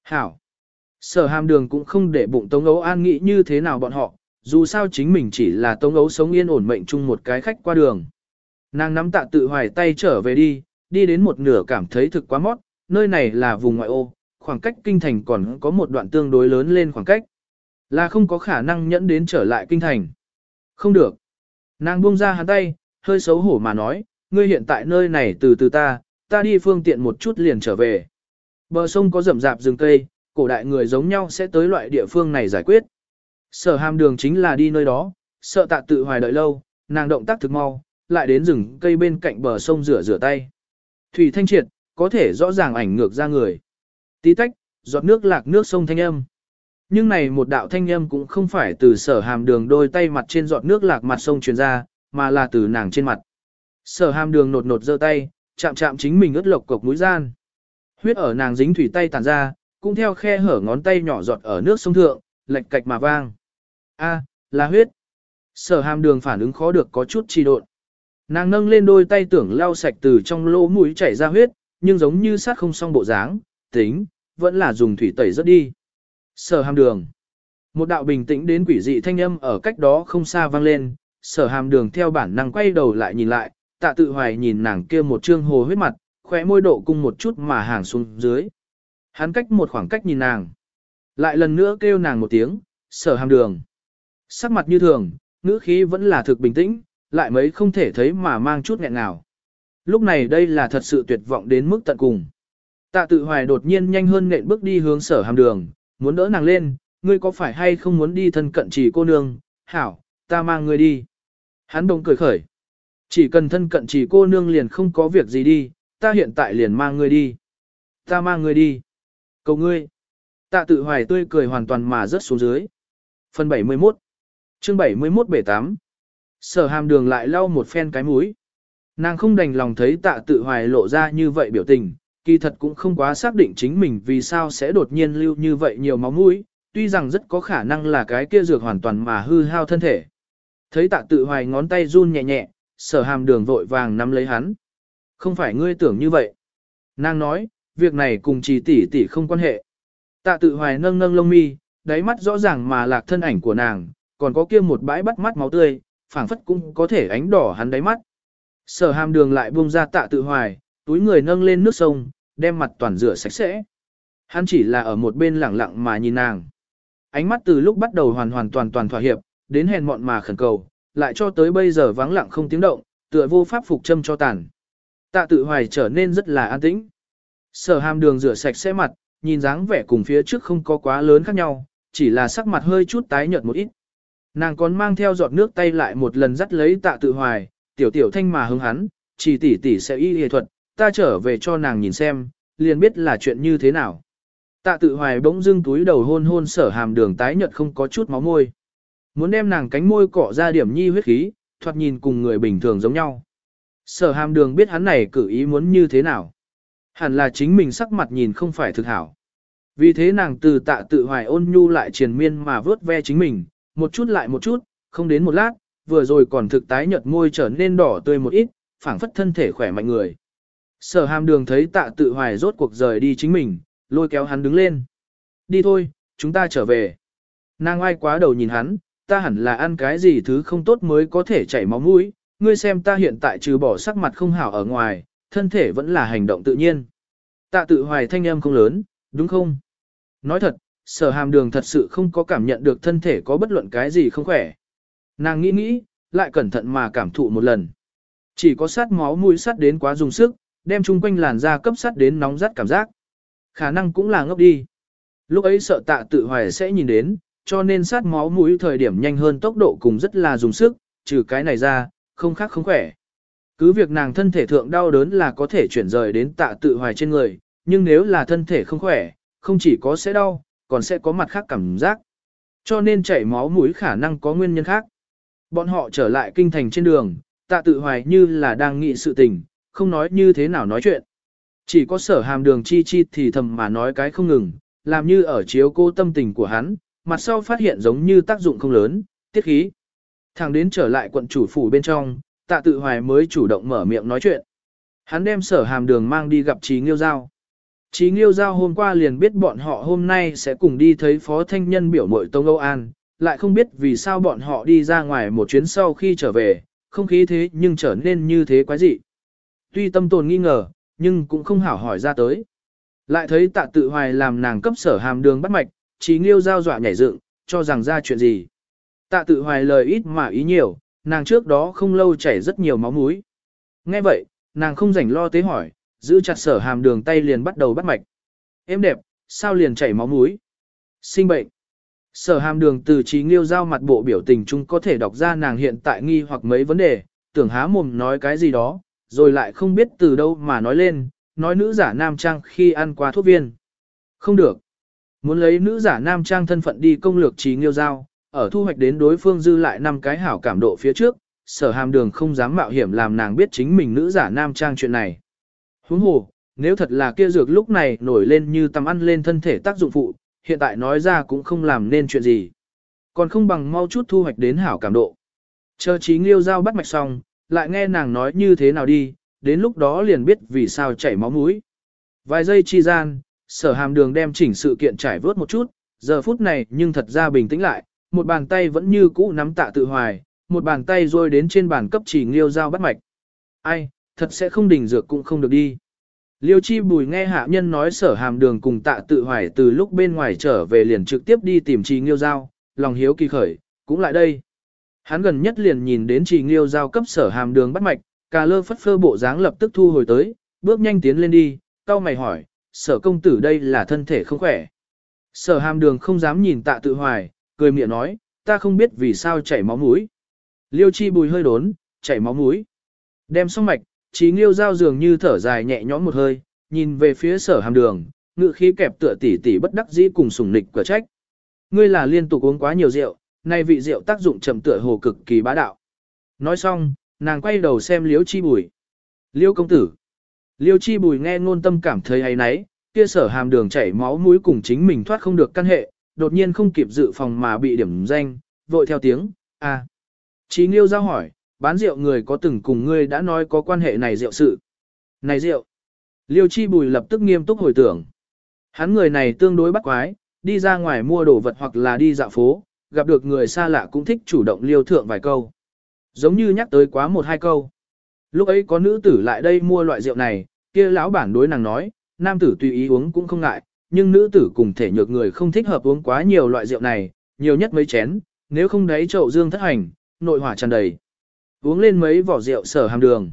Speaker 1: Hảo. Sở hàm đường cũng không để bụng Tống Ấu an nghĩ như thế nào bọn họ, dù sao chính mình chỉ là Tống Ấu sống yên ổn mệnh chung một cái khách qua đường. Nàng nắm tạ tự hoài tay trở về đi, đi đến một nửa cảm thấy thực quá mót, nơi này là vùng ngoại ô, khoảng cách kinh thành còn có một đoạn tương đối lớn lên khoảng cách. Là không có khả năng nhẫn đến trở lại kinh thành. Không được. Nàng buông ra hắn tay, hơi xấu hổ mà nói, ngươi hiện tại nơi này từ từ ta, ta đi phương tiện một chút liền trở về. Bờ sông có rậm rạp rừng cây, cổ đại người giống nhau sẽ tới loại địa phương này giải quyết. Sở hàm đường chính là đi nơi đó, sợ tạ tự hoài đợi lâu, nàng động tác thực mau, lại đến rừng cây bên cạnh bờ sông rửa rửa tay. Thủy thanh triệt, có thể rõ ràng ảnh ngược ra người. Tí tách, giọt nước lạc nước sông thanh âm. Nhưng này một đạo thanh âm cũng không phải từ sở hàm đường đôi tay mặt trên giọt nước lạc mặt sông truyền ra, mà là từ nàng trên mặt. Sở hàm đường nột nột giơ tay, chạm chạm chính mình ướt lộc cục mũi gian. Huyết ở nàng dính thủy tay tàn ra, cũng theo khe hở ngón tay nhỏ giọt ở nước sông thượng, lệch cạch mà vang. A, là huyết. Sở hàm đường phản ứng khó được có chút trì độn. Nàng nâng lên đôi tay tưởng lau sạch từ trong lỗ mũi chảy ra huyết, nhưng giống như sát không xong bộ dáng, tính, vẫn là dùng thủy tẩy rất đi. Sở hàm đường. Một đạo bình tĩnh đến quỷ dị thanh âm ở cách đó không xa vang lên, sở hàm đường theo bản năng quay đầu lại nhìn lại, tạ tự hoài nhìn nàng kia một trương hồ huyết mặt, khóe môi độ cung một chút mà hàng xuống dưới. Hắn cách một khoảng cách nhìn nàng. Lại lần nữa kêu nàng một tiếng, sở hàm đường. Sắc mặt như thường, ngữ khí vẫn là thực bình tĩnh, lại mấy không thể thấy mà mang chút nghẹn nào. Lúc này đây là thật sự tuyệt vọng đến mức tận cùng. Tạ tự hoài đột nhiên nhanh hơn nện bước đi hướng sở hàm đường, muốn đỡ nàng lên, ngươi có phải hay không muốn đi thân cận chỉ cô nương, hảo, ta mang ngươi đi. Hắn đồng cười khởi. Chỉ cần thân cận chỉ cô nương liền không có việc gì đi, ta hiện tại liền mang ngươi đi. Ta mang ngươi đi. Cầu ngươi. Tạ tự hoài tươi cười hoàn toàn mà rớt xuống dưới. Phần 71 chương 71 bể 8 Sở hàm đường lại lau một phen cái mũi. Nàng không đành lòng thấy tạ tự hoài lộ ra như vậy biểu tình, kỳ thật cũng không quá xác định chính mình vì sao sẽ đột nhiên lưu như vậy nhiều máu mũi, tuy rằng rất có khả năng là cái kia dược hoàn toàn mà hư hao thân thể. Thấy tạ tự hoài ngón tay run nhẹ nhẹ, sở hàm đường vội vàng nắm lấy hắn. Không phải ngươi tưởng như vậy. Nàng nói, việc này cùng trì tỷ tỷ không quan hệ. Tạ tự hoài nâng nâng lông mi, đáy mắt rõ ràng mà lạc thân ảnh của nàng, còn có kia một bãi bắt mắt máu tươi, phảng phất cũng có thể ánh đỏ hắn đáy mắt. Sở hàm đường lại buông ra tạ tự hoài, túi người nâng lên nước sông, đem mặt toàn rửa sạch sẽ. Hắn chỉ là ở một bên lẳng lặng mà nhìn nàng. Ánh mắt từ lúc bắt đầu hoàn hoàn toàn toàn thỏa hiệp, đến hèn mọn mà khẩn cầu, lại cho tới bây giờ vắng lặng không tiếng động, tựa vô pháp phục châm cho tàn. Tạ tự hoài trở nên rất là an tĩnh. Sở hàm đường rửa sạch sẽ mặt, nhìn dáng vẻ cùng phía trước không có quá lớn khác nhau, chỉ là sắc mặt hơi chút tái nhợt một ít. Nàng còn mang theo giọt nước tay lại một lần dắt lấy tạ tự hoài, tiểu tiểu thanh mà hứng hắn, chỉ tỷ tỷ sẽ y y thuật, ta trở về cho nàng nhìn xem, liền biết là chuyện như thế nào. Tạ tự hoài bỗng dưng túi đầu hôn hôn sở hàm đường tái nhợt không có chút máu môi. Muốn đem nàng cánh môi cọ ra điểm nhi huyết khí, thoạt nhìn cùng người bình thường giống nhau. Sở hàm đường biết hắn này cử ý muốn như thế nào. Hẳn là chính mình sắc mặt nhìn không phải thực hảo. Vì thế nàng từ tạ tự hoài ôn nhu lại triền miên mà vớt ve chính mình, một chút lại một chút, không đến một lát, vừa rồi còn thực tái nhợt môi trở nên đỏ tươi một ít, phảng phất thân thể khỏe mạnh người. Sở hàm đường thấy tạ tự hoài rốt cuộc rời đi chính mình, lôi kéo hắn đứng lên. Đi thôi, chúng ta trở về. Nàng ai quá đầu nhìn hắn, ta hẳn là ăn cái gì thứ không tốt mới có thể chảy máu mũi, ngươi xem ta hiện tại trừ bỏ sắc mặt không hảo ở ngoài, thân thể vẫn là hành động tự nhiên. Tạ tự hoài thanh âm không lớn, đúng không? Nói thật, sở hàm đường thật sự không có cảm nhận được thân thể có bất luận cái gì không khỏe. Nàng nghĩ nghĩ, lại cẩn thận mà cảm thụ một lần. Chỉ có sát máu mũi sát đến quá dùng sức, đem chung quanh làn da cấp sắt đến nóng rát cảm giác. Khả năng cũng là ngốc đi. Lúc ấy sợ tạ tự hoài sẽ nhìn đến, cho nên sát máu mũi thời điểm nhanh hơn tốc độ cùng rất là dùng sức, trừ cái này ra, không khác không khỏe. Cứ việc nàng thân thể thượng đau đớn là có thể chuyển rời đến tạ tự hoài trên người, nhưng nếu là thân thể không khỏe, không chỉ có sẽ đau, còn sẽ có mặt khác cảm giác. Cho nên chảy máu mũi khả năng có nguyên nhân khác. Bọn họ trở lại kinh thành trên đường, tạ tự hoài như là đang nghị sự tình, không nói như thế nào nói chuyện. Chỉ có sở hàm đường chi chi thì thầm mà nói cái không ngừng, làm như ở chiếu cô tâm tình của hắn, mặt sau phát hiện giống như tác dụng không lớn, tiết khí. Thằng đến trở lại quận chủ phủ bên trong, tạ tự hoài mới chủ động mở miệng nói chuyện. Hắn đem sở hàm đường mang đi gặp trí nghiêu giao. Trí nghiêu giao hôm qua liền biết bọn họ hôm nay sẽ cùng đi thấy phó thanh nhân biểu mội Tông Âu An, lại không biết vì sao bọn họ đi ra ngoài một chuyến sau khi trở về, không khí thế nhưng trở nên như thế quái dị. Tuy tâm tồn nghi ngờ, nhưng cũng không hảo hỏi ra tới. Lại thấy tạ tự hoài làm nàng cấp sở hàm đường bắt mạch, trí nghiêu giao dọa nhảy dựng, cho rằng ra chuyện gì. Tạ tự hoài lời ít mà ý nhiều, nàng trước đó không lâu chảy rất nhiều máu mũi. Nghe vậy, nàng không rảnh lo tế hỏi, giữ chặt sở hàm đường tay liền bắt đầu bắt mạch. em đẹp, sao liền chảy máu mũi? Sinh bệnh. Sở hàm đường từ trí nghiêu giao mặt bộ biểu tình chung có thể đọc ra nàng hiện tại nghi hoặc mấy vấn đề, tưởng há mồm nói cái gì đó, rồi lại không biết từ đâu mà nói lên, nói nữ giả nam trang khi ăn qua thuốc viên. Không được. Muốn lấy nữ giả nam trang thân phận đi công lược trí nghiêu giao, ở thu hoạch đến đối phương dư lại năm cái hảo cảm độ phía trước, sở hàm đường không dám mạo hiểm làm nàng biết chính mình nữ giả nam trang chuyện này. Huống hồ, nếu thật là kia dược lúc này nổi lên như tầm ăn lên thân thể tác dụng phụ, hiện tại nói ra cũng không làm nên chuyện gì. Còn không bằng mau chút thu hoạch đến hảo cảm độ. Chờ trí nghiêu giao bắt mạch xong, lại nghe nàng nói như thế nào đi, đến lúc đó liền biết vì sao chảy máu mũi. Vài giây chi gian, sở hàm đường đem chỉnh sự kiện trải vớt một chút, giờ phút này nhưng thật ra bình tĩnh lại, một bàn tay vẫn như cũ nắm tạ tự hoài, một bàn tay rôi đến trên bàn cấp chỉ liêu dao bắt mạch. Ai, thật sẽ không đỉnh dược cũng không được đi. Liêu chi bùi nghe hạ nhân nói sở hàm đường cùng tạ tự hoài từ lúc bên ngoài trở về liền trực tiếp đi tìm trì nghiêu giao, lòng hiếu kỳ khởi, cũng lại đây. Hắn gần nhất liền nhìn đến trì nghiêu giao cấp sở hàm đường bắt mạch, cà lơ phất phơ bộ dáng lập tức thu hồi tới, bước nhanh tiến lên đi, cao mày hỏi, sở công tử đây là thân thể không khỏe. Sở hàm đường không dám nhìn tạ tự hoài, cười miệng nói, ta không biết vì sao chảy máu mũi. Liêu chi bùi hơi đốn, chảy máu mũi. Đem xong mạch, trí nghiêu giao dường như thở dài nhẹ nhõm một hơi, nhìn về phía sở hàm đường, ngự khí kẹp tựa tỉ tỉ bất đắc dĩ cùng sùng nịch cửa trách. Ngươi là liên tục uống quá nhiều rượu, nay vị rượu tác dụng chậm tựa hồ cực kỳ bá đạo. Nói xong, nàng quay đầu xem liêu chi bùi. Liêu công tử. Liêu chi bùi nghe ngôn tâm cảm thấy ấy náy, kia sở hàm đường chảy máu mũi cùng chính mình thoát không được căn hệ, đột nhiên không kịp dự phòng mà bị điểm danh, vội theo tiếng, à. Chí Nghiêu giao hỏi, bán rượu người có từng cùng ngươi đã nói có quan hệ này rượu sự. Này rượu. Liêu Chi Bùi lập tức nghiêm túc hồi tưởng. Hắn người này tương đối bắt quái, đi ra ngoài mua đồ vật hoặc là đi dạo phố, gặp được người xa lạ cũng thích chủ động liêu thượng vài câu. Giống như nhắc tới quá một hai câu. Lúc ấy có nữ tử lại đây mua loại rượu này, kia lão bản đối nàng nói, nam tử tùy ý uống cũng không ngại, nhưng nữ tử cùng thể nhược người không thích hợp uống quá nhiều loại rượu này, nhiều nhất mấy chén, nếu không đáy chậu dương thất hành, nội hỏa tràn đầy. Uống lên mấy vỏ rượu sở hàm đường.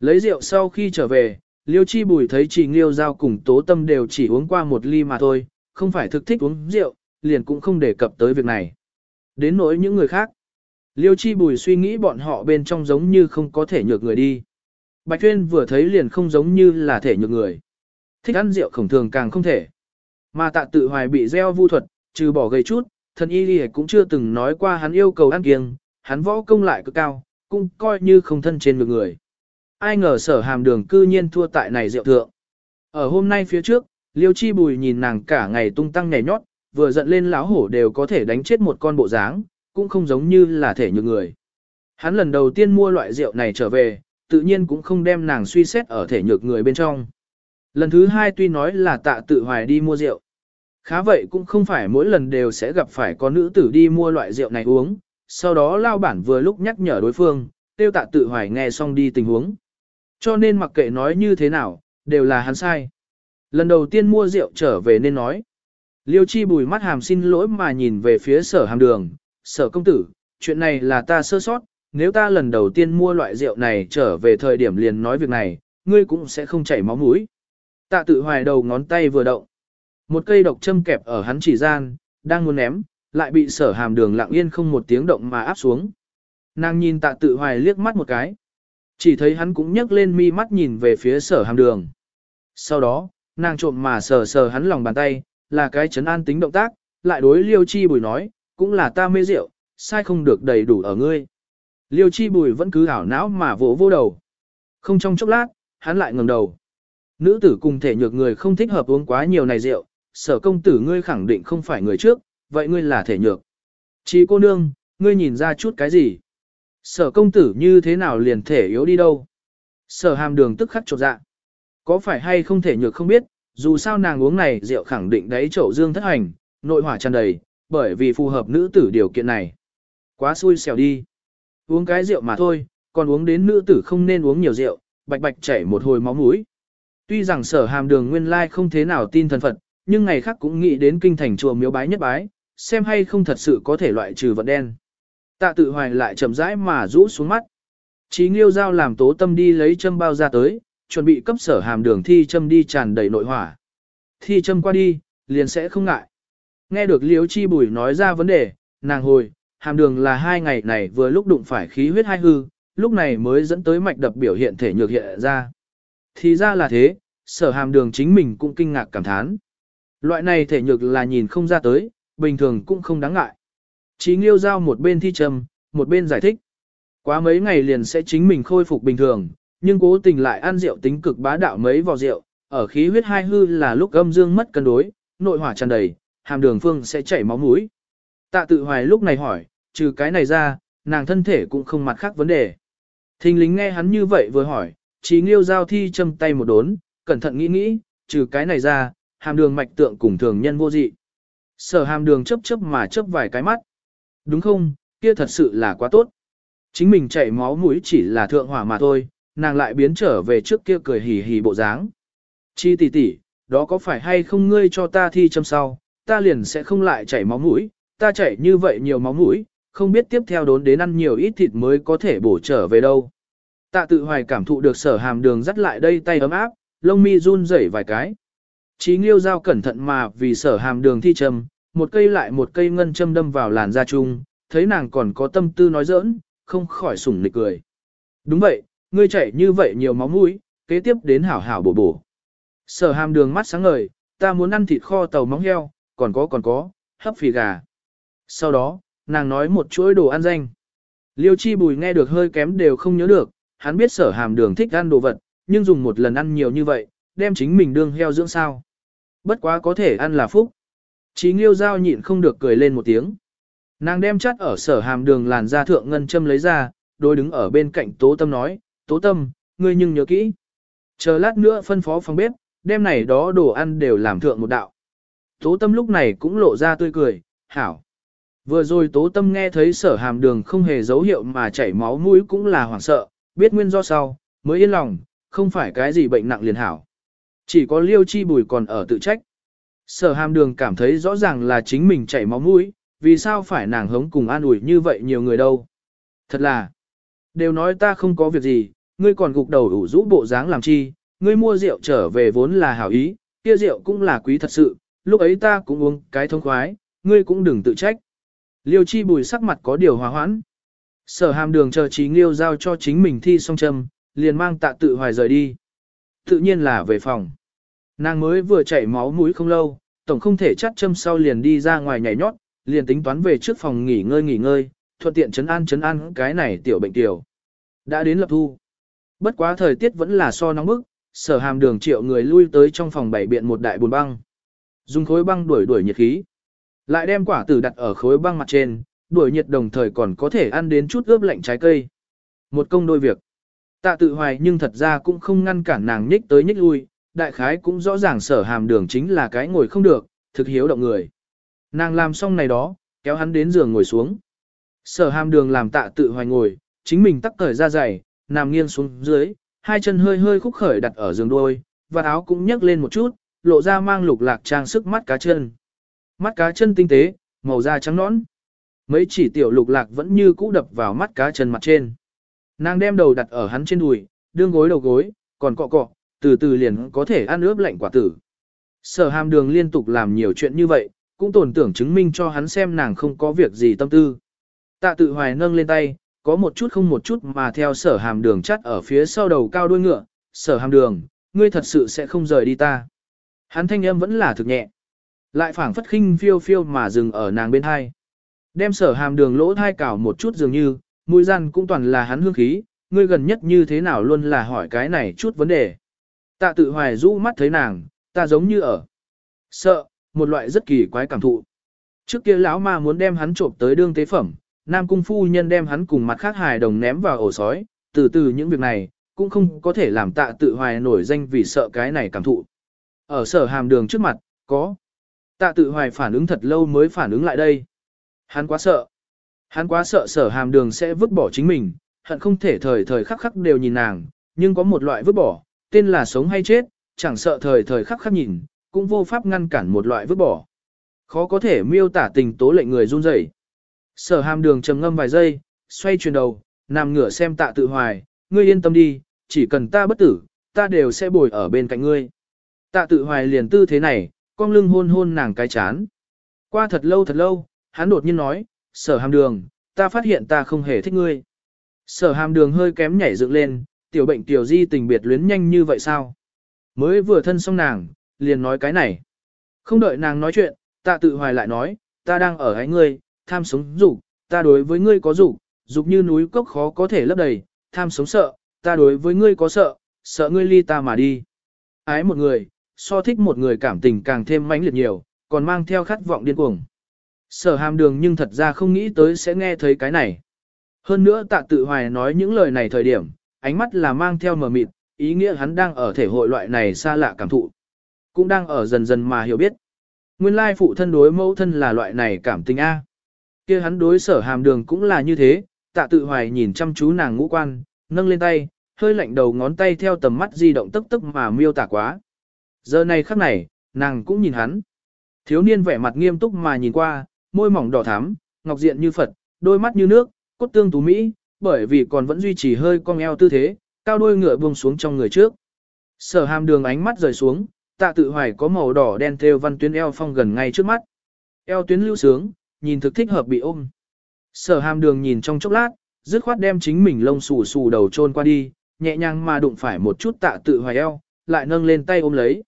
Speaker 1: Lấy rượu sau khi trở về, Liêu Chi Bùi thấy Trì Nghiêu Giao cùng Tố Tâm đều chỉ uống qua một ly mà thôi, không phải thực thích uống rượu, liền cũng không đề cập tới việc này. Đến nỗi những người khác, Liêu Chi Bùi suy nghĩ bọn họ bên trong giống như không có thể nhược người đi. Bạch Thuyên vừa thấy liền không giống như là thể nhược người. Thích ăn rượu khổng thường càng không thể. Mà tạ tự hoài bị gieo vu thuật, trừ bỏ gây chút, thần y đi cũng chưa từng nói qua hắn yêu cầu ăn kiêng, hắn võ công lại cực cao, cũng coi như không thân trên được người. Ai ngờ sở hàm đường cư nhiên thua tại này rượu thượng. Ở hôm nay phía trước, liêu chi bùi nhìn nàng cả ngày tung tăng nhảy nhót, vừa giận lên láo hổ đều có thể đánh chết một con bộ dáng, cũng không giống như là thể nhược người. Hắn lần đầu tiên mua loại rượu này trở về, tự nhiên cũng không đem nàng suy xét ở thể nhược người bên trong. Lần thứ hai tuy nói là tạ tự hoài đi mua rượu. Khá vậy cũng không phải mỗi lần đều sẽ gặp phải có nữ tử đi mua loại rượu này uống, sau đó lao bản vừa lúc nhắc nhở đối phương, tiêu tạ tự hoài nghe xong đi tình huống. Cho nên mặc kệ nói như thế nào, đều là hắn sai. Lần đầu tiên mua rượu trở về nên nói. Liêu chi bùi mắt hàm xin lỗi mà nhìn về phía sở hàm đường, sở công tử, chuyện này là ta sơ sót, nếu ta lần đầu tiên mua loại rượu này trở về thời điểm liền nói việc này, ngươi cũng sẽ không chảy máu mũi. Tạ tự hoài đầu ngón tay vừa động. Một cây độc châm kẹp ở hắn chỉ gian, đang muốn ném, lại bị sở hàm đường lặng yên không một tiếng động mà áp xuống. Nàng nhìn tạ tự hoài liếc mắt một cái. Chỉ thấy hắn cũng nhấc lên mi mắt nhìn về phía sở hàm đường. Sau đó, nàng trộm mà sờ sờ hắn lòng bàn tay, là cái chấn an tính động tác, lại đối liêu chi bùi nói, cũng là ta mê rượu, sai không được đầy đủ ở ngươi. Liêu chi bùi vẫn cứ ảo não mà vỗ vô đầu. Không trong chốc lát, hắn lại ngẩng đầu. Nữ tử cùng thể nhược người không thích hợp uống quá nhiều này rượu, sở công tử ngươi khẳng định không phải người trước, vậy ngươi là thể nhược. Chị cô nương, ngươi nhìn ra chút cái gì? Sở công tử như thế nào liền thể yếu đi đâu? Sở hàm đường tức khắc chột dạ. Có phải hay không thể nhược không biết, dù sao nàng uống này rượu khẳng định đấy chậu dương thất hành, nội hỏa tràn đầy, bởi vì phù hợp nữ tử điều kiện này. Quá xui xẻo đi. Uống cái rượu mà thôi, còn uống đến nữ tử không nên uống nhiều rượu, bạch bạch chảy một hồi máu mũi. Tuy rằng sở hàm đường nguyên lai không thế nào tin thần Phật, nhưng ngày khác cũng nghĩ đến kinh thành chùa miếu bái nhất bái, xem hay không thật sự có thể loại trừ vận đen. Tạ tự hoài lại chậm rãi mà rũ xuống mắt. Chí nghiêu giao làm tố tâm đi lấy châm bao ra tới, chuẩn bị cấp sở hàm đường thi châm đi tràn đầy nội hỏa. thi châm qua đi, liền sẽ không ngại. Nghe được Liễu Chi Bùi nói ra vấn đề, nàng hồi, hàm đường là hai ngày này vừa lúc đụng phải khí huyết hai hư, lúc này mới dẫn tới mạch đập biểu hiện thể nhược hiện ra. Thì ra là thế, sở hàm đường chính mình cũng kinh ngạc cảm thán. Loại này thể nhược là nhìn không ra tới, bình thường cũng không đáng ngại. Chí nghiêu giao một bên thi trầm, một bên giải thích. Quá mấy ngày liền sẽ chính mình khôi phục bình thường, nhưng cố tình lại ăn rượu tính cực bá đạo mấy vò rượu, ở khí huyết hai hư là lúc âm dương mất cân đối, nội hỏa tràn đầy, hàm đường phương sẽ chảy máu mũi. Tạ tự hoài lúc này hỏi, trừ cái này ra, nàng thân thể cũng không mặt khác vấn đề. Thình lính nghe hắn như vậy vừa hỏi, trí nghiêu giao thi châm tay một đốn, cẩn thận nghĩ nghĩ, trừ cái này ra, hàm đường mạch tượng cùng thường nhân vô dị. Sở hàm đường chấp chấp mà chấp vài cái mắt. Đúng không, kia thật sự là quá tốt. Chính mình chảy máu mũi chỉ là thượng hỏa mà thôi, nàng lại biến trở về trước kia cười hì hì bộ dáng. Chi tỷ tỷ, đó có phải hay không ngươi cho ta thi châm sau, ta liền sẽ không lại chảy máu mũi, ta chảy như vậy nhiều máu mũi, không biết tiếp theo đốn đến ăn nhiều ít thịt mới có thể bổ trở về đâu. Tạ tự hoài cảm thụ được sở hàm đường dắt lại đây tay ấm áp, lông mi run rẩy vài cái. Chí nghiêu dao cẩn thận mà vì sở hàm đường thi châm, một cây lại một cây ngân châm đâm vào làn da chung, thấy nàng còn có tâm tư nói giỡn, không khỏi sủng nịch cười. Đúng vậy, ngươi chảy như vậy nhiều máu mũi, kế tiếp đến hảo hảo bổ bổ. Sở hàm đường mắt sáng ngời, ta muốn ăn thịt kho tàu móng heo, còn có còn có, hấp phì gà. Sau đó, nàng nói một chuỗi đồ ăn danh. Liêu chi bùi nghe được hơi kém đều không nhớ được, hắn biết sở hàm đường thích ăn đồ vật, nhưng dùng một lần ăn nhiều như vậy, đem chính mình đương heo dưỡng sao. Bất quá có thể ăn là phúc. Chí nghiêu giao nhịn không được cười lên một tiếng. Nàng đem chắt ở sở hàm đường làn da thượng ngân châm lấy ra, đôi đứng ở bên cạnh tố tâm nói, tố tâm, ngươi nhưng nhớ kỹ. Chờ lát nữa phân phó phòng bếp, đem này đó đồ ăn đều làm thượng một đạo. Tố tâm lúc này cũng lộ ra tươi cười, hảo. Vừa rồi tố tâm nghe thấy sở hàm đường không hề dấu hiệu mà chảy máu mũi cũng là hoảng sợ, biết nguyên do sau, mới yên lòng, không phải cái gì bệnh nặng liền hảo. Chỉ có liêu chi bùi còn ở tự trách. Sở hàm đường cảm thấy rõ ràng là chính mình chảy máu mũi, vì sao phải nàng hống cùng an ủi như vậy nhiều người đâu. Thật là, đều nói ta không có việc gì, ngươi còn gục đầu ủ rũ bộ dáng làm chi, ngươi mua rượu trở về vốn là hảo ý, kia rượu cũng là quý thật sự, lúc ấy ta cũng uống cái thông khoái, ngươi cũng đừng tự trách. Liêu chi bùi sắc mặt có điều hòa hoãn. Sở hàm đường chờ trí nghiêu giao cho chính mình thi xong châm, liền mang tạ tự hoài rời đi. Tự nhiên là về phòng. Nàng mới vừa chảy máu mũi không lâu, tổng không thể chắt châm sau liền đi ra ngoài nhảy nhót, liền tính toán về trước phòng nghỉ ngơi nghỉ ngơi, thuận tiện chấn an chấn an cái này tiểu bệnh tiểu. Đã đến lập thu. Bất quá thời tiết vẫn là so nóng bức, sở hàm đường triệu người lui tới trong phòng bảy biện một đại bồn băng. Dùng khối băng đuổi đuổi nhiệt khí. Lại đem quả tử đặt ở khối băng mặt trên, đuổi nhiệt đồng thời còn có thể ăn đến chút ướp lạnh trái cây. Một công đôi việc. Tạ tự hoài nhưng thật ra cũng không ngăn cản nàng nhích tới nhích lui, đại khái cũng rõ ràng sở hàm đường chính là cái ngồi không được, thực hiếu động người. Nàng làm xong này đó, kéo hắn đến giường ngồi xuống. Sở hàm đường làm tạ tự hoài ngồi, chính mình tắc cởi ra giày, nằm nghiêng xuống dưới, hai chân hơi hơi khúc khởi đặt ở giường đôi, và áo cũng nhấc lên một chút, lộ ra mang lục lạc trang sức mắt cá chân. Mắt cá chân tinh tế, màu da trắng nõn. Mấy chỉ tiểu lục lạc vẫn như cũ đập vào mắt cá chân mặt trên. Nàng đem đầu đặt ở hắn trên đùi, đương gối đầu gối, còn cọ cọ, từ từ liền có thể ăn ướp lạnh quả tử. Sở hàm đường liên tục làm nhiều chuyện như vậy, cũng tổn tưởng chứng minh cho hắn xem nàng không có việc gì tâm tư. Tạ tự hoài nâng lên tay, có một chút không một chút mà theo sở hàm đường chắt ở phía sau đầu cao đuôi ngựa, sở hàm đường, ngươi thật sự sẽ không rời đi ta. Hắn thanh âm vẫn là thực nhẹ. Lại phảng phất khinh phiêu phiêu mà dừng ở nàng bên hai. Đem sở hàm đường lỗ thai cào một chút dường như, mũi răn cũng toàn là hắn hương khí, ngươi gần nhất như thế nào luôn là hỏi cái này chút vấn đề. Tạ tự hoài rũ mắt thấy nàng, ta giống như ở. Sợ, một loại rất kỳ quái cảm thụ. Trước kia lão ma muốn đem hắn trộm tới đương tế phẩm, nam cung phu nhân đem hắn cùng mặt khác hài đồng ném vào ổ sói, từ từ những việc này, cũng không có thể làm tạ tự hoài nổi danh vì sợ cái này cảm thụ. Ở sở hàm đường trước mặt, có. Tạ tự hoài phản ứng thật lâu mới phản ứng lại đây. Hắn quá sợ. Hắn quá sợ sở hàm đường sẽ vứt bỏ chính mình, hận không thể thời thời khắc khắc đều nhìn nàng, nhưng có một loại vứt bỏ, tên là sống hay chết, chẳng sợ thời thời khắc khắc nhìn, cũng vô pháp ngăn cản một loại vứt bỏ. Khó có thể miêu tả tình tố lệnh người run rẩy. Sở hàm đường trầm ngâm vài giây, xoay chuyển đầu, nằm ngửa xem tạ tự hoài, ngươi yên tâm đi, chỉ cần ta bất tử, ta đều sẽ bồi ở bên cạnh ngươi. Tạ tự hoài liền tư thế này, cong lưng hôn hôn nàng cái chán. Qua thật lâu thật lâu, hắn đột nhiên nói, sở hàm đường, ta phát hiện ta không hề thích ngươi. Sở hàm đường hơi kém nhảy dựng lên, tiểu bệnh tiểu di tình biệt luyến nhanh như vậy sao? Mới vừa thân xong nàng, liền nói cái này. Không đợi nàng nói chuyện, tạ tự hoài lại nói, ta đang ở ấy ngươi, tham sống dục, ta đối với ngươi có dục, dục như núi cốc khó có thể lấp đầy, tham sống sợ, ta đối với ngươi có sợ, sợ ngươi ly ta mà đi. Ái một người, so thích một người cảm tình càng thêm mãnh liệt nhiều, còn mang theo khát vọng điên cuồng. Sở hàm đường nhưng thật ra không nghĩ tới sẽ nghe thấy cái này. Hơn nữa tạ tự hoài nói những lời này thời điểm, ánh mắt là mang theo mờ mịt, ý nghĩa hắn đang ở thể hội loại này xa lạ cảm thụ. Cũng đang ở dần dần mà hiểu biết. Nguyên lai phụ thân đối mẫu thân là loại này cảm tình A kia hắn đối sở hàm đường cũng là như thế, tạ tự hoài nhìn chăm chú nàng ngũ quan, nâng lên tay, hơi lạnh đầu ngón tay theo tầm mắt di động tức tức mà miêu tả quá. Giờ này khắc này, nàng cũng nhìn hắn. Thiếu niên vẻ mặt nghiêm túc mà nhìn qua, môi mỏng đỏ thắm, ngọc diện như Phật, đôi mắt như nước, cốt tương tú Mỹ, bởi vì còn vẫn duy trì hơi cong eo tư thế, cao đôi ngựa buông xuống trong người trước. Sở hàm đường ánh mắt rời xuống, tạ tự hoài có màu đỏ đen theo văn tuyến eo phong gần ngay trước mắt. Eo tuyến lưu sướng, nhìn thực thích hợp bị ôm. Sở hàm đường nhìn trong chốc lát, dứt khoát đem chính mình lông xù xù đầu trôn qua đi, nhẹ nhàng mà đụng phải một chút tạ tự hoài eo, lại nâng lên tay ôm lấy.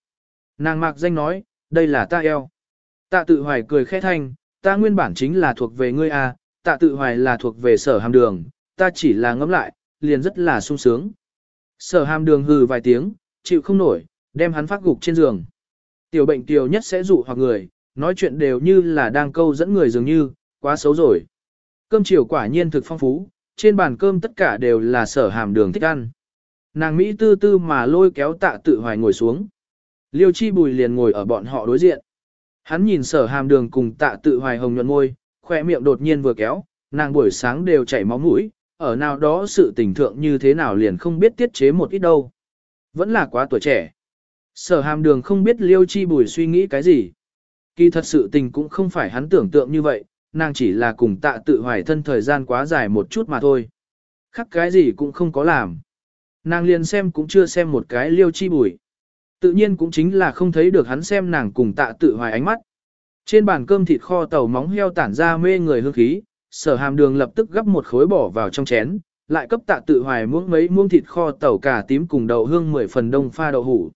Speaker 1: Nàng mạc danh nói, đây là ta eo. Tạ tự hoài cười khẽ thanh, ta nguyên bản chính là thuộc về ngươi a, tạ tự hoài là thuộc về sở hàm đường, ta chỉ là ngẫm lại, liền rất là sung sướng. Sở hàm đường hừ vài tiếng, chịu không nổi, đem hắn phát gục trên giường. Tiểu bệnh tiểu nhất sẽ dụ hoặc người, nói chuyện đều như là đang câu dẫn người dường như, quá xấu rồi. Cơm chiều quả nhiên thực phong phú, trên bàn cơm tất cả đều là sở hàm đường thích ăn. Nàng Mỹ tư tư mà lôi kéo tạ tự hoài ngồi xuống. Liêu chi bùi liền ngồi ở bọn họ đối diện. Hắn nhìn sở hàm đường cùng tạ tự hoài hồng nhuận môi, khoe miệng đột nhiên vừa kéo, nàng buổi sáng đều chảy máu mũi, ở nào đó sự tình thượng như thế nào liền không biết tiết chế một ít đâu. Vẫn là quá tuổi trẻ. Sở hàm đường không biết liêu chi bùi suy nghĩ cái gì. Kỳ thật sự tình cũng không phải hắn tưởng tượng như vậy, nàng chỉ là cùng tạ tự hoài thân thời gian quá dài một chút mà thôi. Khắc cái gì cũng không có làm. Nàng liền xem cũng chưa xem một cái liêu chi bùi. Tự nhiên cũng chính là không thấy được hắn xem nàng cùng tạ tự hoài ánh mắt. Trên bàn cơm thịt kho tàu móng heo tản ra mê người hương khí, sở hàm đường lập tức gấp một khối bỏ vào trong chén, lại cấp tạ tự hoài muỗng mấy muỗng thịt kho tàu cà tím cùng đậu hương mười phần đông pha đậu hủ.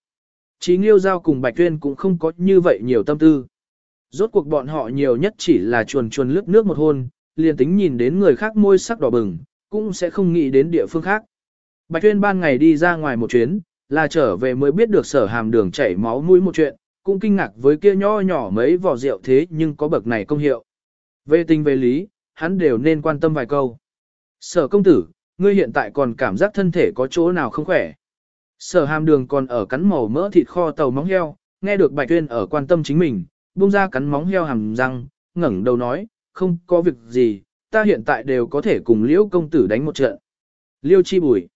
Speaker 1: Chí Nghiêu Giao cùng Bạch Tuyên cũng không có như vậy nhiều tâm tư. Rốt cuộc bọn họ nhiều nhất chỉ là chuồn chuồn lướt nước một hôn, liền tính nhìn đến người khác môi sắc đỏ bừng, cũng sẽ không nghĩ đến địa phương khác. Bạch Tuyên ban ngày đi ra ngoài một chuyến, là trở về mới biết được sở hàm đường chảy máu mũi một chuyện, cũng kinh ngạc với kia nho nhỏ mấy vỏ rượu thế nhưng có bậc này công hiệu. Về tình về lý, hắn đều nên quan tâm vài câu. Sở công tử, ngươi hiện tại còn cảm giác thân thể có chỗ nào không khỏe. Sở hàm đường còn ở cắn màu mỡ thịt kho tàu móng heo, nghe được Bạch Tuyên ở quan tâm chính mình, bung ra cắn móng heo hàm răng, ngẩng đầu nói, không có việc gì, ta hiện tại đều có thể cùng liễu công tử đánh một trận. Liêu chi bùi.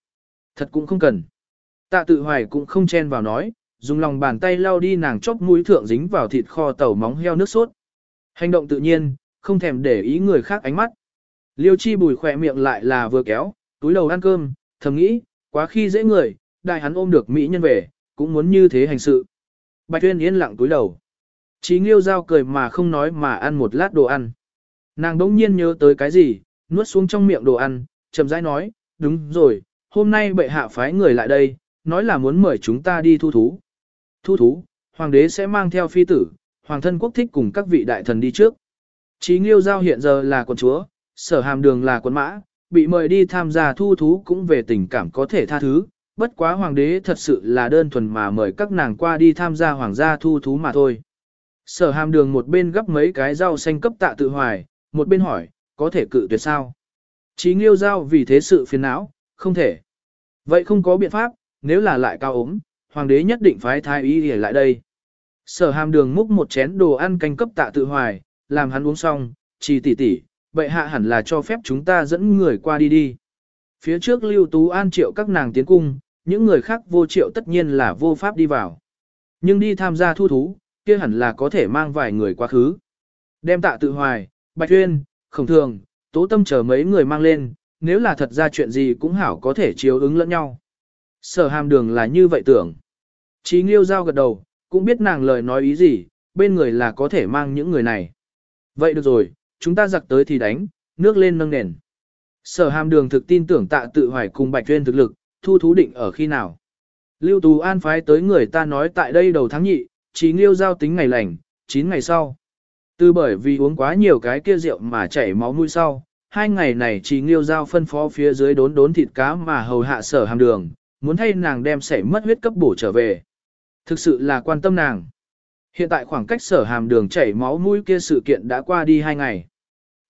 Speaker 1: Thật cũng không cần. Tạ tự hoài cũng không chen vào nói, dùng lòng bàn tay lau đi nàng chóp mũi thượng dính vào thịt kho tàu móng heo nước sốt. Hành động tự nhiên, không thèm để ý người khác ánh mắt. Liêu chi bùi khỏe miệng lại là vừa kéo, túi đầu ăn cơm, thầm nghĩ, quá khi dễ người, đại hắn ôm được mỹ nhân về, cũng muốn như thế hành sự. Bạch Tuyên yên lặng túi đầu. Chí Nghiêu Giao cười mà không nói mà ăn một lát đồ ăn. Nàng đỗng nhiên nhớ tới cái gì, nuốt xuống trong miệng đồ ăn, chậm rãi nói, đúng rồi, hôm nay bệ hạ phái người lại đây, nói là muốn mời chúng ta đi thu thú. Thu thú, hoàng đế sẽ mang theo phi tử, hoàng thân quốc thích cùng các vị đại thần đi trước. Chí Nghiêu Giao hiện giờ là quận chúa, sở hàm đường là quân mã, bị mời đi tham gia thu thú cũng về tình cảm có thể tha thứ, bất quá hoàng đế thật sự là đơn thuần mà mời các nàng qua đi tham gia hoàng gia thu thú mà thôi. Sở hàm đường một bên gấp mấy cái rau xanh cấp tạ tự hoài, một bên hỏi, có thể cự tuyệt sao? Chí nghiêu giao vì thế sự phiền não, không thể. Vậy không có biện pháp, nếu là lại cao ốm, hoàng đế nhất định phái thái y để lại đây. Sở hàm đường múc một chén đồ ăn canh cấp tạ tự hoài, làm hắn uống xong, chỉ tỉ tỉ, vậy hạ hẳn là cho phép chúng ta dẫn người qua đi đi. Phía trước lưu tú an triệu các nàng tiến cung, những người khác vô triệu tất nhiên là vô pháp đi vào. Nhưng đi tham gia thu thú, kia hẳn là có thể mang vài người quá khứ. Đem tạ tự hoài, bạch tuyên, khổng thường, tố tâm chờ mấy người mang lên, nếu là thật ra chuyện gì cũng hảo có thể chiếu ứng lẫn nhau. Sở hàm đường là như vậy tưởng. Chí nghiêu giao gật đầu, cũng biết nàng lời nói ý gì, bên người là có thể mang những người này. Vậy được rồi, chúng ta giặc tới thì đánh, nước lên nâng nền. Sở hàm đường thực tin tưởng tạ tự hoài cùng bạch tuyên thực lực, thu thú định ở khi nào. Lưu Tú An phái tới người ta nói tại đây đầu tháng nhị, trí nghiêu giao tính ngày lành, 9 ngày sau. Từ bởi vì uống quá nhiều cái kia rượu mà chảy máu mũi sau, hai ngày này trí nghiêu giao phân phó phía dưới đốn đốn thịt cá mà hầu hạ sở hàm đường, muốn thay nàng đem sảy mất huyết cấp bổ trở về. Thực sự là quan tâm nàng. Hiện tại khoảng cách sở hàm đường chảy máu mũi kia sự kiện đã qua đi hai ngày.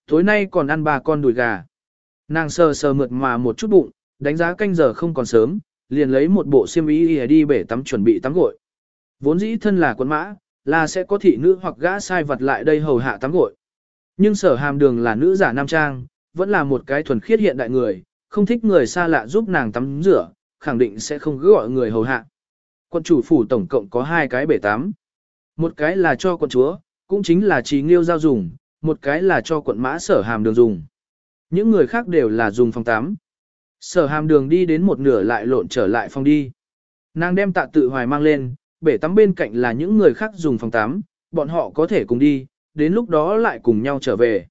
Speaker 1: Tối nay còn ăn ba con đùi gà. Nàng sờ sờ mượt mà một chút bụng, đánh giá canh giờ không còn sớm, liền lấy một bộ xiêm y đi bể tắm chuẩn bị tắm gội. Vốn dĩ thân là quân mã, là sẽ có thị nữ hoặc gã sai vật lại đây hầu hạ tắm gội. Nhưng sở hàm đường là nữ giả nam trang, vẫn là một cái thuần khiết hiện đại người, không thích người xa lạ giúp nàng tắm rửa, khẳng định sẽ không cứ gọi người hầu hạ. Quân chủ phủ tổng cộng có hai cái bể tắm. Một cái là cho quận chúa, cũng chính là trí nghiêu giao dùng, một cái là cho quận mã sở hàm đường dùng. Những người khác đều là dùng phòng tắm. Sở hàm đường đi đến một nửa lại lộn trở lại phòng đi. Nàng đem tạ tự hoài mang lên, bể tắm bên cạnh là những người khác dùng phòng tắm, bọn họ có thể cùng đi, đến lúc đó lại cùng nhau trở về.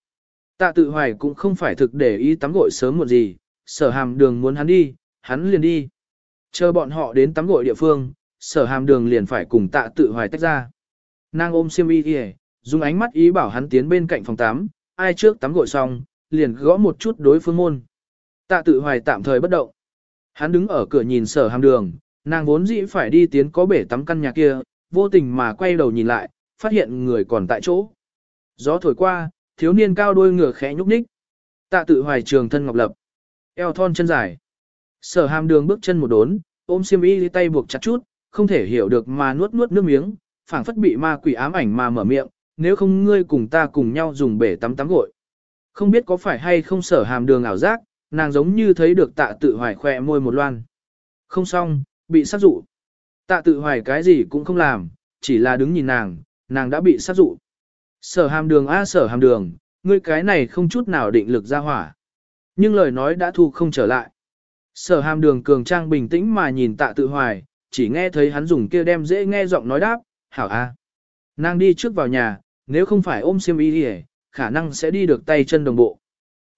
Speaker 1: Tạ tự hoài cũng không phải thực để ý tắm gội sớm một gì, sở hàm đường muốn hắn đi, hắn liền đi. Chờ bọn họ đến tắm gội địa phương, sở hàm đường liền phải cùng tạ tự hoài tách ra. Nàng ôm siêm y kìa, dùng ánh mắt ý bảo hắn tiến bên cạnh phòng tắm, ai trước tắm gội xong, liền gõ một chút đối phương môn. Tạ tự hoài tạm thời bất động. Hắn đứng ở cửa nhìn sở hàm đường, nàng vốn dĩ phải đi tiến có bể tắm căn nhà kia, vô tình mà quay đầu nhìn lại, phát hiện người còn tại chỗ. Gió thổi qua, thiếu niên cao đôi ngựa khẽ nhúc nhích. Tạ tự hoài trường thân ngọc lập. Eo thon chân dài. Sở hàm đường bước chân một đốn, ôm xiêm y tay buộc chặt chút, không thể hiểu được mà nuốt nuốt nước miếng, phảng phất bị ma quỷ ám ảnh mà mở miệng, nếu không ngươi cùng ta cùng nhau dùng bể tắm tắm gội. Không biết có phải hay không sở hàm đường ảo giác, nàng giống như thấy được tạ tự hoài khỏe môi một loan. Không xong, bị sát dụ. Tạ tự hoài cái gì cũng không làm, chỉ là đứng nhìn nàng, nàng đã bị sát dụ. Sở hàm đường a sở hàm đường, ngươi cái này không chút nào định lực ra hỏa. Nhưng lời nói đã thu không trở lại. Sở hàm đường cường trang bình tĩnh mà nhìn tạ tự hoài, chỉ nghe thấy hắn dùng kia đem dễ nghe giọng nói đáp, hảo a. Nàng đi trước vào nhà, nếu không phải ôm xiêm y đi khả năng sẽ đi được tay chân đồng bộ.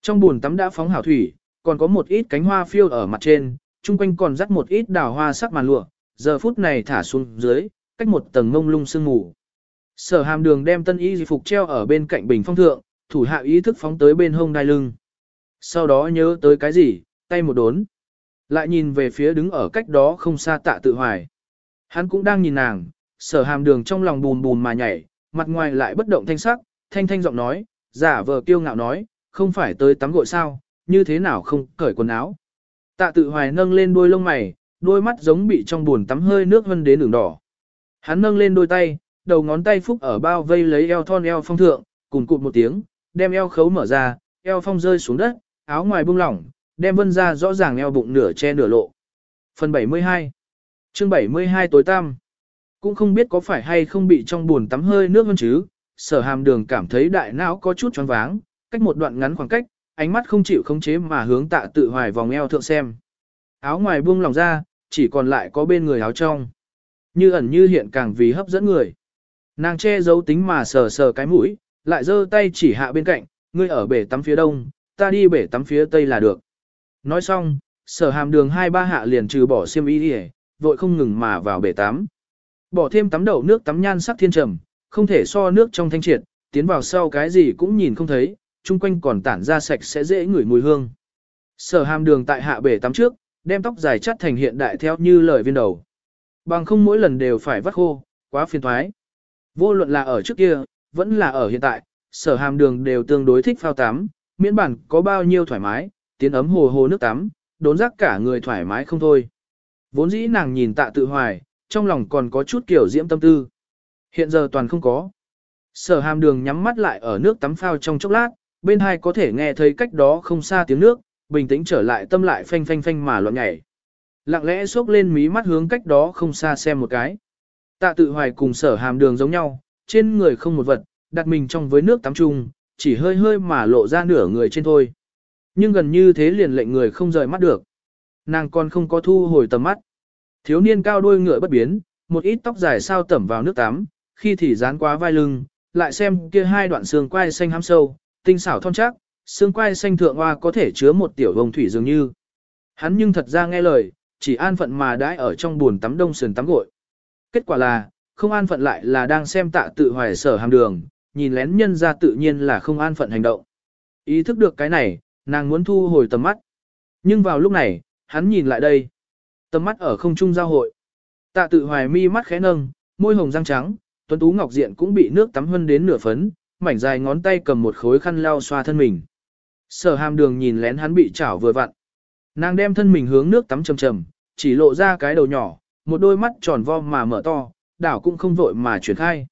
Speaker 1: Trong buồn tắm đã phóng hảo thủy, còn có một ít cánh hoa phiêu ở mặt trên, chung quanh còn dắt một ít đào hoa sắc màn lụa, giờ phút này thả xuống dưới, cách một tầng mông lung sương mù. Sở hàm đường đem tân y phục treo ở bên cạnh bình phong thượng, thủ hạ ý thức phóng tới bên hông đai lưng. Sau đó nhớ tới cái gì, tay một đốn. Lại nhìn về phía đứng ở cách đó không xa tạ tự hoài. Hắn cũng đang nhìn nàng, sở hàm đường trong lòng bùn bùn mà nhảy, mặt ngoài lại bất động thanh sắc, thanh thanh giọng nói, giả vờ kiêu ngạo nói, không phải tới tắm gội sao, như thế nào không cởi quần áo. Tạ tự hoài nâng lên đôi lông mày, đôi mắt giống bị trong buồn tắm hơi nước vân đến đường đỏ. Hắn nâng lên đôi tay, đầu ngón tay phúc ở bao vây lấy eo thon eo phong thượng, cùng cụt một tiếng, đem eo khấu mở ra, eo phong rơi xuống đất, áo ngoài buông lỏng, đem vân ra rõ ràng eo bụng nửa che nửa lộ. Phần 72 chương 72 tối tăm Cũng không biết có phải hay không bị trong buồn tắm hơi nước hơn chứ, sở hàm đường cảm thấy đại não có chút choáng váng, cách một đoạn ngắn khoảng cách, ánh mắt không chịu khống chế mà hướng tạ tự hoài vòng eo thượng xem. Áo ngoài buông lòng ra, chỉ còn lại có bên người áo trong. Như ẩn như hiện càng vì hấp dẫn người. Nàng che giấu tính mà sờ sờ cái mũi, lại giơ tay chỉ hạ bên cạnh, ngươi ở bể tắm phía đông, ta đi bể tắm phía tây là được. Nói xong, sở hàm đường hai ba hạ liền trừ bỏ xiêm y đi vội không ngừng mà vào bể tắm. Bỏ thêm tắm đậu nước tắm nhan sắc thiên trầm, không thể so nước trong thanh triệt, tiến vào sau cái gì cũng nhìn không thấy, chung quanh còn tản ra sạch sẽ dễ ngửi mùi hương. Sở hàm đường tại hạ bể tắm trước, đem tóc dài chắt thành hiện đại theo như lời viên đầu. Bằng không mỗi lần đều phải vắt khô, quá phiền thoái. Vô luận là ở trước kia, vẫn là ở hiện tại, sở hàm đường đều tương đối thích phao tắm, miễn bản có bao nhiêu thoải mái, tiến ấm hồ hồ nước tắm, đốn rác cả người thoải mái không thôi. Vốn dĩ nàng nhìn tạ tự hoài, trong lòng còn có chút kiểu diễm tâm tư. Hiện giờ toàn không có. Sở hàm đường nhắm mắt lại ở nước tắm phao trong chốc lát, bên hai có thể nghe thấy cách đó không xa tiếng nước, bình tĩnh trở lại tâm lại phanh phanh phanh mà loạn nhảy. Lặng lẽ xốc lên mí mắt hướng cách đó không xa xem một cái. Tạ tự hoài cùng sở hàm đường giống nhau, trên người không một vật, đặt mình trong với nước tắm chung, chỉ hơi hơi mà lộ ra nửa người trên thôi. Nhưng gần như thế liền lệnh người không rời mắt được. Nàng còn không có thu hồi tầm mắt. Thiếu niên cao đôi ngựa bất biến, một ít tóc dài sao tẩm vào nước tắm, khi thì dán qua vai lưng, lại xem kia hai đoạn xương quai xanh hám sâu, tinh xảo thon chắc, xương quai xanh thượng hoa có thể chứa một tiểu vông thủy dường như. Hắn nhưng thật ra nghe lời, chỉ an phận mà đãi ở trong buồn tắm đông sườn tắm gội. Kết quả là, không an phận lại là đang xem tạ tự hoài sở hàm đường, nhìn lén nhân ra tự nhiên là không an phận hành động. Ý thức được cái này, nàng muốn thu hồi tầm mắt. Nhưng vào lúc này, hắn nhìn lại đây. Tầm mắt ở không trung giao hội. Tạ tự hoài mi mắt khẽ nâng, môi hồng răng trắng, tuấn tú ngọc diện cũng bị nước tắm hân đến nửa phấn, mảnh dài ngón tay cầm một khối khăn lau xoa thân mình. Sở hàm đường nhìn lén hắn bị chảo vừa vặn. Nàng đem thân mình hướng nước tắm trầm trầm, chỉ lộ ra cái đầu nhỏ, một đôi mắt tròn vo mà mở to, đảo cũng không vội mà chuyển khai.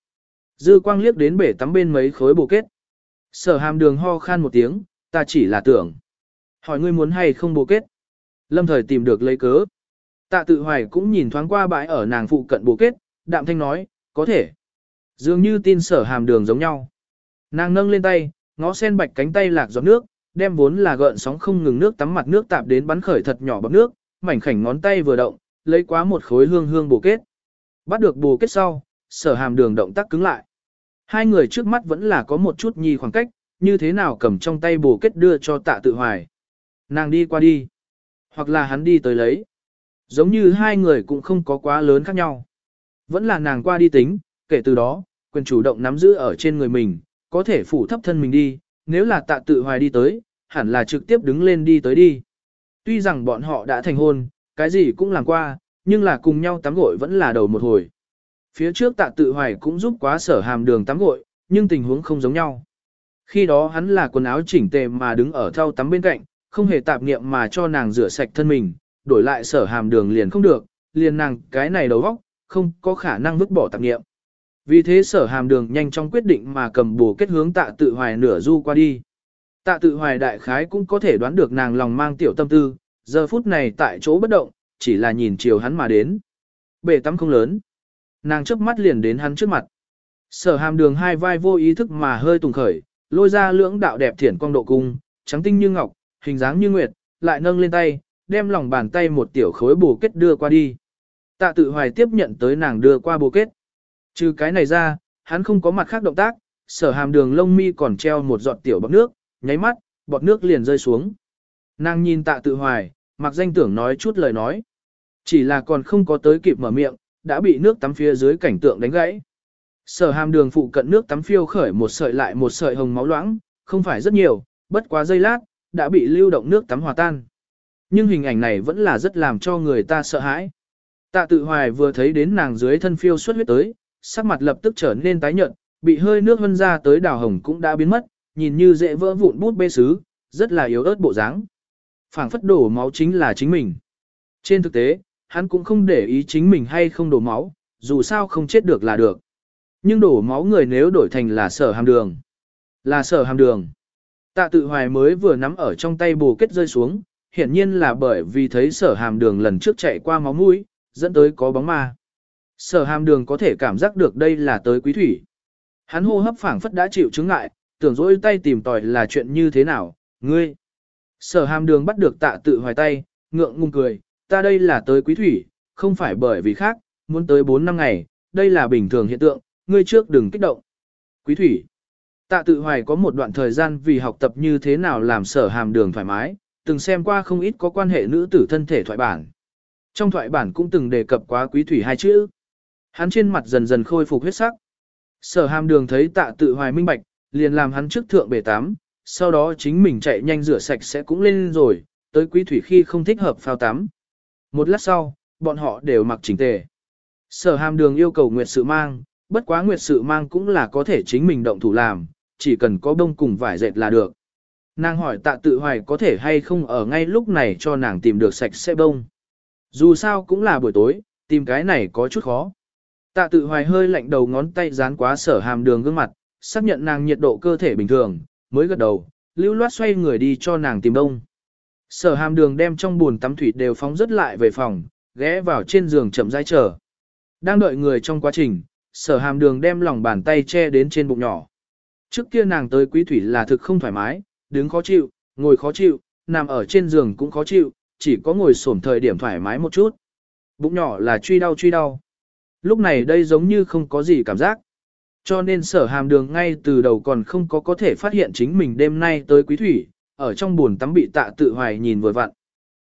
Speaker 1: Dư quang liếc đến bể tắm bên mấy khối bồ kết. Sở hàm đường ho khan một tiếng, ta chỉ là tưởng. Hỏi ngươi muốn hay không bồ kết. Lâm thời tìm được lấy cớ. Tạ tự hoài cũng nhìn thoáng qua bãi ở nàng phụ cận bồ kết, đạm thanh nói, có thể. Dường như tin sở hàm đường giống nhau. Nàng nâng lên tay, ngó sen bạch cánh tay lạc giọt nước, đem vốn là gợn sóng không ngừng nước tắm mặt nước tạp đến bắn khởi thật nhỏ bọt nước, mảnh khảnh ngón tay vừa động, lấy quá một khối hương hương bổ kết. Bắt được bổ kết sau, sở hàm đường động tác cứng lại. Hai người trước mắt vẫn là có một chút nhì khoảng cách, như thế nào cầm trong tay bổ kết đưa cho tạ tự hoài. Nàng đi qua đi. Hoặc là hắn đi tới lấy. Giống như hai người cũng không có quá lớn khác nhau. Vẫn là nàng qua đi tính, kể từ đó, quyền chủ động nắm giữ ở trên người mình, có thể phủ thấp thân mình đi, nếu là tạ tự hoài đi tới, hẳn là trực tiếp đứng lên đi tới đi. Tuy rằng bọn họ đã thành hôn, cái gì cũng làm qua, nhưng là cùng nhau tắm gội vẫn là đầu một hồi. Phía trước tạ tự hoài cũng giúp quá sở hàm đường tắm gội, nhưng tình huống không giống nhau. Khi đó hắn là quần áo chỉnh tề mà đứng ở thau tắm bên cạnh, không hề tạp niệm mà cho nàng rửa sạch thân mình, đổi lại sở hàm đường liền không được, liền nàng cái này đầu vóc, không có khả năng vứt bỏ tạp niệm. Vì thế sở hàm đường nhanh chóng quyết định mà cầm bổ kết hướng tạ tự hoài nửa du qua đi. Tạ tự hoài đại khái cũng có thể đoán được nàng lòng mang tiểu tâm tư, giờ phút này tại chỗ bất động, chỉ là nhìn chiều hắn mà đến. Bể tắm không lớn. Nàng chớp mắt liền đến hắn trước mặt. Sở hàm đường hai vai vô ý thức mà hơi tùng khởi, lôi ra lưỡng đạo đẹp thiển quang độ cung, trắng tinh như ngọc, hình dáng như nguyệt, lại nâng lên tay, đem lòng bàn tay một tiểu khối bổ kết đưa qua đi. Tạ tự hoài tiếp nhận tới nàng đưa qua bổ kết. Trừ cái này ra, hắn không có mặt khác động tác, sở hàm đường lông mi còn treo một giọt tiểu bọt nước, nháy mắt, bọt nước liền rơi xuống. Nàng nhìn tạ tự hoài, mặc danh tưởng nói chút lời nói. Chỉ là còn không có tới kịp mở miệng, đã bị nước tắm phía dưới cảnh tượng đánh gãy. Sở hàm đường phụ cận nước tắm phiêu khởi một sợi lại một sợi hồng máu loãng, không phải rất nhiều, bất quá giây lát, đã bị lưu động nước tắm hòa tan. Nhưng hình ảnh này vẫn là rất làm cho người ta sợ hãi. Tạ tự hoài vừa thấy đến nàng dưới thân phiêu xuất huyết tới, sắc mặt lập tức trở nên tái nhợt, bị hơi nước vân ra tới đào hồng cũng đã biến mất, nhìn như dễ vỡ vụn bút bê sứ, rất là yếu ớt bộ dáng. phảng phất đổ máu chính là chính mình. Trên thực tế, hắn cũng không để ý chính mình hay không đổ máu, dù sao không chết được là được. Nhưng đổ máu người nếu đổi thành là sở hàm đường. Là sở hàm đường. Tạ tự hoài mới vừa nắm ở trong tay bồ kết rơi xuống, hiển nhiên là bởi vì thấy sở hàm đường lần trước chạy qua máu mũi, dẫn tới có bóng ma. Sở hàm đường có thể cảm giác được đây là tới quý thủy. Hắn hô hấp phảng phất đã chịu chứng ngại, tưởng dỗi tay tìm tòi là chuyện như thế nào, ngươi. Sở hàm đường bắt được tạ tự hoài tay, ngượng ngùng cười, ta đây là tới quý thủy, không phải bởi vì khác, muốn tới 4 năm ngày, đây là bình thường hiện tượng, ngươi trước đừng kích động. Quý thủy. Tạ tự hoài có một đoạn thời gian vì học tập như thế nào làm sở hàm đường thoải mái, từng xem qua không ít có quan hệ nữ tử thân thể thoại bản. Trong thoại bản cũng từng đề cập quá quý thủy hai chữ. Hắn trên mặt dần dần khôi phục huyết sắc. Sở hàm đường thấy tạ tự hoài minh bạch, liền làm hắn trước thượng bể tắm, sau đó chính mình chạy nhanh rửa sạch sẽ cũng lên rồi, tới quý thủy khi không thích hợp phao tắm. Một lát sau, bọn họ đều mặc chỉnh tề. Sở hàm đường yêu cầu nguyệt sự mang, bất quá nguyệt sự mang cũng là có thể chính mình động thủ làm, chỉ cần có bông cùng vải dệt là được. Nàng hỏi tạ tự hoài có thể hay không ở ngay lúc này cho nàng tìm được sạch sẽ bông. Dù sao cũng là buổi tối, tìm cái này có chút khó. Tạ tự hoài hơi lạnh đầu ngón tay dán quá sở hàm đường gương mặt, xác nhận nàng nhiệt độ cơ thể bình thường, mới gật đầu, lưu loát xoay người đi cho nàng tìm đông. Sở hàm đường đem trong buồn tắm thủy đều phóng rất lại về phòng, ghé vào trên giường chậm rãi chờ. Đang đợi người trong quá trình, sở hàm đường đem lòng bàn tay che đến trên bụng nhỏ. Trước kia nàng tới quý thủy là thực không thoải mái, đứng khó chịu, ngồi khó chịu, nằm ở trên giường cũng khó chịu, chỉ có ngồi xổm thời điểm thoải mái một chút. Bụng nhỏ là truy đau truy đau lúc này đây giống như không có gì cảm giác. Cho nên sở hàm đường ngay từ đầu còn không có có thể phát hiện chính mình đêm nay tới quý thủy, ở trong buồn tắm bị tạ tự hoài nhìn vừa vặn.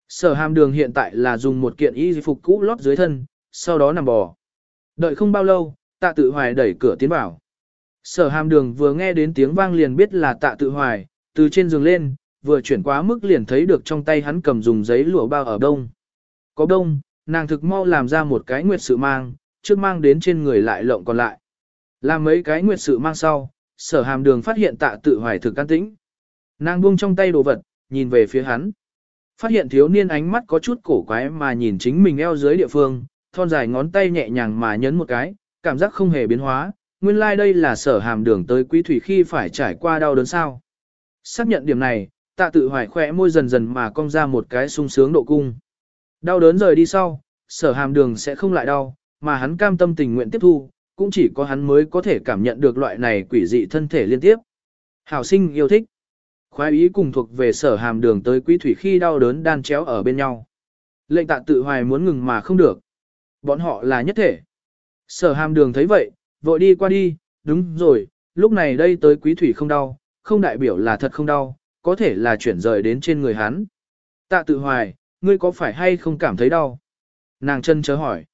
Speaker 1: Sở hàm đường hiện tại là dùng một kiện y phục cũ lót dưới thân, sau đó nằm bò. Đợi không bao lâu, tạ tự hoài đẩy cửa tiến vào. Sở hàm đường vừa nghe đến tiếng vang liền biết là tạ tự hoài, từ trên giường lên, vừa chuyển quá mức liền thấy được trong tay hắn cầm dùng giấy lụa bao ở đông. Có đông, nàng thực mau làm ra một cái nguyệt sự mang, trước mang đến trên người lại lộng còn lại. Làm mấy cái nguyệt sự mang sau, sở hàm đường phát hiện tạ tự hoài thực can tĩnh. Nàng buông trong tay đồ vật, nhìn về phía hắn. Phát hiện thiếu niên ánh mắt có chút cổ quái mà nhìn chính mình eo dưới địa phương, thon dài ngón tay nhẹ nhàng mà nhấn một cái, cảm giác không hề biến hóa, nguyên lai like đây là sở hàm đường tới quý thủy khi phải trải qua đau đớn sao. Xác nhận điểm này, tạ tự hoài khỏe môi dần dần mà cong ra một cái sung sướng độ cung. Đau đớn rời đi sau, sở hàm đường sẽ không lại đau, mà hắn cam tâm tình nguyện tiếp thu, cũng chỉ có hắn mới có thể cảm nhận được loại này quỷ dị thân thể liên tiếp. Hảo sinh yêu thích. Khoái ý cùng thuộc về sở hàm đường tới quý thủy khi đau đớn đan chéo ở bên nhau. Lệnh tạ tự hoài muốn ngừng mà không được. Bọn họ là nhất thể. Sở hàm đường thấy vậy, vội đi qua đi, đúng rồi, lúc này đây tới quý thủy không đau, không đại biểu là thật không đau, có thể là chuyển rời đến trên người hắn. Tạ tự hoài, ngươi có phải hay không cảm thấy đau? Nàng chân chớ hỏi.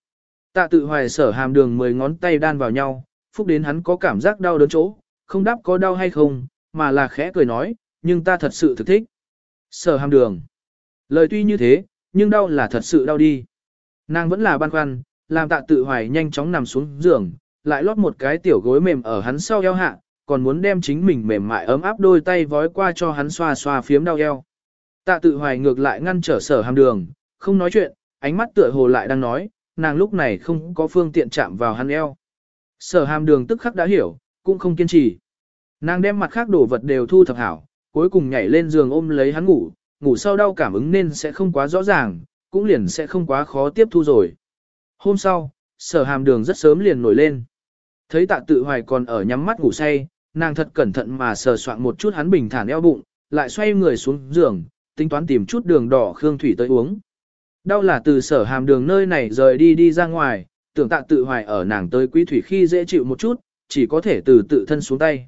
Speaker 1: Tạ tự hoài sở hàm đường mười ngón tay đan vào nhau, phúc đến hắn có cảm giác đau đớn chỗ, không đáp có đau hay không, mà là khẽ cười nói, nhưng ta thật sự thực thích. Sở hàm đường. Lời tuy như thế, nhưng đau là thật sự đau đi. Nàng vẫn là băn khoăn, làm tạ tự hoài nhanh chóng nằm xuống giường, lại lót một cái tiểu gối mềm ở hắn sau eo hạ, còn muốn đem chính mình mềm mại ấm áp đôi tay vói qua cho hắn xoa xoa phiếm đau eo. Tạ tự hoài ngược lại ngăn trở sở hàm đường, không nói chuyện, ánh mắt tựa hồ lại đang nói, nàng lúc này không có phương tiện chạm vào hắn eo. Sở hàm đường tức khắc đã hiểu, cũng không kiên trì. Nàng đem mặt khác đồ vật đều thu thập hảo, cuối cùng nhảy lên giường ôm lấy hắn ngủ, ngủ sau đau cảm ứng nên sẽ không quá rõ ràng, cũng liền sẽ không quá khó tiếp thu rồi. Hôm sau, sở hàm đường rất sớm liền nổi lên. Thấy tạ tự hoài còn ở nhắm mắt ngủ say, nàng thật cẩn thận mà sờ soạn một chút hắn bình thản eo bụng, lại xoay người xuống giường, tính toán tìm chút đường đỏ khương thủy tới uống. Đau là từ sở hàm đường nơi này rời đi đi ra ngoài, tưởng tạ tự hoài ở nàng tới quý thủy khi dễ chịu một chút, chỉ có thể từ tự thân xuống tay.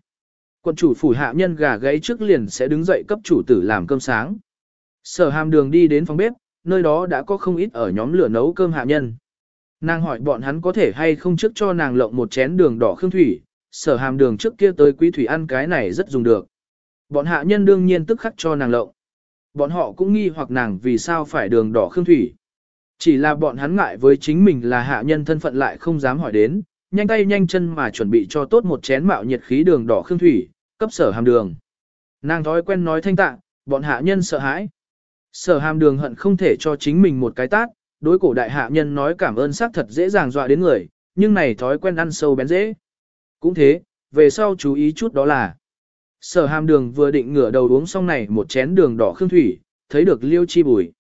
Speaker 1: Quân chủ phủ hạ nhân gà gáy trước liền sẽ đứng dậy cấp chủ tử làm cơm sáng. Sở hàm đường đi đến phòng bếp, nơi đó đã có không ít ở nhóm lửa nấu cơm hạ nhân. Nàng hỏi bọn hắn có thể hay không trước cho nàng lộng một chén đường đỏ khương thủy, sở hàm đường trước kia tới quý thủy ăn cái này rất dùng được. Bọn hạ nhân đương nhiên tức khắc cho nàng lộng. Bọn họ cũng nghi hoặc nàng vì sao phải đường đỏ khương thủy. Chỉ là bọn hắn ngại với chính mình là hạ nhân thân phận lại không dám hỏi đến, nhanh tay nhanh chân mà chuẩn bị cho tốt một chén mạo nhiệt khí đường đỏ khương thủy, cấp sở hàm đường. Nàng thói quen nói thanh tạng bọn hạ nhân sợ hãi. Sở hàm đường hận không thể cho chính mình một cái tát, đối cổ đại hạ nhân nói cảm ơn xác thật dễ dàng dọa đến người, nhưng này thói quen ăn sâu bén dễ. Cũng thế, về sau chú ý chút đó là. Sở hàm đường vừa định ngửa đầu uống xong này một chén đường đỏ khương thủy, thấy được liêu chi bùi.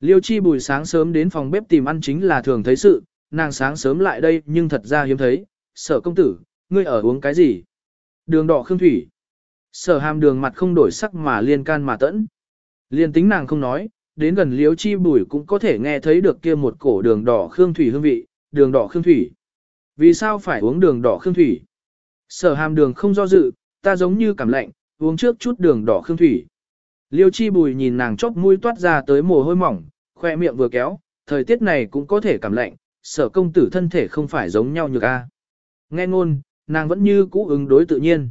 Speaker 1: Liêu chi bùi sáng sớm đến phòng bếp tìm ăn chính là thường thấy sự, nàng sáng sớm lại đây nhưng thật ra hiếm thấy. Sở công tử, ngươi ở uống cái gì? Đường đỏ khương thủy. Sở hàm đường mặt không đổi sắc mà liên can mà tẫn. Liên tính nàng không nói, đến gần liêu chi bùi cũng có thể nghe thấy được kia một cổ đường đỏ khương thủy hương vị, đường đỏ khương thủy. Vì sao phải uống đường đỏ khương thủy? Sở hàm đường không do dự, ta giống như cảm lạnh, uống trước chút đường đỏ khương thủy. Liêu chi bùi nhìn nàng chốc mũi toát ra tới mồ hôi mỏng, khoe miệng vừa kéo, thời tiết này cũng có thể cảm lạnh, sở công tử thân thể không phải giống nhau như a. Nghe ngôn, nàng vẫn như cũ ứng đối tự nhiên.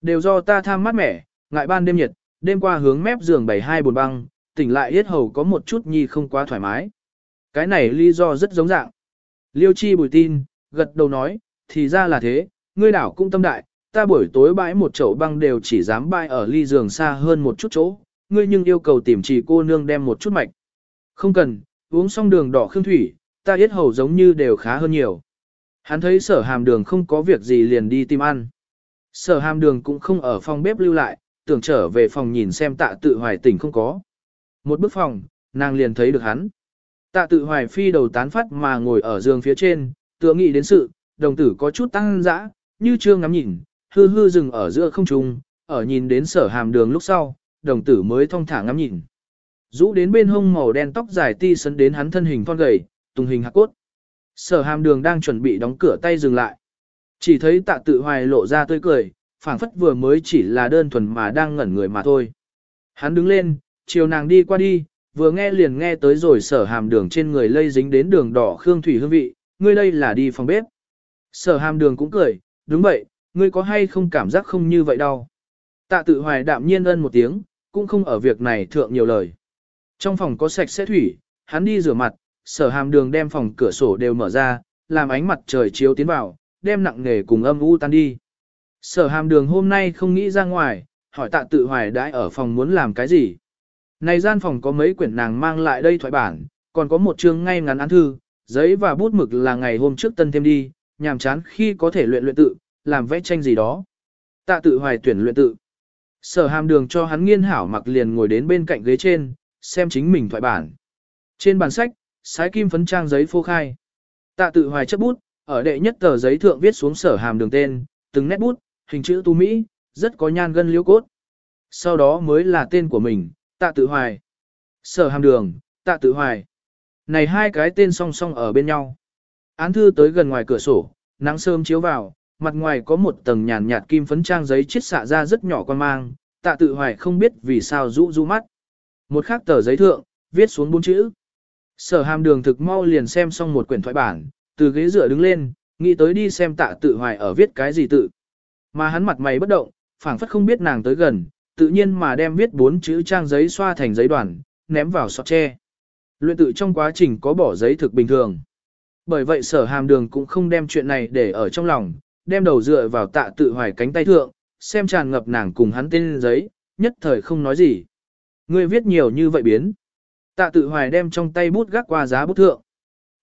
Speaker 1: Đều do ta tham mát mẻ, ngại ban đêm nhiệt, đêm qua hướng mép giường bảy hai bồn băng, tỉnh lại yết hầu có một chút nhi không quá thoải mái. Cái này lý do rất giống dạng. Liêu chi bùi tin, gật đầu nói, thì ra là thế, ngươi đảo cũng tâm đại, ta buổi tối bãi một chậu băng đều chỉ dám bãi ở ly giường xa hơn một chút chỗ, ngươi nhưng yêu cầu tìm chỉ cô nương đem một chút mạch. Không cần, uống xong đường đỏ khương thủy, ta yết hầu giống như đều khá hơn nhiều. Hắn thấy sở hàm đường không có việc gì liền đi tìm ăn. Sở hàm đường cũng không ở phòng bếp lưu lại, tưởng trở về phòng nhìn xem tạ tự hoài tỉnh không có. Một bước phòng, nàng liền thấy được hắn. Tạ tự hoài phi đầu tán phát mà ngồi ở giường phía trên, tựa nghĩ đến sự, đồng tử có chút tăng dã, như chưa ngắm nhìn, hư hư dừng ở giữa không trung, ở nhìn đến sở hàm đường lúc sau, đồng tử mới thong thả ngắm nhìn. Rũ đến bên hông màu đen tóc dài ti sấn đến hắn thân hình thon gầy, tùng hình hạc cốt. Sở hàm đường đang chuẩn bị đóng cửa tay dừng lại. Chỉ thấy tạ tự hoài lộ ra tươi cười, phảng phất vừa mới chỉ là đơn thuần mà đang ngẩn người mà thôi. Hắn đứng lên, chiều nàng đi qua đi, vừa nghe liền nghe tới rồi sở hàm đường trên người lây dính đến đường đỏ khương thủy hương vị, ngươi đây là đi phòng bếp. Sở hàm đường cũng cười, đúng vậy, ngươi có hay không cảm giác không như vậy đâu. Tạ tự hoài đạm nhiên ân một tiếng, cũng không ở việc này thượng nhiều lời. Trong phòng có sạch sẽ thủy, hắn đi rửa mặt, sở hàm đường đem phòng cửa sổ đều mở ra, làm ánh mặt trời chiếu tiến vào, đem nặng nghề cùng âm u tan đi. Sở hàm đường hôm nay không nghĩ ra ngoài, hỏi tạ tự hoài đãi ở phòng muốn làm cái gì. Này gian phòng có mấy quyển nàng mang lại đây thoại bản, còn có một chương ngay ngắn án thư, giấy và bút mực là ngày hôm trước tân thêm đi, nhàm chán khi có thể luyện luyện tự, làm vẽ tranh gì đó. Tạ tự hoài tuyển luyện tự. Sở hàm đường cho hắn nghiên hảo mặc liền ngồi đến bên cạnh ghế trên, xem chính mình thoại bản. Trên bản sách, sái kim phấn trang giấy phô khai. Tạ tự hoài chấp bút, ở đệ nhất tờ giấy thượng viết xuống sở hàm đường tên, từng nét bút, hình chữ tu Mỹ, rất có nhan gân liễu cốt. Sau đó mới là tên của mình, tạ tự hoài. Sở hàm đường, tạ tự hoài. Này hai cái tên song song ở bên nhau. Án thư tới gần ngoài cửa sổ, nắng sớm chiếu vào, mặt ngoài có một tầng nhàn nhạt kim phấn trang giấy chiết xạ ra rất nhỏ quan mang, tạ tự hoài không biết vì sao rũ rũ mắt. Một khác tờ giấy thượng, viết xuống bốn chữ. Sở hàm đường thực mau liền xem xong một quyển thoại bản, từ ghế dựa đứng lên, nghĩ tới đi xem tạ tự hoài ở viết cái gì tự. Mà hắn mặt mày bất động, phảng phất không biết nàng tới gần, tự nhiên mà đem viết bốn chữ trang giấy xoa thành giấy đoàn, ném vào sọt tre. Luyện tự trong quá trình có bỏ giấy thực bình thường. Bởi vậy sở hàm đường cũng không đem chuyện này để ở trong lòng, đem đầu dựa vào tạ tự hoài cánh tay thượng, xem tràn ngập nàng cùng hắn tên giấy, nhất thời không nói gì. Ngươi viết nhiều như vậy biến. Tạ tự hoài đem trong tay bút gác qua giá bút thượng.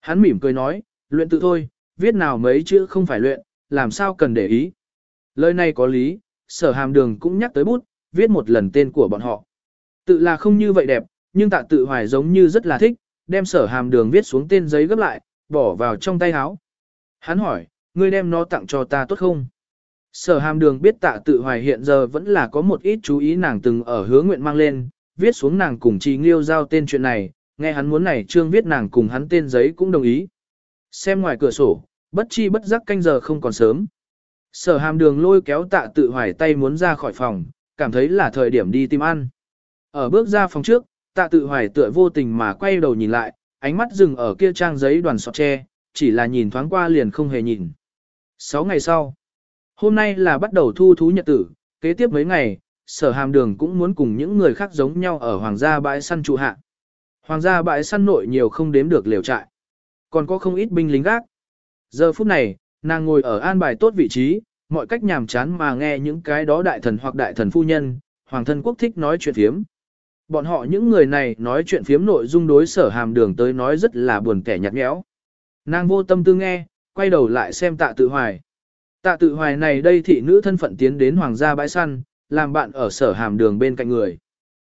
Speaker 1: Hắn mỉm cười nói, luyện tự thôi, viết nào mấy chữ không phải luyện, làm sao cần để ý. Lời này có lý, sở hàm đường cũng nhắc tới bút, viết một lần tên của bọn họ. Tự là không như vậy đẹp, nhưng tạ tự hoài giống như rất là thích, đem sở hàm đường viết xuống tên giấy gấp lại, bỏ vào trong tay áo. Hắn hỏi, ngươi đem nó tặng cho ta tốt không? Sở hàm đường biết tạ tự hoài hiện giờ vẫn là có một ít chú ý nàng từng ở hứa nguyện mang lên, viết xuống nàng cùng trí nghiêu giao tên chuyện này, nghe hắn muốn này trương viết nàng cùng hắn tên giấy cũng đồng ý. Xem ngoài cửa sổ, bất chi bất giác canh giờ không còn sớm. Sở hàm đường lôi kéo tạ tự hoài tay muốn ra khỏi phòng, cảm thấy là thời điểm đi tìm ăn. Ở bước ra phòng trước, tạ tự hoài tựa vô tình mà quay đầu nhìn lại, ánh mắt dừng ở kia trang giấy đoàn sọt tre, chỉ là nhìn thoáng qua liền không hề nhìn. Sáu ngày sau, hôm nay là bắt đầu thu thú nhật tử, kế tiếp mấy ngày, sở hàm đường cũng muốn cùng những người khác giống nhau ở hoàng gia bãi săn trụ hạ. Hoàng gia bãi săn nội nhiều không đếm được liều trại. Còn có không ít binh lính gác. Giờ phút này, nàng ngồi ở an bài tốt vị trí, mọi cách nhàm chán mà nghe những cái đó đại thần hoặc đại thần phu nhân, hoàng thân quốc thích nói chuyện phiếm. Bọn họ những người này nói chuyện phiếm nội dung đối sở hàm đường tới nói rất là buồn kẻ nhạt nhẽo. Nàng vô tâm tư nghe, quay đầu lại xem tạ tự hoài. Tạ tự hoài này đây thị nữ thân phận tiến đến hoàng gia bãi săn, làm bạn ở sở hàm đường bên cạnh người.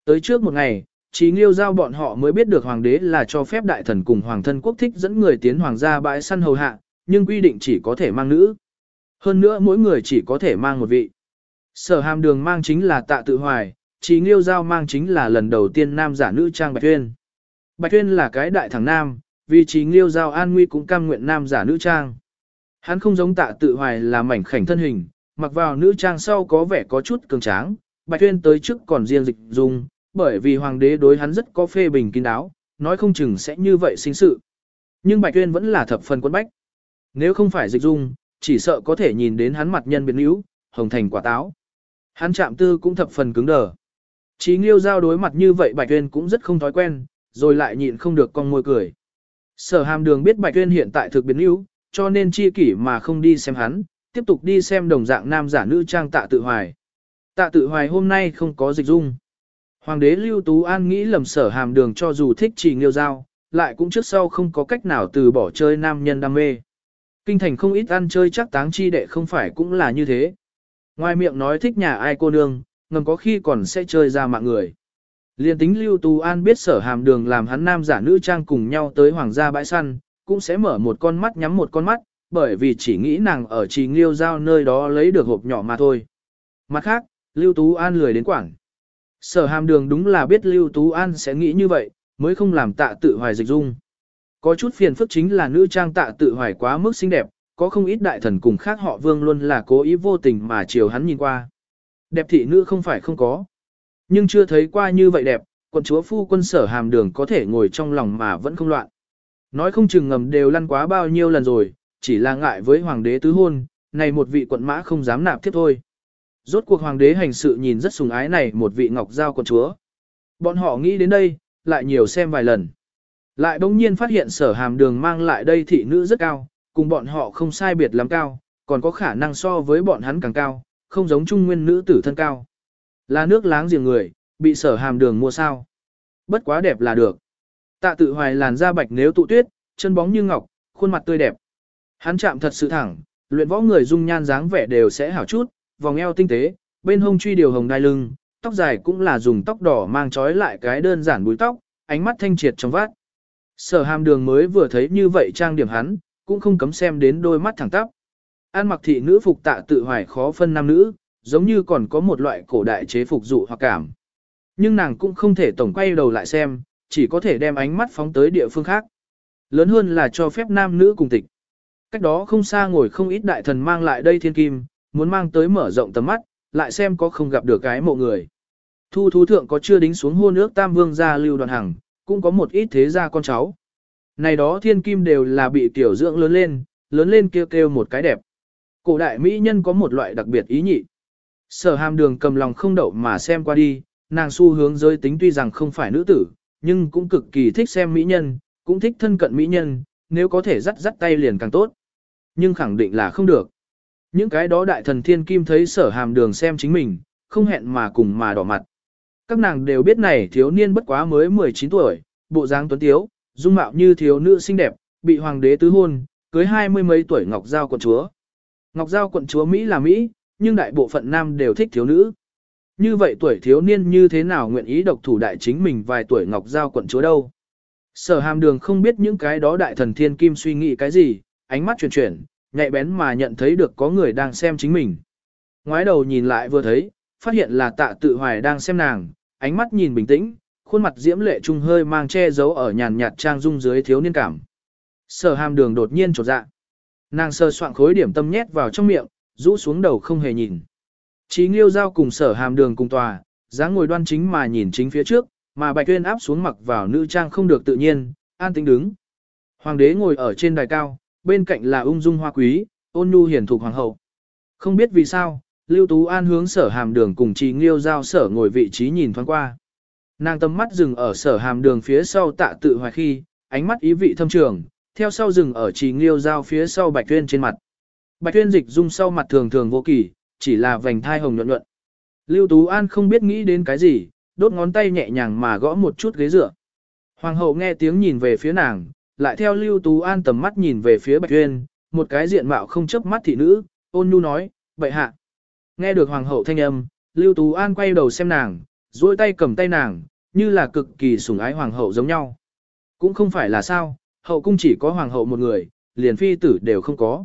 Speaker 1: Tới trước một ngày, trí nghiêu giao bọn họ mới biết được hoàng đế là cho phép đại thần cùng hoàng thân quốc thích dẫn người tiến hoàng gia bãi săn hầu hạ, nhưng quy định chỉ có thể mang nữ. Hơn nữa mỗi người chỉ có thể mang một vị. Sở hàm đường mang chính là tạ tự hoài, trí nghiêu giao mang chính là lần đầu tiên nam giả nữ trang Bạch Tuyên. Bạch Tuyên là cái đại thằng nam, vì trí nghiêu giao an nguy cũng cam nguyện nam giả nữ trang. Hắn không giống tạ tự hoài là mảnh khảnh thân hình, mặc vào nữ trang sau có vẻ có chút cường tráng, Bạch Tuyên tới trước còn riêng dịch dung, bởi vì hoàng đế đối hắn rất có phê bình kín đáo, nói không chừng sẽ như vậy sinh sự. Nhưng Bạch Tuyên vẫn là thập phần quân bách. Nếu không phải dịch dung, chỉ sợ có thể nhìn đến hắn mặt nhân biến yếu, hồng thành quả táo. Hắn chạm tư cũng thập phần cứng đờ. Chí nghiêu giao đối mặt như vậy Bạch Tuyên cũng rất không thói quen, rồi lại nhịn không được con môi cười. Sở hàm đường biết Bạch Tuyên hiện tại thực biến yếu, cho nên chi kỷ mà không đi xem hắn, tiếp tục đi xem đồng dạng nam giả nữ trang tạ tự hoài. Tạ tự hoài hôm nay không có dịch dung. Hoàng đế Lưu Tú An nghĩ lầm sở hàm đường cho dù thích chỉ nghiêu giao, lại cũng trước sau không có cách nào từ bỏ chơi nam nhân đam mê. Kinh thành không ít ăn chơi chắc táng chi đệ không phải cũng là như thế. Ngoài miệng nói thích nhà ai cô nương, ngầm có khi còn sẽ chơi ra mạng người. Liên tính Lưu Tú An biết sở hàm đường làm hắn nam giả nữ trang cùng nhau tới hoàng gia bãi săn, cũng sẽ mở một con mắt nhắm một con mắt, bởi vì chỉ nghĩ nàng ở trì nghiêu giao nơi đó lấy được hộp nhỏ mà thôi. Mặt khác, Lưu Tú An lười đến quảng. Sở hàm đường đúng là biết Lưu Tú An sẽ nghĩ như vậy, mới không làm tạ tự hoài dịch dung. Có chút phiền phức chính là nữ trang tạ tự hoài quá mức xinh đẹp, có không ít đại thần cùng khác họ vương luôn là cố ý vô tình mà chiều hắn nhìn qua. Đẹp thị nữ không phải không có. Nhưng chưa thấy qua như vậy đẹp, quận chúa phu quân sở hàm đường có thể ngồi trong lòng mà vẫn không loạn. Nói không chừng ngầm đều lăn quá bao nhiêu lần rồi, chỉ là ngại với hoàng đế tứ hôn, này một vị quận mã không dám nạp tiếp thôi. Rốt cuộc hoàng đế hành sự nhìn rất sùng ái này một vị ngọc giao quận chúa. Bọn họ nghĩ đến đây, lại nhiều xem vài lần. Lại bỗng nhiên phát hiện sở hàm đường mang lại đây thị nữ rất cao, cùng bọn họ không sai biệt lắm cao, còn có khả năng so với bọn hắn càng cao, không giống trung nguyên nữ tử thân cao. Là nước láng giềng người, bị sở hàm đường mua sao. Bất quá đẹp là được. Tạ tự hoài làn da bạch nếu tụ tuyết, chân bóng như ngọc, khuôn mặt tươi đẹp. Hắn chạm thật sự thẳng, luyện võ người dung nhan dáng vẻ đều sẽ hảo chút, vòng eo tinh tế, bên hông truy điều hồng đai lưng, tóc dài cũng là dùng tóc đỏ mang trói lại cái đơn giản búi tóc, ánh mắt thanh triệt trong vát. Sở hàm đường mới vừa thấy như vậy trang điểm hắn, cũng không cấm xem đến đôi mắt thẳng tắp. An mặc thị nữ phục tạ tự hoài khó phân nam nữ, giống như còn có một loại cổ đại chế phục dụ hoặc cảm. Nhưng nàng cũng không thể tổng quay đầu lại xem, chỉ có thể đem ánh mắt phóng tới địa phương khác. Lớn hơn là cho phép nam nữ cùng tịch. Cách đó không xa ngồi không ít đại thần mang lại đây thiên kim, muốn mang tới mở rộng tầm mắt, lại xem có không gặp được cái mộ người. Thu thú thượng có chưa đính xuống hôn nước tam vương gia lưu đoàn hằng, cũng có một ít thế gia con cháu. Này đó thiên kim đều là bị tiểu dưỡng lớn lên, lớn lên kêu kêu một cái đẹp. Cổ đại mỹ nhân có một loại đặc biệt ý nhị. Sở hàm đường cầm lòng không đậu mà xem qua đi, nàng xu hướng giới tính tuy rằng không phải nữ tử, nhưng cũng cực kỳ thích xem mỹ nhân, cũng thích thân cận mỹ nhân, nếu có thể dắt dắt tay liền càng tốt. Nhưng khẳng định là không được. Những cái đó đại thần thiên kim thấy sở hàm đường xem chính mình, không hẹn mà cùng mà đỏ mặt. Các nàng đều biết này thiếu niên bất quá mới 19 tuổi, bộ dáng tuấn tiếu, dung mạo như thiếu nữ xinh đẹp, bị hoàng đế tứ hôn, cưới hai mươi mấy tuổi Ngọc Giao quận chúa. Ngọc Giao quận chúa Mỹ là Mỹ, nhưng đại bộ phận nam đều thích thiếu nữ. Như vậy tuổi thiếu niên như thế nào nguyện ý độc thủ đại chính mình vài tuổi Ngọc Giao quận chúa đâu. Sở hàm đường không biết những cái đó đại thần thiên kim suy nghĩ cái gì, ánh mắt chuyển chuyển, nhạy bén mà nhận thấy được có người đang xem chính mình. Ngoái đầu nhìn lại vừa thấy, phát hiện là tạ tự hoài đang xem nàng, ánh mắt nhìn bình tĩnh, khuôn mặt diễm lệ trung hơi mang che giấu ở nhàn nhạt trang dung dưới thiếu niên cảm. Sở hàm đường đột nhiên trột dạ. Nàng sơ soạn khối điểm tâm nhét vào trong miệng, rũ xuống đầu không hề nhìn. Chí nghiêu giao cùng sở hàm đường cùng tòa, dáng ngồi đoan chính mà nhìn chính phía trước, mà bạch tuyên áp xuống mặc vào nữ trang không được tự nhiên, an tĩnh đứng. Hoàng đế ngồi ở trên đài cao, bên cạnh là ung dung hoa quý, ôn nhu hiển thục hoàng hậu. Không biết vì sao, Lưu Tú An hướng sở hàm đường cùng Chí nghiêu giao sở ngồi vị trí nhìn thoáng qua. Nàng tầm mắt dừng ở sở hàm đường phía sau tạ tự hoài khi, ánh mắt ý vị thâm trường, theo sau dừng ở Chí nghiêu giao phía sau bạch tuyên trên mặt. Bạch tuyên dịch dung sau mặt thường thường vô kỳ, chỉ là vành thai hồng nhuận nhuận. Lưu Tú An không biết nghĩ đến cái gì, đốt ngón tay nhẹ nhàng mà gõ một chút ghế dựa. Hoàng hậu nghe tiếng nhìn về phía nàng, lại theo Lưu Tú An tầm mắt nhìn về phía Bạch Tuyên, một cái diện mạo không chớp mắt thị nữ, ôn nhu nói, vậy hạ. Nghe được hoàng hậu thanh âm, Lưu Tú An quay đầu xem nàng, duỗi tay cầm tay nàng, như là cực kỳ sủng ái hoàng hậu giống nhau. Cũng không phải là sao, hậu cung chỉ có hoàng hậu một người, liền phi tử đều không có.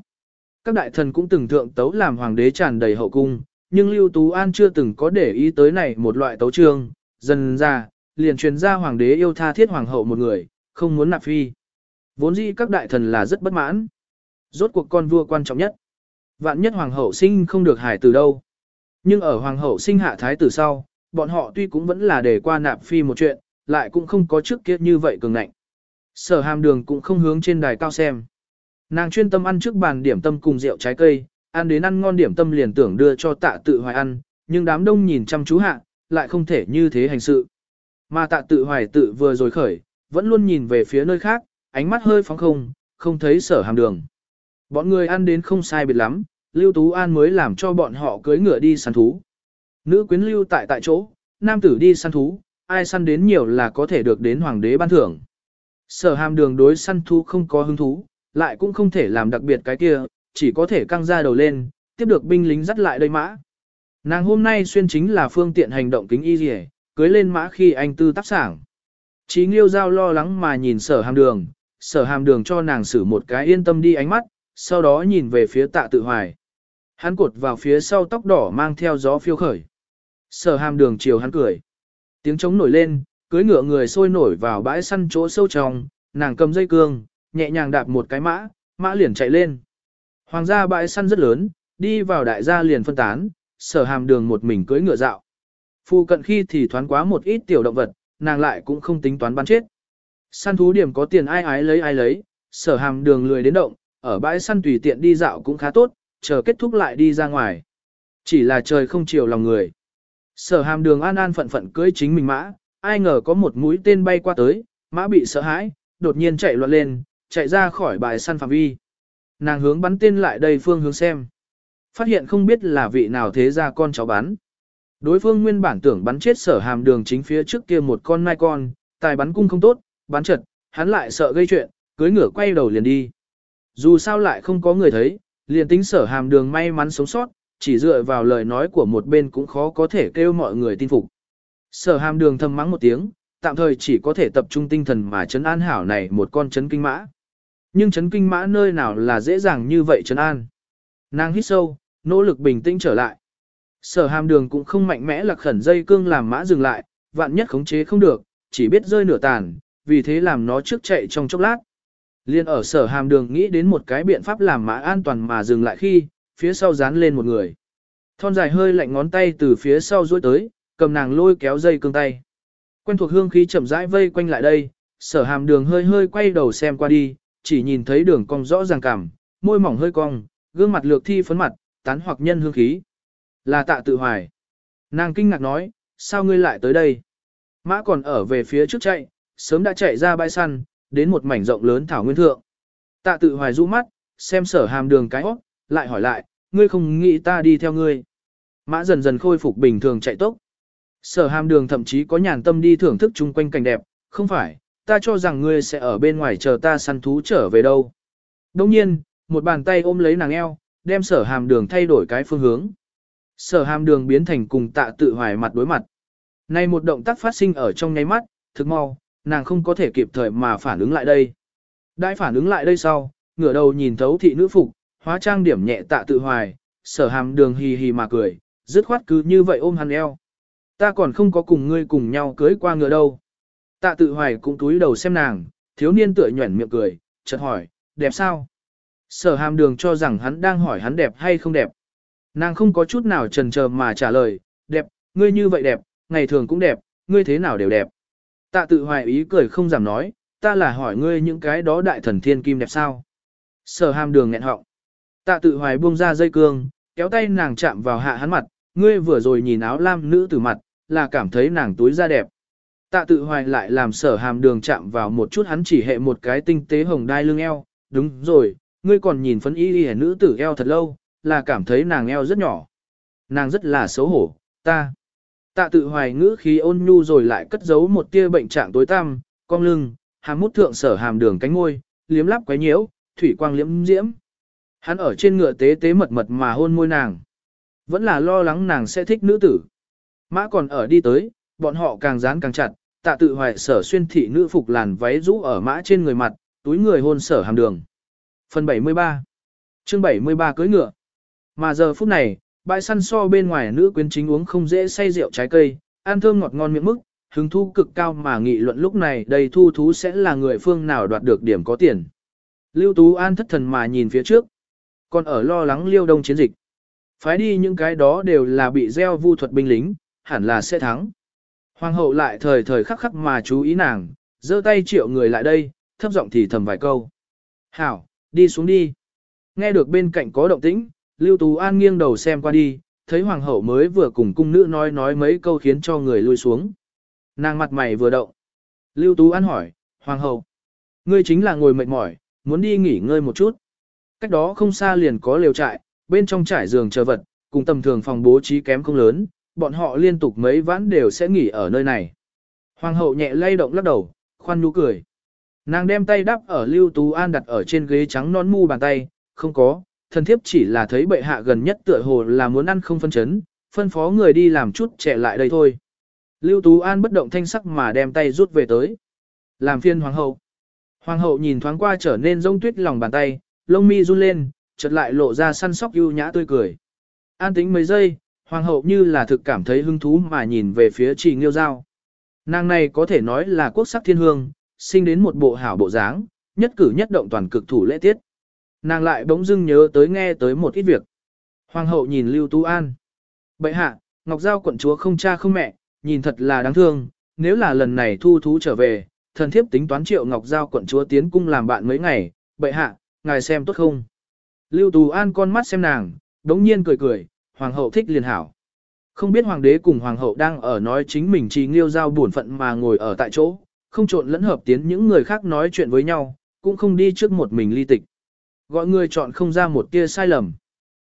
Speaker 1: Các đại thần cũng từng thượng tấu làm hoàng đế tràn đầy hậu cung, nhưng Lưu Tú An chưa từng có để ý tới này một loại tấu trương, dần ra, liền truyền ra hoàng đế yêu tha thiết hoàng hậu một người, không muốn nạp phi. Vốn dĩ các đại thần là rất bất mãn. Rốt cuộc con vua quan trọng nhất. Vạn nhất hoàng hậu sinh không được hài từ đâu. Nhưng ở hoàng hậu sinh hạ thái tử sau, bọn họ tuy cũng vẫn là để qua nạp phi một chuyện, lại cũng không có trước kia như vậy cường ngạnh. Sở hàm đường cũng không hướng trên đài cao xem. Nàng chuyên tâm ăn trước bàn điểm tâm cùng rượu trái cây, ăn đến ăn ngon điểm tâm liền tưởng đưa cho tạ tự hoài ăn, nhưng đám đông nhìn chăm chú hạ, lại không thể như thế hành sự. Mà tạ tự hoài tự vừa rồi khởi, vẫn luôn nhìn về phía nơi khác, ánh mắt hơi phóng không, không thấy sở hàm đường. Bọn người ăn đến không sai biệt lắm, Lưu Tú An mới làm cho bọn họ cưới ngựa đi săn thú. Nữ quyến lưu tại tại chỗ, nam tử đi săn thú, ai săn đến nhiều là có thể được đến hoàng đế ban thưởng. Sở hàm đường đối săn thú không có hứng thú, lại cũng không thể làm đặc biệt cái kia, chỉ có thể căng ra đầu lên, tiếp được binh lính dắt lại đây mã. Nàng hôm nay xuyên chính là phương tiện hành động kính y rỉ, cưới lên mã khi anh tư tác sảng. Chí nghiêu giao lo lắng mà nhìn sở hàm đường, sở hàm đường cho nàng xử một cái yên tâm đi ánh mắt, sau đó nhìn về phía tạ tự hoài. Hắn cột vào phía sau tóc đỏ mang theo gió phiêu khởi. Sở hàm đường chiều hắn cười. Tiếng trống nổi lên, cưới ngựa người sôi nổi vào bãi săn chỗ sâu trong, nàng cầm dây cương, nhẹ nhàng đạp một cái mã, mã liền chạy lên. Hoàng gia bãi săn rất lớn, đi vào đại gia liền phân tán, sở hàm đường một mình cưỡi ngựa dạo. Phu cận khi thì thoán quá một ít tiểu động vật, nàng lại cũng không tính toán bắn chết. Săn thú điểm có tiền ai ái lấy ai lấy, sở hàm đường lười đến động, ở bãi săn tùy tiện đi dạo cũng khá tốt, chờ kết thúc lại đi ra ngoài. Chỉ là trời không chiều lòng người. Sở hàm đường an an phận phận cưỡi chính mình mã, ai ngờ có một mũi tên bay qua tới, mã bị sợ hãi, đột nhiên chạy loạn lên, chạy ra khỏi bãi săn phạm vi. Nàng hướng bắn tên lại đây phương hướng xem. Phát hiện không biết là vị nào thế ra con cháu bắn. Đối phương nguyên bản tưởng bắn chết sở hàm đường chính phía trước kia một con nai con, tài bắn cung không tốt, bắn chật, hắn lại sợ gây chuyện, cưới ngửa quay đầu liền đi. Dù sao lại không có người thấy, liền tính sở hàm đường may mắn sống sót, chỉ dựa vào lời nói của một bên cũng khó có thể kêu mọi người tin phục. Sở hàm đường thầm mắng một tiếng, tạm thời chỉ có thể tập trung tinh thần mà chấn an hảo này một con chấn kinh mã. Nhưng chấn kinh mã nơi nào là dễ dàng như vậy chấn an. Nàng hít sâu, nỗ lực bình tĩnh trở lại. Sở hàm đường cũng không mạnh mẽ lạc khẩn dây cương làm mã dừng lại, vạn nhất khống chế không được, chỉ biết rơi nửa tàn, vì thế làm nó trước chạy trong chốc lát. Liên ở sở hàm đường nghĩ đến một cái biện pháp làm mã an toàn mà dừng lại khi, phía sau dán lên một người. Thon dài hơi lạnh ngón tay từ phía sau duỗi tới, cầm nàng lôi kéo dây cương tay. Quen thuộc hương khí chậm rãi vây quanh lại đây, sở hàm đường hơi hơi quay đầu xem qua đi, chỉ nhìn thấy đường cong rõ ràng cảm, môi mỏng hơi cong, gương mặt lược thi phấn mặt, tán hoặc nhân hương khí. Là tạ tự hoài. Nàng kinh ngạc nói, sao ngươi lại tới đây? Mã còn ở về phía trước chạy, sớm đã chạy ra bãi săn, đến một mảnh rộng lớn thảo nguyên thượng. Tạ tự hoài rũ mắt, xem sở hàm đường cái hót, lại hỏi lại, ngươi không nghĩ ta đi theo ngươi. Mã dần dần khôi phục bình thường chạy tốc. Sở hàm đường thậm chí có nhàn tâm đi thưởng thức chung quanh cảnh đẹp, không phải, ta cho rằng ngươi sẽ ở bên ngoài chờ ta săn thú trở về đâu. Đông nhiên, một bàn tay ôm lấy nàng eo, đem sở hàm đường thay đổi cái phương hướng. Sở hàm đường biến thành cùng tạ tự hoài mặt đối mặt. Này một động tác phát sinh ở trong nháy mắt, thực mau, nàng không có thể kịp thời mà phản ứng lại đây. Đại phản ứng lại đây sau, ngửa đầu nhìn thấu thị nữ phục, hóa trang điểm nhẹ tạ tự hoài, sở hàm đường hì hì mà cười, dứt khoát cứ như vậy ôm hắn eo. Ta còn không có cùng ngươi cùng nhau cưới qua ngựa đâu. Tạ tự hoài cũng túi đầu xem nàng, thiếu niên tựa nhuẩn miệng cười, chợt hỏi, đẹp sao? Sở hàm đường cho rằng hắn đang hỏi hắn đẹp hay không đẹp. Nàng không có chút nào trần chờ mà trả lời, đẹp, ngươi như vậy đẹp, ngày thường cũng đẹp, ngươi thế nào đều đẹp. Tạ tự hoài ý cười không giảm nói, ta là hỏi ngươi những cái đó đại thần thiên kim đẹp sao. Sở hàm đường nghẹn họng. Tạ tự hoài buông ra dây cương, kéo tay nàng chạm vào hạ hắn mặt, ngươi vừa rồi nhìn áo lam nữ tử mặt, là cảm thấy nàng túi da đẹp. Tạ tự hoài lại làm sở hàm đường chạm vào một chút hắn chỉ hệ một cái tinh tế hồng đai lưng eo, đúng rồi, ngươi còn nhìn phấn y đi nữ tử eo thật lâu, là cảm thấy nàng eo rất nhỏ. Nàng rất là xấu hổ, ta. Tạ tự hoài ngữ khí ôn nhu rồi lại cất giấu một tia bệnh trạng tối tăm, cong lưng, hàm mút thượng sở hàm đường cánh ngôi, liếm lắp quấy nhiễu, thủy quang liếm diễm. Hắn ở trên ngựa tế tế mật mật mà hôn môi nàng. Vẫn là lo lắng nàng sẽ thích nữ tử. Mã còn ở đi tới, bọn họ càng dán càng chặt, tạ tự hoài sở xuyên thị nữ phục làn váy rũ ở mã trên người mặt, túi người hôn sở hàm đường. Phần 73 chương 73 cưới ngựa Mà giờ phút này, bãi săn so bên ngoài nữ quyến chính uống không dễ say rượu trái cây, ăn thơm ngọt ngon miệng mức, hứng thu cực cao mà nghị luận lúc này đầy thu thú sẽ là người phương nào đoạt được điểm có tiền. Lưu Tú An thất thần mà nhìn phía trước, còn ở lo lắng liêu đông chiến dịch. Phái đi những cái đó đều là bị gieo vu thuật binh lính, hẳn là sẽ thắng. Hoàng hậu lại thời thời khắc khắc mà chú ý nàng, giơ tay triệu người lại đây, thấp giọng thì thầm vài câu. Hảo, đi xuống đi. Nghe được bên cạnh có động tĩnh, Lưu Tú An nghiêng đầu xem qua đi, thấy hoàng hậu mới vừa cùng cung nữ nói nói mấy câu khiến cho người lui xuống. Nàng mặt mày vừa động. Lưu Tú An hỏi, hoàng hậu, ngươi chính là ngồi mệt mỏi, muốn đi nghỉ ngơi một chút. Cách đó không xa liền có lều trại, bên trong trải giường chờ vật, cùng tầm thường phòng bố trí kém không lớn, bọn họ liên tục mấy vãn đều sẽ nghỉ ở nơi này. Hoàng hậu nhẹ lay động lắc đầu, khoan nhu cười. Nàng đem tay đắp ở Lưu Tú An đặt ở trên ghế trắng non mu bàn tay, không có, thần thiếp chỉ là thấy bệ hạ gần nhất tựa hồ là muốn ăn không phân chấn, phân phó người đi làm chút trẻ lại đây thôi. Lưu Tú An bất động thanh sắc mà đem tay rút về tới. Làm phiên hoàng hậu. Hoàng hậu nhìn thoáng qua trở nên rông tuyết lòng bàn tay, lông mi run lên, chợt lại lộ ra săn sóc ưu nhã tươi cười. An tĩnh mấy giây, hoàng hậu như là thực cảm thấy hứng thú mà nhìn về phía trì nghiêu giao. Nàng này có thể nói là quốc sắc thiên hương, sinh đến một bộ hảo bộ dáng, nhất cử nhất động toàn cực thủ lễ tiết. Nàng lại bỗng dưng nhớ tới nghe tới một ít việc. Hoàng hậu nhìn Lưu Tú An. Bệ hạ, Ngọc Giao quận chúa không cha không mẹ, nhìn thật là đáng thương, nếu là lần này thu thú trở về, thần thiếp tính toán triệu Ngọc Giao quận chúa tiến cung làm bạn mấy ngày, bệ hạ, ngài xem tốt không. Lưu Tú An con mắt xem nàng, đống nhiên cười cười, hoàng hậu thích liền hảo. Không biết hoàng đế cùng hoàng hậu đang ở nói chính mình chỉ nghiêu giao buồn phận mà ngồi ở tại chỗ, không trộn lẫn hợp tiến những người khác nói chuyện với nhau, cũng không đi trước một mình ly tịch. Gọi người chọn không ra một tia sai lầm.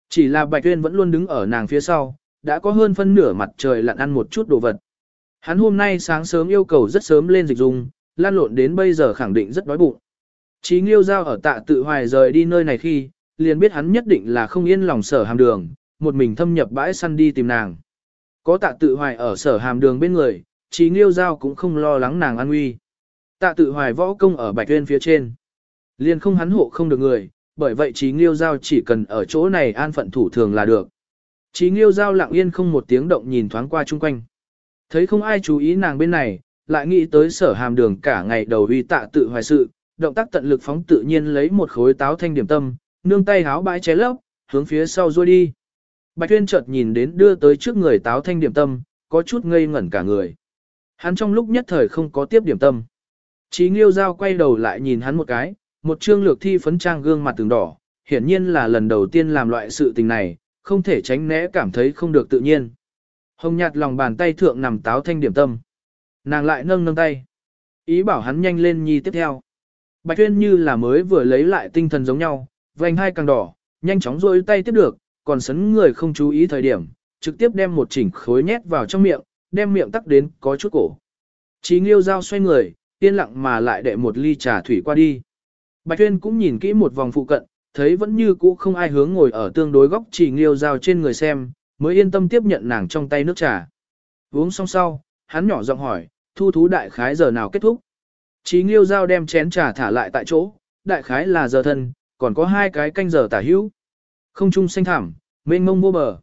Speaker 1: Chỉ là Bạch Tuyên vẫn luôn đứng ở nàng phía sau, đã có hơn phân nửa mặt trời lặn ăn một chút đồ vật. Hắn hôm nay sáng sớm yêu cầu rất sớm lên dịch dung, lan lộn đến bây giờ khẳng định rất đói bụng. Chí Nghiêu Giao ở tạ tự hoài rời đi nơi này khi, liền biết hắn nhất định là không yên lòng sở hàm đường, một mình thâm nhập bãi săn đi tìm nàng. Có tạ tự hoài ở sở hàm đường bên người, Chí Nghiêu Giao cũng không lo lắng nàng an nguy. Tạ tự hoài võ công ở bạch tuyên phía trên. Liền không hắn hộ không được người, bởi vậy Chí Nghiêu Giao chỉ cần ở chỗ này an phận thủ thường là được. Chí Nghiêu Giao lặng yên không một tiếng động nhìn thoáng qua chung quanh. Thấy không ai chú ý nàng bên này, lại nghĩ tới sở hàm đường cả ngày đầu uy tạ tự hoài sự, động tác tận lực phóng tự nhiên lấy một khối táo thanh điểm tâm, nương tay háo bãi ché lấp, hướng phía sau ruôi đi. Bạch Tuyên chợt nhìn đến đưa tới trước người táo thanh điểm tâm, có chút ngây ngẩn cả người. Hắn trong lúc nhất thời không có tiếp điểm tâm. Chí Nghiêu Giao quay đầu lại nhìn hắn một cái, một trương lược thi phấn trang gương mặt từng đỏ, hiển nhiên là lần đầu tiên làm loại sự tình này, không thể tránh né cảm thấy không được tự nhiên. Hồng nhạt lòng bàn tay thượng nằm táo thanh điểm tâm. Nàng lại nâng nâng tay. Ý bảo hắn nhanh lên nhi tiếp theo. Bạch Tuyên như là mới vừa lấy lại tinh thần giống nhau, vành hai càng đỏ, nhanh chóng rôi tay tiếp được, còn sấn người không chú ý thời điểm, trực tiếp đem một chỉnh khối nhét vào trong miệng, đem miệng tắc đến có chút cổ. Chí Nghiêu Giao xoay người, yên lặng mà lại đệ một ly trà thủy qua đi. Bạch Tuyên cũng nhìn kỹ một vòng phụ cận, thấy vẫn như cũ không ai hướng ngồi ở tương đối góc Chí Nghiêu Giao trên người xem, mới yên tâm tiếp nhận nàng trong tay nước trà. Uống xong sau, hắn nhỏ giọng hỏi, thu thú đại khái giờ nào kết thúc. Chí Nghiêu Giao đem chén trà thả lại tại chỗ, đại khái là giờ thân, còn có hai cái canh giờ tả hữu. Không trung xanh thẳm, mênh mông vô bờ.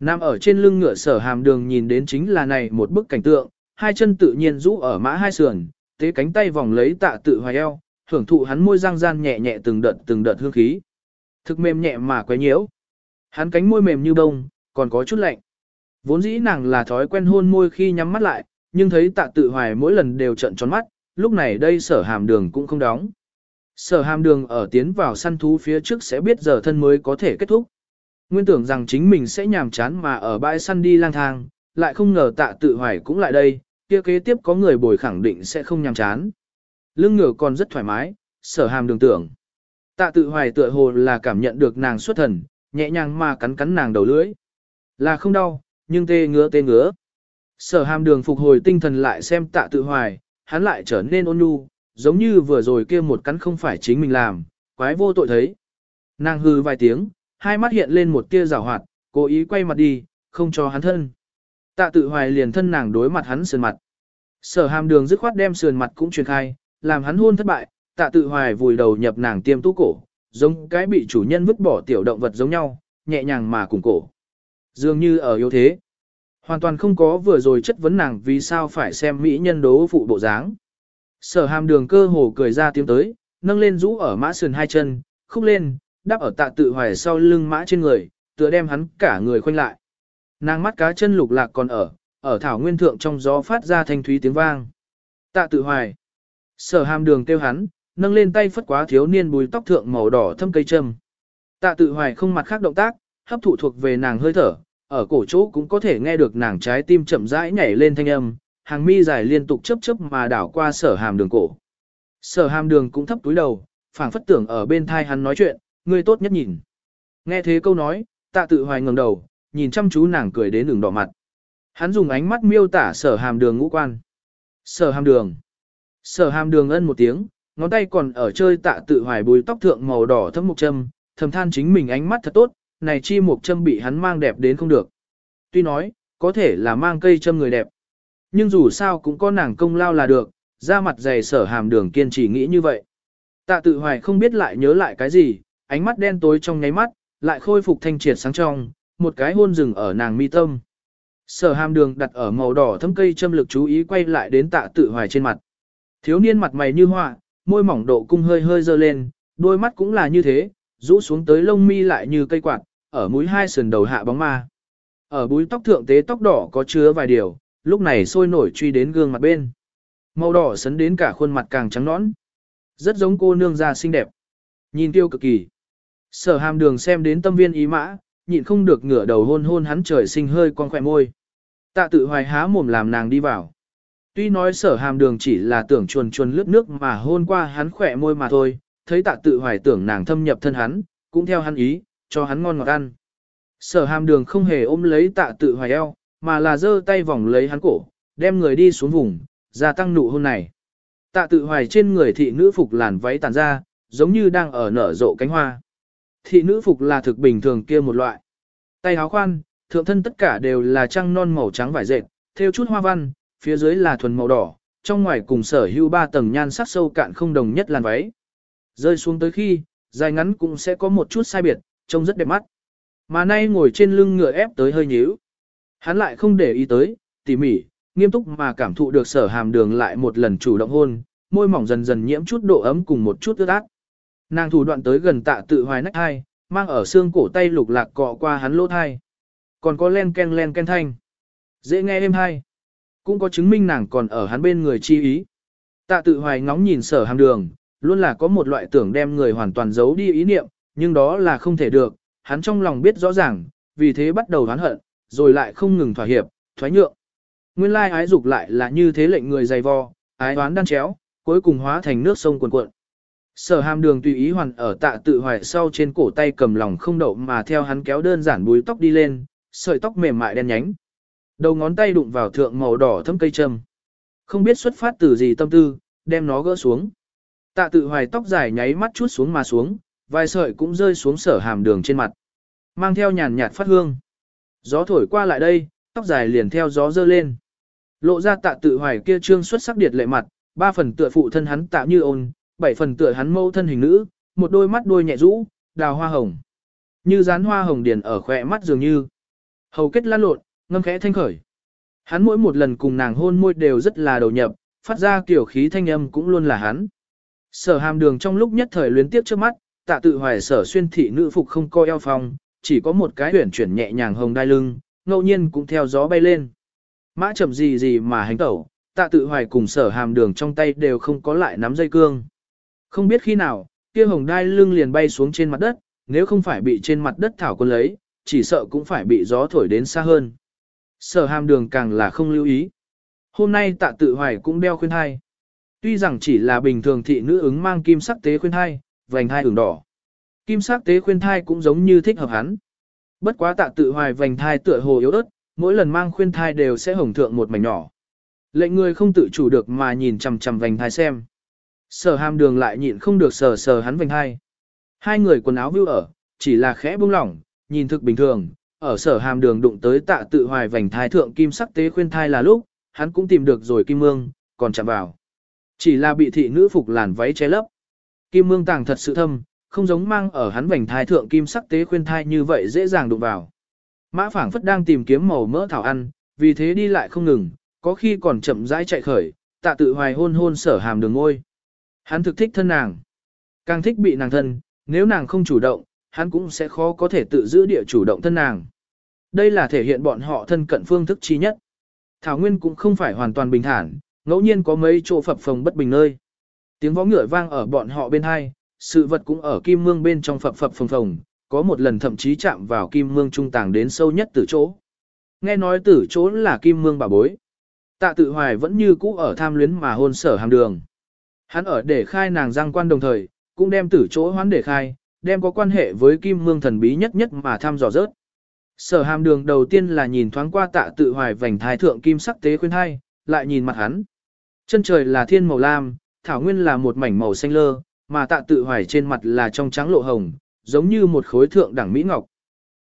Speaker 1: Nam ở trên lưng ngựa sở hàm đường nhìn đến chính là này một bức cảnh tượng, hai chân tự nhiên rũ ở mã hai sườn, tế cánh tay vòng lấy tạ tự hoài eo, hưởng thụ hắn môi răng gian nhẹ nhẹ từng đợt từng đợt hương khí. Thực mềm nhẹ mà quấy nhiễu. Hắn cánh môi mềm như bông, còn có chút lạnh. Vốn dĩ nàng là thói quen hôn môi khi nhắm mắt lại, nhưng thấy tạ tự hoài mỗi lần đều trận tròn mắt, lúc này đây sở hàm đường cũng không đóng. Sở hàm đường ở tiến vào săn thú phía trước sẽ biết giờ thân mới có thể kết thúc. Nguyên tưởng rằng chính mình sẽ nhàm chán mà ở bãi săn đi lang thang, lại không ngờ tạ tự hoài cũng lại đây, kia kế tiếp có người bồi khẳng định sẽ không nhàm chán. Lưng ngựa còn rất thoải mái, sở hàm đường tưởng. Tạ tự hoài tựa hồ là cảm nhận được nàng xuất thần, nhẹ nhàng mà cắn cắn nàng đầu lưỡi. Là không đau, nhưng tê ngứa tê ngứa. Sở hàm đường phục hồi tinh thần lại xem tạ tự hoài, hắn lại trở nên ôn nhu, giống như vừa rồi kia một cắn không phải chính mình làm, quái vô tội thấy. Nàng hư vài tiếng, hai mắt hiện lên một tia rào hoạt, cố ý quay mặt đi, không cho hắn thân. Tạ tự hoài liền thân nàng đối mặt hắn sườn mặt. Sở hàm đường dứt khoát đem sườn mặt cũng truyền khai, làm hắn hôn thất bại, tạ tự hoài vùi đầu nhập nàng tiêm tú cổ, giống cái bị chủ nhân vứt bỏ tiểu động vật giống nhau, nhẹ nhàng mà cùng cổ. Dường như ở yếu thế. Hoàn toàn không có vừa rồi chất vấn nàng vì sao phải xem mỹ nhân đố phụ bộ dáng. Sở hàm đường cơ hồ cười ra tiếng tới, nâng lên rũ ở mã sườn hai chân, khúc lên, đắp ở tạ tự hoài sau lưng mã trên người, tựa đem hắn cả người khoanh lại. Nàng mắt cá chân lục lạc còn ở, ở thảo nguyên thượng trong gió phát ra thanh thúy tiếng vang. Tạ tự hoài. Sở hàm đường kêu hắn, nâng lên tay phất quá thiếu niên bùi tóc thượng màu đỏ thâm cây châm. Tạ tự hoài không mặt khác động tác, hấp thụ thuộc về nàng hơi thở, ở cổ chỗ cũng có thể nghe được nàng trái tim chậm rãi nhảy lên thanh âm, hàng mi dài liên tục chớp chớp mà đảo qua sở hàm đường cổ. Sở hàm đường cũng thấp túi đầu, phảng phất tưởng ở bên thai hắn nói chuyện, ngươi tốt nhất nhìn. Nghe thế câu nói, tạ tự hoài ngẩng đầu, nhìn chăm chú nàng cười đến đường đỏ mặt. Hắn dùng ánh mắt miêu tả sở hàm đường ngũ quan. Sở hàm đường. Sở hàm đường ân một tiếng, ngón tay còn ở chơi tạ tự hoài bùi tóc thượng màu đỏ thấm mục châm, thầm than chính mình ánh mắt thật tốt, này chi mục châm bị hắn mang đẹp đến không được. Tuy nói, có thể là mang cây châm người đẹp. Nhưng dù sao cũng có nàng công lao là được, ra mặt dày sở hàm đường kiên trì nghĩ như vậy. Tạ tự hoài không biết lại nhớ lại cái gì, ánh mắt đen tối trong nháy mắt, lại khôi phục thanh triệt sáng trong, một cái hôn rừng ở nàng mi tâm. Sở hàm đường đặt ở màu đỏ thâm cây châm lực chú ý quay lại đến tạ tự hoài trên mặt. Thiếu niên mặt mày như họa, môi mỏng độ cung hơi hơi dơ lên, đôi mắt cũng là như thế, rũ xuống tới lông mi lại như cây quạt, ở mũi hai sườn đầu hạ bóng ma. Ở búi tóc thượng tế tóc đỏ có chứa vài điều, lúc này sôi nổi truy đến gương mặt bên. Màu đỏ sấn đến cả khuôn mặt càng trắng nõn. Rất giống cô nương già xinh đẹp. Nhìn tiêu cực kỳ. Sở hàm đường xem đến tâm viên ý mã, nhịn không được ngửa đầu hôn hôn hắn trời sinh hơi con khỏe môi. Tạ tự hoài há mồm làm nàng đi vào. Tuy nói sở hàm đường chỉ là tưởng chuồn chuồn lướt nước mà hôn qua hắn khỏe môi mà thôi, thấy tạ tự hoài tưởng nàng thâm nhập thân hắn, cũng theo hắn ý, cho hắn ngon ngọt ăn. Sở hàm đường không hề ôm lấy tạ tự hoài eo, mà là giơ tay vòng lấy hắn cổ, đem người đi xuống vùng, gia tăng nụ hôn này. Tạ tự hoài trên người thị nữ phục làn váy tàn ra, giống như đang ở nở rộ cánh hoa. Thị nữ phục là thực bình thường kia một loại. Tay áo khoan, thượng thân tất cả đều là trăng non màu trắng vải dệt, theo chút hoa văn, phía dưới là thuần màu đỏ, trong ngoài cùng sở hữu ba tầng nhan sắc sâu cạn không đồng nhất làn váy. Rơi xuống tới khi, dài ngắn cũng sẽ có một chút sai biệt, trông rất đẹp mắt. Mà nay ngồi trên lưng ngựa ép tới hơi nhíu. Hắn lại không để ý tới, tỉ mỉ, nghiêm túc mà cảm thụ được sở hàm đường lại một lần chủ động hôn, môi mỏng dần dần nhiễm chút độ ấm cùng một chút ướt át. Nàng thủ đoạn tới gần tạ tự hoài nách hai, mang ở xương cổ tay lục lạc cọ qua hắn lỗ thai. Còn có len ken len ken thanh. Dễ nghe êm hai. Cũng có chứng minh nàng còn ở hắn bên người chi ý. Tạ tự hoài ngóng nhìn sở hàm đường, luôn là có một loại tưởng đem người hoàn toàn giấu đi ý niệm, nhưng đó là không thể được, hắn trong lòng biết rõ ràng, vì thế bắt đầu oán hận, rồi lại không ngừng thỏa hiệp, thoái nhượng. Nguyên lai ái dục lại là như thế lệnh người dày vò, ái oán đan chéo, cuối cùng hóa thành nước sông cuồn cuộn. Sở hàm đường tùy ý hoàn ở tạ tự hoài sau trên cổ tay cầm lòng không đậu mà theo hắn kéo đơn giản búi tóc đi lên, sợi tóc mềm mại đen nhánh. Đầu ngón tay đụng vào thượng màu đỏ thâm cây trầm. Không biết xuất phát từ gì tâm tư, đem nó gỡ xuống. Tạ tự hoài tóc dài nháy mắt chút xuống mà xuống, vài sợi cũng rơi xuống sở hàm đường trên mặt. Mang theo nhàn nhạt phát hương. Gió thổi qua lại đây, tóc dài liền theo gió dơ lên. Lộ ra tạ tự hoài kia trương xuất sắc điệt lệ mặt, ba phần tựa phụ thân hắn tạ như ôn, bảy phần tựa hắn mâu thân hình nữ, một đôi mắt đôi nhẹ rũ, đào hoa hồng. Như dán hoa hồng điền ở khỏe mắt dường như. Hầu kết lan lộn, ngâm khẽ thanh khởi. Hắn mỗi một lần cùng nàng hôn môi đều rất là đầu nhập, phát ra kiểu khí thanh âm cũng luôn là hắn. Sở hàm đường trong lúc nhất thời luyến tiếp trước mắt, tạ tự hoài sở xuyên thị nữ phục không coi eo phòng, chỉ có một cái huyển chuyển nhẹ nhàng hồng đai lưng, ngẫu nhiên cũng theo gió bay lên. Mã chậm gì gì mà hành tẩu, tạ tự hoài cùng sở hàm đường trong tay đều không có lại nắm dây cương. Không biết khi nào, kia hồng đai lưng liền bay xuống trên mặt đất, nếu không phải bị trên mặt đất thảo quân lấy, chỉ sợ cũng phải bị gió thổi đến xa hơn. Sở hàm đường càng là không lưu ý. Hôm nay tạ tự hoài cũng đeo khuyên hai. Tuy rằng chỉ là bình thường thị nữ ứng mang kim sắc tế khuyên hai, vành hai ửng đỏ. Kim sắc tế khuyên thai cũng giống như thích hợp hắn. Bất quá tạ tự hoài vành thai tựa hồ yếu ớt, mỗi lần mang khuyên thai đều sẽ hồng thượng một mảnh nhỏ. Lệnh người không tự chủ được mà nhìn chằm chằm vành thai xem. Sở hàm đường lại nhịn không được sờ sờ hắn vành thai. Hai người quần áo vưu ở, chỉ là khẽ buông lỏng, nhìn thực bình thường. Ở sở hàm đường đụng tới tạ tự hoài vành thai thượng kim sắc tế khuyên thai là lúc, hắn cũng tìm được rồi kim mương, còn chạm vào. Chỉ là bị thị nữ phục làn váy che lấp. Kim mương tàng thật sự thâm, không giống mang ở hắn vành thai thượng kim sắc tế khuyên thai như vậy dễ dàng đụng vào. Mã phảng phất đang tìm kiếm màu mỡ thảo ăn, vì thế đi lại không ngừng, có khi còn chậm rãi chạy khởi, tạ tự hoài hôn hôn sở hàm đường ngôi. Hắn thực thích thân nàng, càng thích bị nàng thân, nếu nàng không chủ động, hắn cũng sẽ khó có thể tự giữ địa chủ động thân nàng. Đây là thể hiện bọn họ thân cận phương thức chi nhất. Thảo Nguyên cũng không phải hoàn toàn bình thản, ngẫu nhiên có mấy chỗ phập phồng bất bình nơi. Tiếng vó ngựa vang ở bọn họ bên hai, sự vật cũng ở kim mương bên trong phập phập phồng phồng, có một lần thậm chí chạm vào kim mương trung tàng đến sâu nhất từ chỗ. Nghe nói tử chỗ là kim mương bà bối. Tạ tự hoài vẫn như cũ ở tham luyến mà hôn sở hàng đường. Hắn ở để khai nàng giang quan đồng thời, cũng đem tử chỗ hoán để khai, đem có quan hệ với kim mương thần bí nhất nhất mà tham dò rớt. Sở hàm đường đầu tiên là nhìn thoáng qua tạ tự hoài vành thái thượng kim sắc tế khuyên hai, lại nhìn mặt hắn. Chân trời là thiên màu lam, thảo nguyên là một mảnh màu xanh lơ, mà tạ tự hoài trên mặt là trong trắng lộ hồng, giống như một khối thượng đẳng Mỹ Ngọc.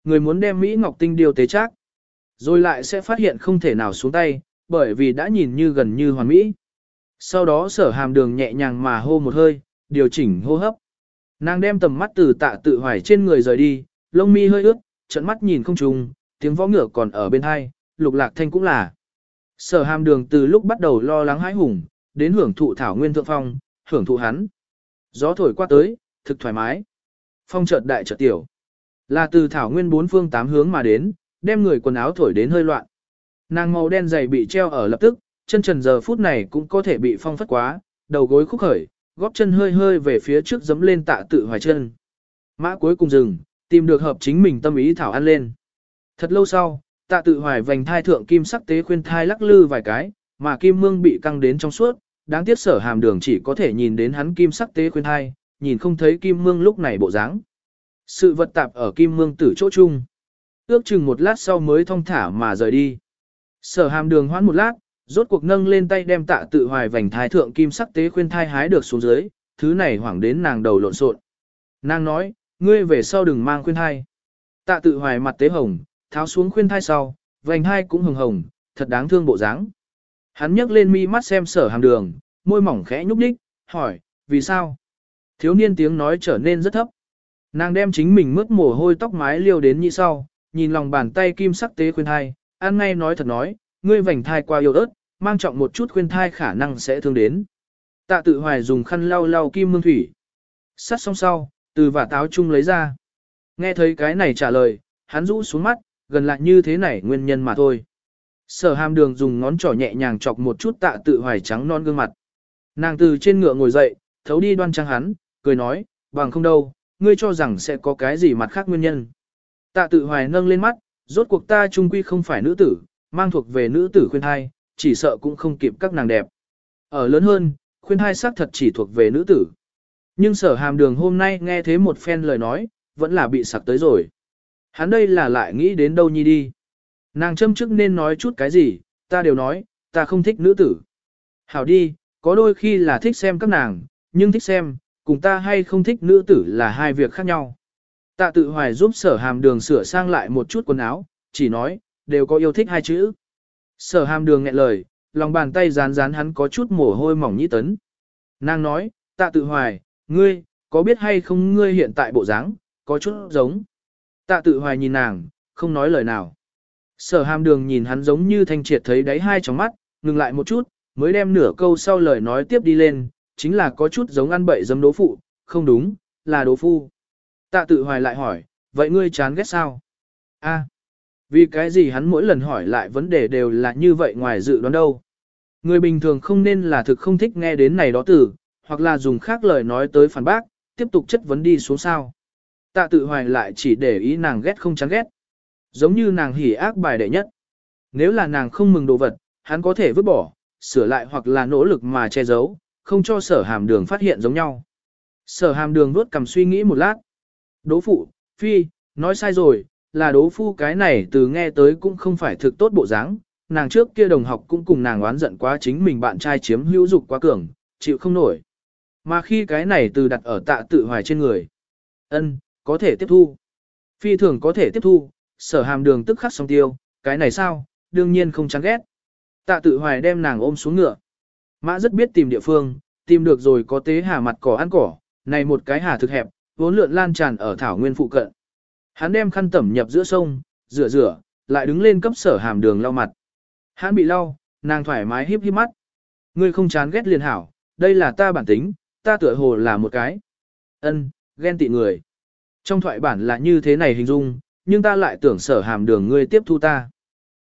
Speaker 1: Người muốn đem Mỹ Ngọc tinh điều tế chắc, rồi lại sẽ phát hiện không thể nào xuống tay, bởi vì đã nhìn như gần như hoàn mỹ. Sau đó sở hàm đường nhẹ nhàng mà hô một hơi, điều chỉnh hô hấp. Nàng đem tầm mắt từ tạ tự hoài trên người rời đi, lông mi hơi ướt, trận mắt nhìn không trùng, tiếng võ ngựa còn ở bên hai, lục lạc thanh cũng là. Sở hàm đường từ lúc bắt đầu lo lắng hãi hùng, đến hưởng thụ thảo nguyên thượng phong, hưởng thụ hắn. Gió thổi qua tới, thực thoải mái. Phong chợt đại chợt tiểu. Là từ thảo nguyên bốn phương tám hướng mà đến, đem người quần áo thổi đến hơi loạn. Nàng màu đen dày bị treo ở lập tức, chân trần giờ phút này cũng có thể bị phong phất quá, đầu gối khúc khởi, góp chân hơi hơi về phía trước dấm lên tạ tự hoài chân. Mã cuối cùng dừng, tìm được hợp chính mình tâm ý thảo ăn lên. Thật lâu sau, tạ tự hoài vành thai thượng kim sắc tế khuyên thai lắc lư vài cái, mà kim mương bị căng đến trong suốt, đáng tiếc sở hàm đường chỉ có thể nhìn đến hắn kim sắc tế khuyên hai, nhìn không thấy kim mương lúc này bộ dáng. Sự vật tạp ở kim mương tử chỗ chung. Ước chừng một lát sau mới thong thả mà rời đi. Sở hàm đường hoãn một lát, rốt cuộc nâng lên tay đem tạ tự hoài vành thái thượng kim sắc tế khuyên thai hái được xuống dưới, thứ này hoảng đến nàng đầu lộn xộn. Nàng nói, ngươi về sau đừng mang khuyên thai. Tạ tự hoài mặt tế hồng, tháo xuống khuyên thai sau, vành thai cũng hồng hồng, thật đáng thương bộ dáng. Hắn nhấc lên mi mắt xem sở hàm đường, môi mỏng khẽ nhúc đích, hỏi, vì sao? Thiếu niên tiếng nói trở nên rất thấp. Nàng đem chính mình mướt mồ hôi tóc mái liêu đến như sau, nhìn lòng bàn tay kim sắc tế khuyên thai, ăn ngay nói thật nói, ngươi vành thai qua yêu ớt, mang trọng một chút khuyên thai khả năng sẽ thương đến. Tạ tự hoài dùng khăn lau lau kim mương thủy. Sắt xong sau, từ vả táo chung lấy ra. Nghe thấy cái này trả lời, hắn rũ xuống mắt, gần lại như thế này nguyên nhân mà thôi. Sở hàm đường dùng ngón trỏ nhẹ nhàng chọc một chút tạ tự hoài trắng non gương mặt. Nàng từ trên ngựa ngồi dậy, thấu đi đoan trang hắn, cười nói, bằng không đâu, ngươi cho rằng sẽ có cái gì mặt khác nguyên nhân. Tạ tự hoài nâng lên mắt, rốt cuộc ta trung quy không phải nữ tử, mang thuộc về nữ tử khuyên thai, chỉ sợ cũng không kịp các nàng đẹp. Ở lớn hơn, khuyên thai xác thật chỉ thuộc về nữ tử. Nhưng sở hàm đường hôm nay nghe thế một phen lời nói, vẫn là bị sặc tới rồi. Hắn đây là lại nghĩ đến đâu nhi đi. Nàng châm chức nên nói chút cái gì, ta đều nói, ta không thích nữ tử. Hảo đi, có đôi khi là thích xem các nàng, nhưng thích xem, cùng ta hay không thích nữ tử là hai việc khác nhau. Tạ tự hoài giúp sở hàm đường sửa sang lại một chút quần áo, chỉ nói, đều có yêu thích hai chữ. Sở hàm đường nghẹn lời, lòng bàn tay rán rán hắn có chút mồ hôi mỏng nhĩ tấn. Nàng nói, tạ tự hoài, ngươi, có biết hay không ngươi hiện tại bộ dáng, có chút giống. Tạ tự hoài nhìn nàng, không nói lời nào. Sở hàm đường nhìn hắn giống như thanh triệt thấy đáy hai trong mắt, ngừng lại một chút, mới đem nửa câu sau lời nói tiếp đi lên, chính là có chút giống ăn bậy dấm đố phụ, không đúng, là đố phu. Tạ tự hoài lại hỏi, vậy ngươi chán ghét sao? A, vì cái gì hắn mỗi lần hỏi lại vấn đề đều là như vậy ngoài dự đoán đâu? Người bình thường không nên là thực không thích nghe đến này đó từ, hoặc là dùng khác lời nói tới phản bác, tiếp tục chất vấn đi xuống sao. Tạ tự hoài lại chỉ để ý nàng ghét không chán ghét. Giống như nàng hỉ ác bài đệ nhất. Nếu là nàng không mừng đồ vật, hắn có thể vứt bỏ, sửa lại hoặc là nỗ lực mà che giấu, không cho sở hàm đường phát hiện giống nhau. Sở hàm đường vuốt cầm suy nghĩ một lát. Đố phụ, phi, nói sai rồi, là đố phu cái này từ nghe tới cũng không phải thực tốt bộ dáng. Nàng trước kia đồng học cũng cùng nàng oán giận quá chính mình bạn trai chiếm hữu dục quá cường, chịu không nổi. Mà khi cái này từ đặt ở tạ tự hoài trên người. ân có thể tiếp thu. Phi thường có thể tiếp thu, sở hàm đường tức khắc song tiêu, cái này sao, đương nhiên không chán ghét. Tạ tự hoài đem nàng ôm xuống ngựa. Mã rất biết tìm địa phương, tìm được rồi có tế hà mặt cỏ ăn cỏ, này một cái hà thực hẹp, vốn lượn lan tràn ở thảo nguyên phụ cận. Hắn đem khăn tẩm nhập giữa sông, rửa rửa, lại đứng lên cấp sở hàm đường lau mặt. Hắn bị lau, nàng thoải mái híp híp mắt. Ngươi không chán ghét liền hảo, đây là ta bản tính, ta tựa hồ là một cái. ân ghen tị người. Trong thoại bản là như thế này hình dung, nhưng ta lại tưởng sở hàm đường ngươi tiếp thu ta.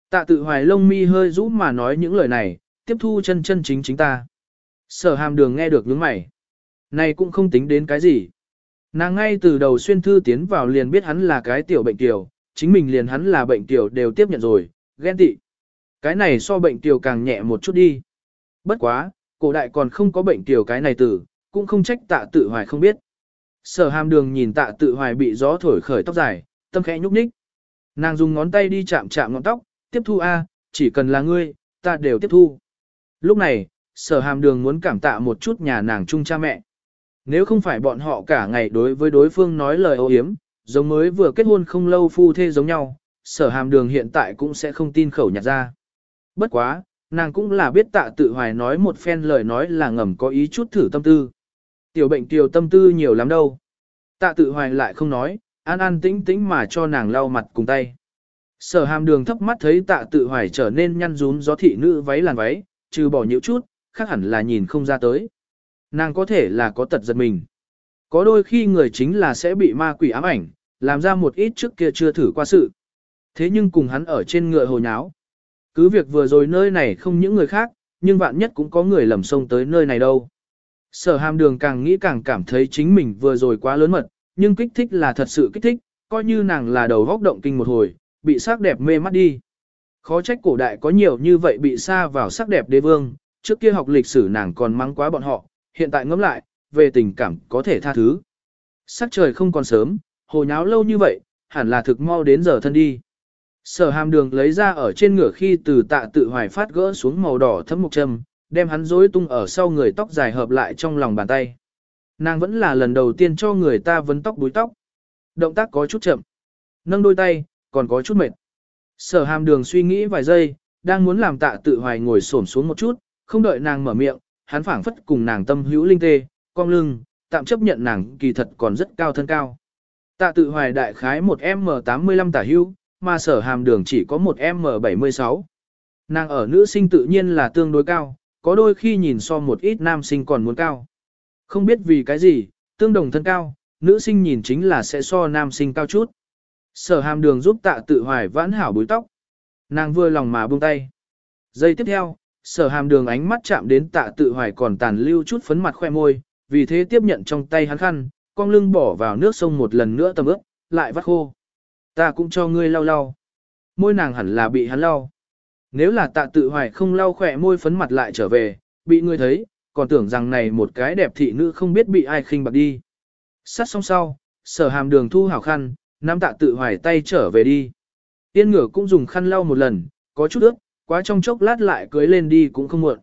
Speaker 1: Tạ tự hoài lông mi hơi rũ mà nói những lời này, tiếp thu chân chân chính chính ta. Sở hàm đường nghe được những mày. Này cũng không tính đến cái gì. Nàng ngay từ đầu xuyên thư tiến vào liền biết hắn là cái tiểu bệnh tiểu, chính mình liền hắn là bệnh tiểu đều tiếp nhận rồi, ghen tị. Cái này so bệnh tiểu càng nhẹ một chút đi. Bất quá, cổ đại còn không có bệnh tiểu cái này từ, cũng không trách tạ tự hoài không biết. Sở hàm đường nhìn tạ tự hoài bị gió thổi khởi tóc dài, tâm khẽ nhúc nhích. Nàng dùng ngón tay đi chạm chạm ngọn tóc, tiếp thu A, chỉ cần là ngươi, ta đều tiếp thu. Lúc này, sở hàm đường muốn cảm tạ một chút nhà nàng chung cha mẹ. Nếu không phải bọn họ cả ngày đối với đối phương nói lời ô hiếm, giống mới vừa kết hôn không lâu phu thê giống nhau, sở hàm đường hiện tại cũng sẽ không tin khẩu nhặt ra. Bất quá, nàng cũng là biết tạ tự hoài nói một phen lời nói là ngầm có ý chút thử tâm tư. Tiểu bệnh tiểu tâm tư nhiều lắm đâu. Tạ tự hoài lại không nói, an an tĩnh tĩnh mà cho nàng lau mặt cùng tay. Sở hàm đường thấp mắt thấy tạ tự hoài trở nên nhăn rún gió thị nữ váy làn váy, trừ bỏ nhiễu chút, khác hẳn là nhìn không ra tới. Nàng có thể là có tật giật mình. Có đôi khi người chính là sẽ bị ma quỷ ám ảnh, làm ra một ít trước kia chưa thử qua sự. Thế nhưng cùng hắn ở trên ngựa hồ nháo. Cứ việc vừa rồi nơi này không những người khác, nhưng vạn nhất cũng có người lầm sông tới nơi này đâu. Sở hàm đường càng nghĩ càng cảm thấy chính mình vừa rồi quá lớn mật, nhưng kích thích là thật sự kích thích, coi như nàng là đầu góc động kinh một hồi, bị sắc đẹp mê mắt đi. Khó trách cổ đại có nhiều như vậy bị xa vào sắc đẹp đế vương, trước kia học lịch sử nàng còn mắng quá bọn họ, hiện tại ngẫm lại, về tình cảm có thể tha thứ. Sắc trời không còn sớm, hồ nháo lâu như vậy, hẳn là thực mau đến giờ thân đi. Sở hàm đường lấy ra ở trên ngửa khi từ tạ tự hoài phát gỡ xuống màu đỏ thấm mục châm, đem hắn rối tung ở sau người tóc dài hợp lại trong lòng bàn tay. Nàng vẫn là lần đầu tiên cho người ta vấn tóc búi tóc. Động tác có chút chậm. Nâng đôi tay, còn có chút mệt. Sở hàm đường suy nghĩ vài giây, đang muốn làm tạ tự hoài ngồi xổm xuống một chút, không đợi nàng mở miệng, hắn phảng phất cùng nàng tâm hữu linh tê, cong lưng, tạm chấp nhận nàng kỳ thật còn rất cao thân cao. Tạ tự hoài đại khái một M85 tả hữu, mà sở hàm đường chỉ có một M76. Nàng ở nữ sinh tự nhiên là tương đối cao, có đôi khi nhìn so một ít nam sinh còn muốn cao. Không biết vì cái gì, tương đồng thân cao, nữ sinh nhìn chính là sẽ so nam sinh cao chút. Sở hàm đường giúp tạ tự hoài vãn hảo búi tóc. Nàng vừa lòng mà buông tay. Giây tiếp theo, sở hàm đường ánh mắt chạm đến tạ tự hoài còn tàn lưu chút phấn mặt khoe môi, vì thế tiếp nhận trong tay hắn khăn, con lưng bỏ vào nước sông một lần nữa tầm ướp, lại vắt khô. Ta cũng cho ngươi lau lau. Môi nàng hẳn là bị hắn lau. Nếu là tạ tự hoài không lau khỏe môi phấn mặt lại trở về, bị ngươi thấy, còn tưởng rằng này một cái đẹp thị nữ không biết bị ai khinh bạc đi. Sát xong sau, sở hàm đường thu hảo khăn, nắm tạ tự hoài tay trở về đi. Tiên ngửa cũng dùng khăn lau một lần, có chút ướt, quá trong chốc lát lại cưới lên đi cũng không muộn.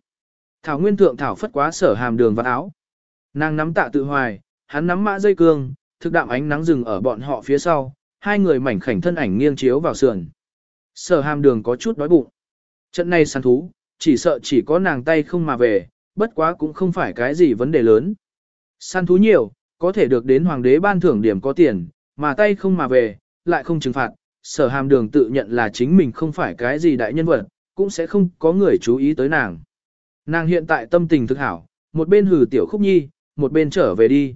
Speaker 1: Thảo nguyên thượng thảo phất quá sở hàm đường và áo. Nàng nắm tạ tự hoài, hắn nắm mã dây cương, thực đạm ánh nắng rừng ở bọn họ phía sau, hai người mảnh khảnh thân ảnh nghiêng chiếu vào sườn. Sở hàm đường có chút đói bụng. Trận này săn thú, chỉ sợ chỉ có nàng tay không mà về, bất quá cũng không phải cái gì vấn đề lớn. Săn thú nhiều, có thể được đến hoàng đế ban thưởng điểm có tiền, mà tay không mà về, lại không trừng phạt. Sở hàm đường tự nhận là chính mình không phải cái gì đại nhân vật, cũng sẽ không có người chú ý tới nàng. Nàng hiện tại tâm tình thực hảo, một bên hử tiểu khúc nhi, một bên trở về đi.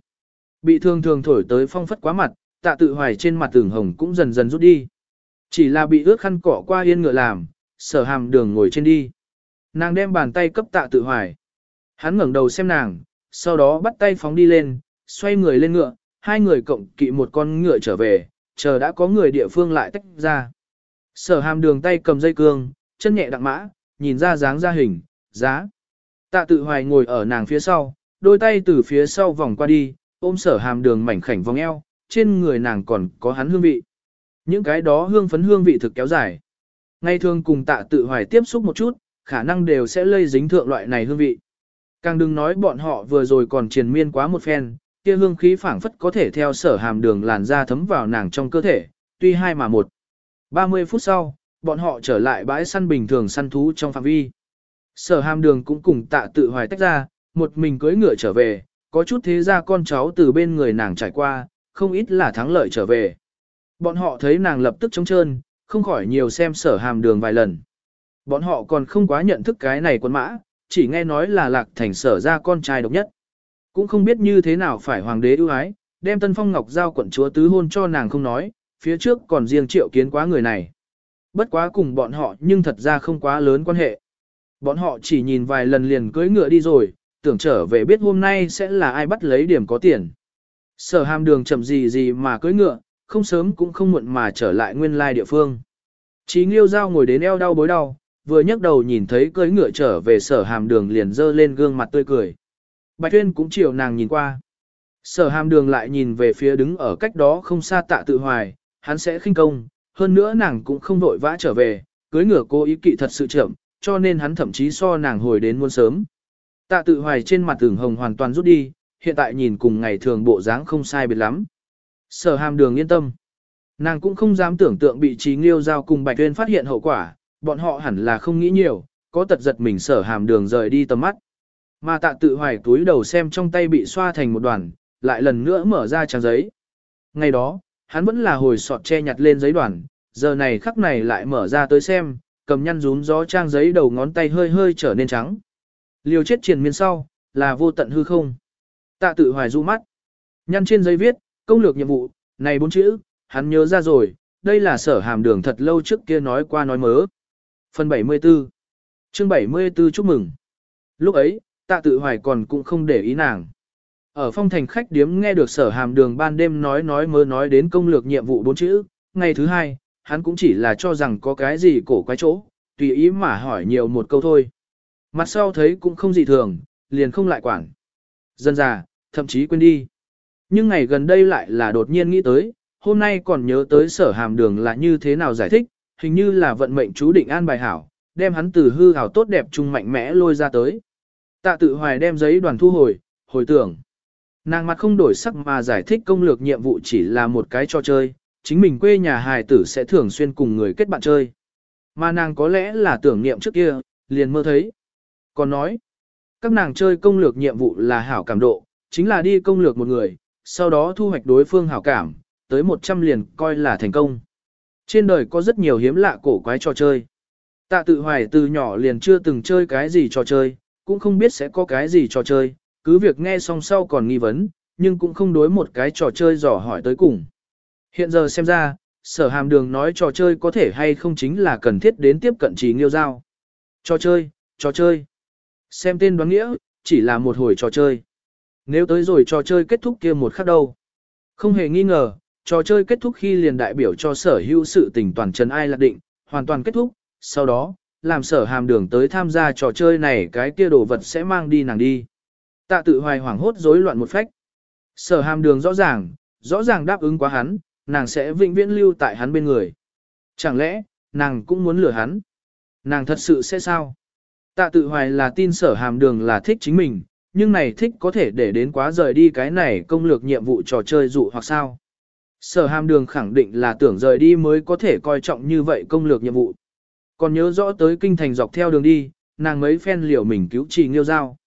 Speaker 1: Bị thương thường thổi tới phong phất quá mặt, tạ tự hoài trên mặt tường hồng cũng dần dần rút đi. Chỉ là bị ướt khăn cỏ qua yên ngựa làm, sở hàm đường ngồi trên đi. Nàng đem bàn tay cấp tạ tự hoài. Hắn ngẩng đầu xem nàng, sau đó bắt tay phóng đi lên, xoay người lên ngựa, hai người cộng kỵ một con ngựa trở về, chờ đã có người địa phương lại tách ra. Sở hàm đường tay cầm dây cương, chân nhẹ đặng mã, nhìn ra dáng ra hình, giá. Tạ tự hoài ngồi ở nàng phía sau, đôi tay từ phía sau vòng qua đi, ôm sở hàm đường mảnh khảnh vòng eo, trên người nàng còn có hắn hương vị. Những cái đó hương phấn hương vị thực kéo dài. Ngay thường cùng tạ tự hoài tiếp xúc một chút, khả năng đều sẽ lây dính thượng loại này hương vị. Càng đừng nói bọn họ vừa rồi còn triền miên quá một phen, kia hương khí phảng phất có thể theo sở hàm đường làn da thấm vào nàng trong cơ thể, tuy hai mà một. 30 phút sau, bọn họ trở lại bãi săn bình thường săn thú trong phạm vi. Sở hàm đường cũng cùng tạ tự hoài tách ra, một mình cưỡi ngựa trở về, có chút thế ra con cháu từ bên người nàng trải qua, không ít là thắng lợi trở về. Bọn họ thấy nàng lập tức trống trơn, không khỏi nhiều xem sở hàm đường vài lần. Bọn họ còn không quá nhận thức cái này quân mã, chỉ nghe nói là lạc thành sở ra con trai độc nhất. Cũng không biết như thế nào phải hoàng đế ưu ái, đem tân phong ngọc giao quận chúa tứ hôn cho nàng không nói, phía trước còn riêng triệu kiến quá người này. Bất quá cùng bọn họ nhưng thật ra không quá lớn quan hệ. Bọn họ chỉ nhìn vài lần liền cưỡi ngựa đi rồi, tưởng trở về biết hôm nay sẽ là ai bắt lấy điểm có tiền. Sở hàm đường chậm gì gì mà cưỡi ngựa, không sớm cũng không muộn mà trở lại nguyên lai địa phương. Chí nghiêu giao ngồi đến eo đau bối đau, vừa nhấc đầu nhìn thấy cưỡi ngựa trở về sở hàm đường liền dơ lên gương mặt tươi cười. Bạch Thuyên cũng chiều nàng nhìn qua. Sở hàm đường lại nhìn về phía đứng ở cách đó không xa tạ tự hoài, hắn sẽ khinh công, hơn nữa nàng cũng không vội vã trở về, cưới ngựa cô ý kỵ thật sự chậm, cho nên hắn thậm chí so nàng hồi đến muôn sớm. Tạ tự hoài trên mặt tưởng hồng hoàn toàn rút đi, hiện tại nhìn cùng ngày thường bộ dáng không sai biệt lắm. Sở hàm đường yên tâm. Nàng cũng không dám tưởng tượng bị trí nghiêu giao cùng Bạch Tuyên phát hiện hậu quả, bọn họ hẳn là không nghĩ nhiều, có tật giật mình sở hàm đường rời đi tầm mắt. Mà tạ tự hoài túi đầu xem trong tay bị xoa thành một đoàn, lại lần nữa mở ra trang giấy. Ngày đó, hắn vẫn là hồi sọt che nhặt lên giấy đoàn, giờ này khắc này lại mở ra tới xem, cầm nhăn rún gió trang giấy đầu ngón tay hơi hơi trở nên trắng. Liều chết triền miên sau, là vô tận hư không. Tạ tự hoài du mắt. Nhăn trên giấy viết, công lược nhiệm vụ, này bốn chữ, hắn nhớ ra rồi, đây là sở hàm đường thật lâu trước kia nói qua nói mớ. Phần 74 Chương 74 chúc mừng. Lúc ấy, tạ tự hoài còn cũng không để ý nàng. Ở phong thành khách điếm nghe được sở hàm đường ban đêm nói nói mơ nói đến công lược nhiệm vụ bốn chữ, ngày thứ hai, hắn cũng chỉ là cho rằng có cái gì cổ quái chỗ, tùy ý mà hỏi nhiều một câu thôi. Mặt sau thấy cũng không gì thường, liền không lại quản. Dân già, thậm chí quên đi. Nhưng ngày gần đây lại là đột nhiên nghĩ tới, hôm nay còn nhớ tới sở hàm đường là như thế nào giải thích, hình như là vận mệnh chú định an bài hảo, đem hắn từ hư hảo tốt đẹp trung mạnh mẽ lôi ra tới. Tạ tự hoài đem giấy đoàn thu hồi, hồi tưởng. Nàng mặt không đổi sắc mà giải thích công lược nhiệm vụ chỉ là một cái trò chơi, chính mình quê nhà hài tử sẽ thường xuyên cùng người kết bạn chơi. Mà nàng có lẽ là tưởng niệm trước kia, liền mơ thấy. Còn nói, các nàng chơi công lược nhiệm vụ là hảo cảm độ, chính là đi công lược một người, sau đó thu hoạch đối phương hảo cảm, tới 100 liền coi là thành công. Trên đời có rất nhiều hiếm lạ cổ quái trò chơi. Tạ tự hoài từ nhỏ liền chưa từng chơi cái gì trò chơi, cũng không biết sẽ có cái gì trò chơi, cứ việc nghe xong sau còn nghi vấn, nhưng cũng không đối một cái trò chơi dò hỏi tới cùng. Hiện giờ xem ra, sở hàm đường nói trò chơi có thể hay không chính là cần thiết đến tiếp cận trí nghiêu giao. Trò chơi, trò chơi. Xem tên đoán nghĩa, chỉ là một hồi trò chơi. Nếu tới rồi trò chơi kết thúc kia một khắc đâu. Không hề nghi ngờ, trò chơi kết thúc khi liền đại biểu cho sở hữu sự tình toàn trần ai lạc định, hoàn toàn kết thúc, sau đó, làm sở hàm đường tới tham gia trò chơi này cái kia đồ vật sẽ mang đi nàng đi. Tạ tự hoài hoảng hốt rối loạn một phách. Sở hàm đường rõ ràng, rõ ràng đáp ứng quá hắn, nàng sẽ vĩnh viễn lưu tại hắn bên người. Chẳng lẽ, nàng cũng muốn lừa hắn? Nàng thật sự sẽ sao? Tạ tự hoài là tin sở hàm đường là thích chính mình, nhưng này thích có thể để đến quá rời đi cái này công lược nhiệm vụ trò chơi dụ hoặc sao. Sở hàm đường khẳng định là tưởng rời đi mới có thể coi trọng như vậy công lược nhiệm vụ. Còn nhớ rõ tới kinh thành dọc theo đường đi, nàng mấy phen liều mình cứu trì nghiêu giao.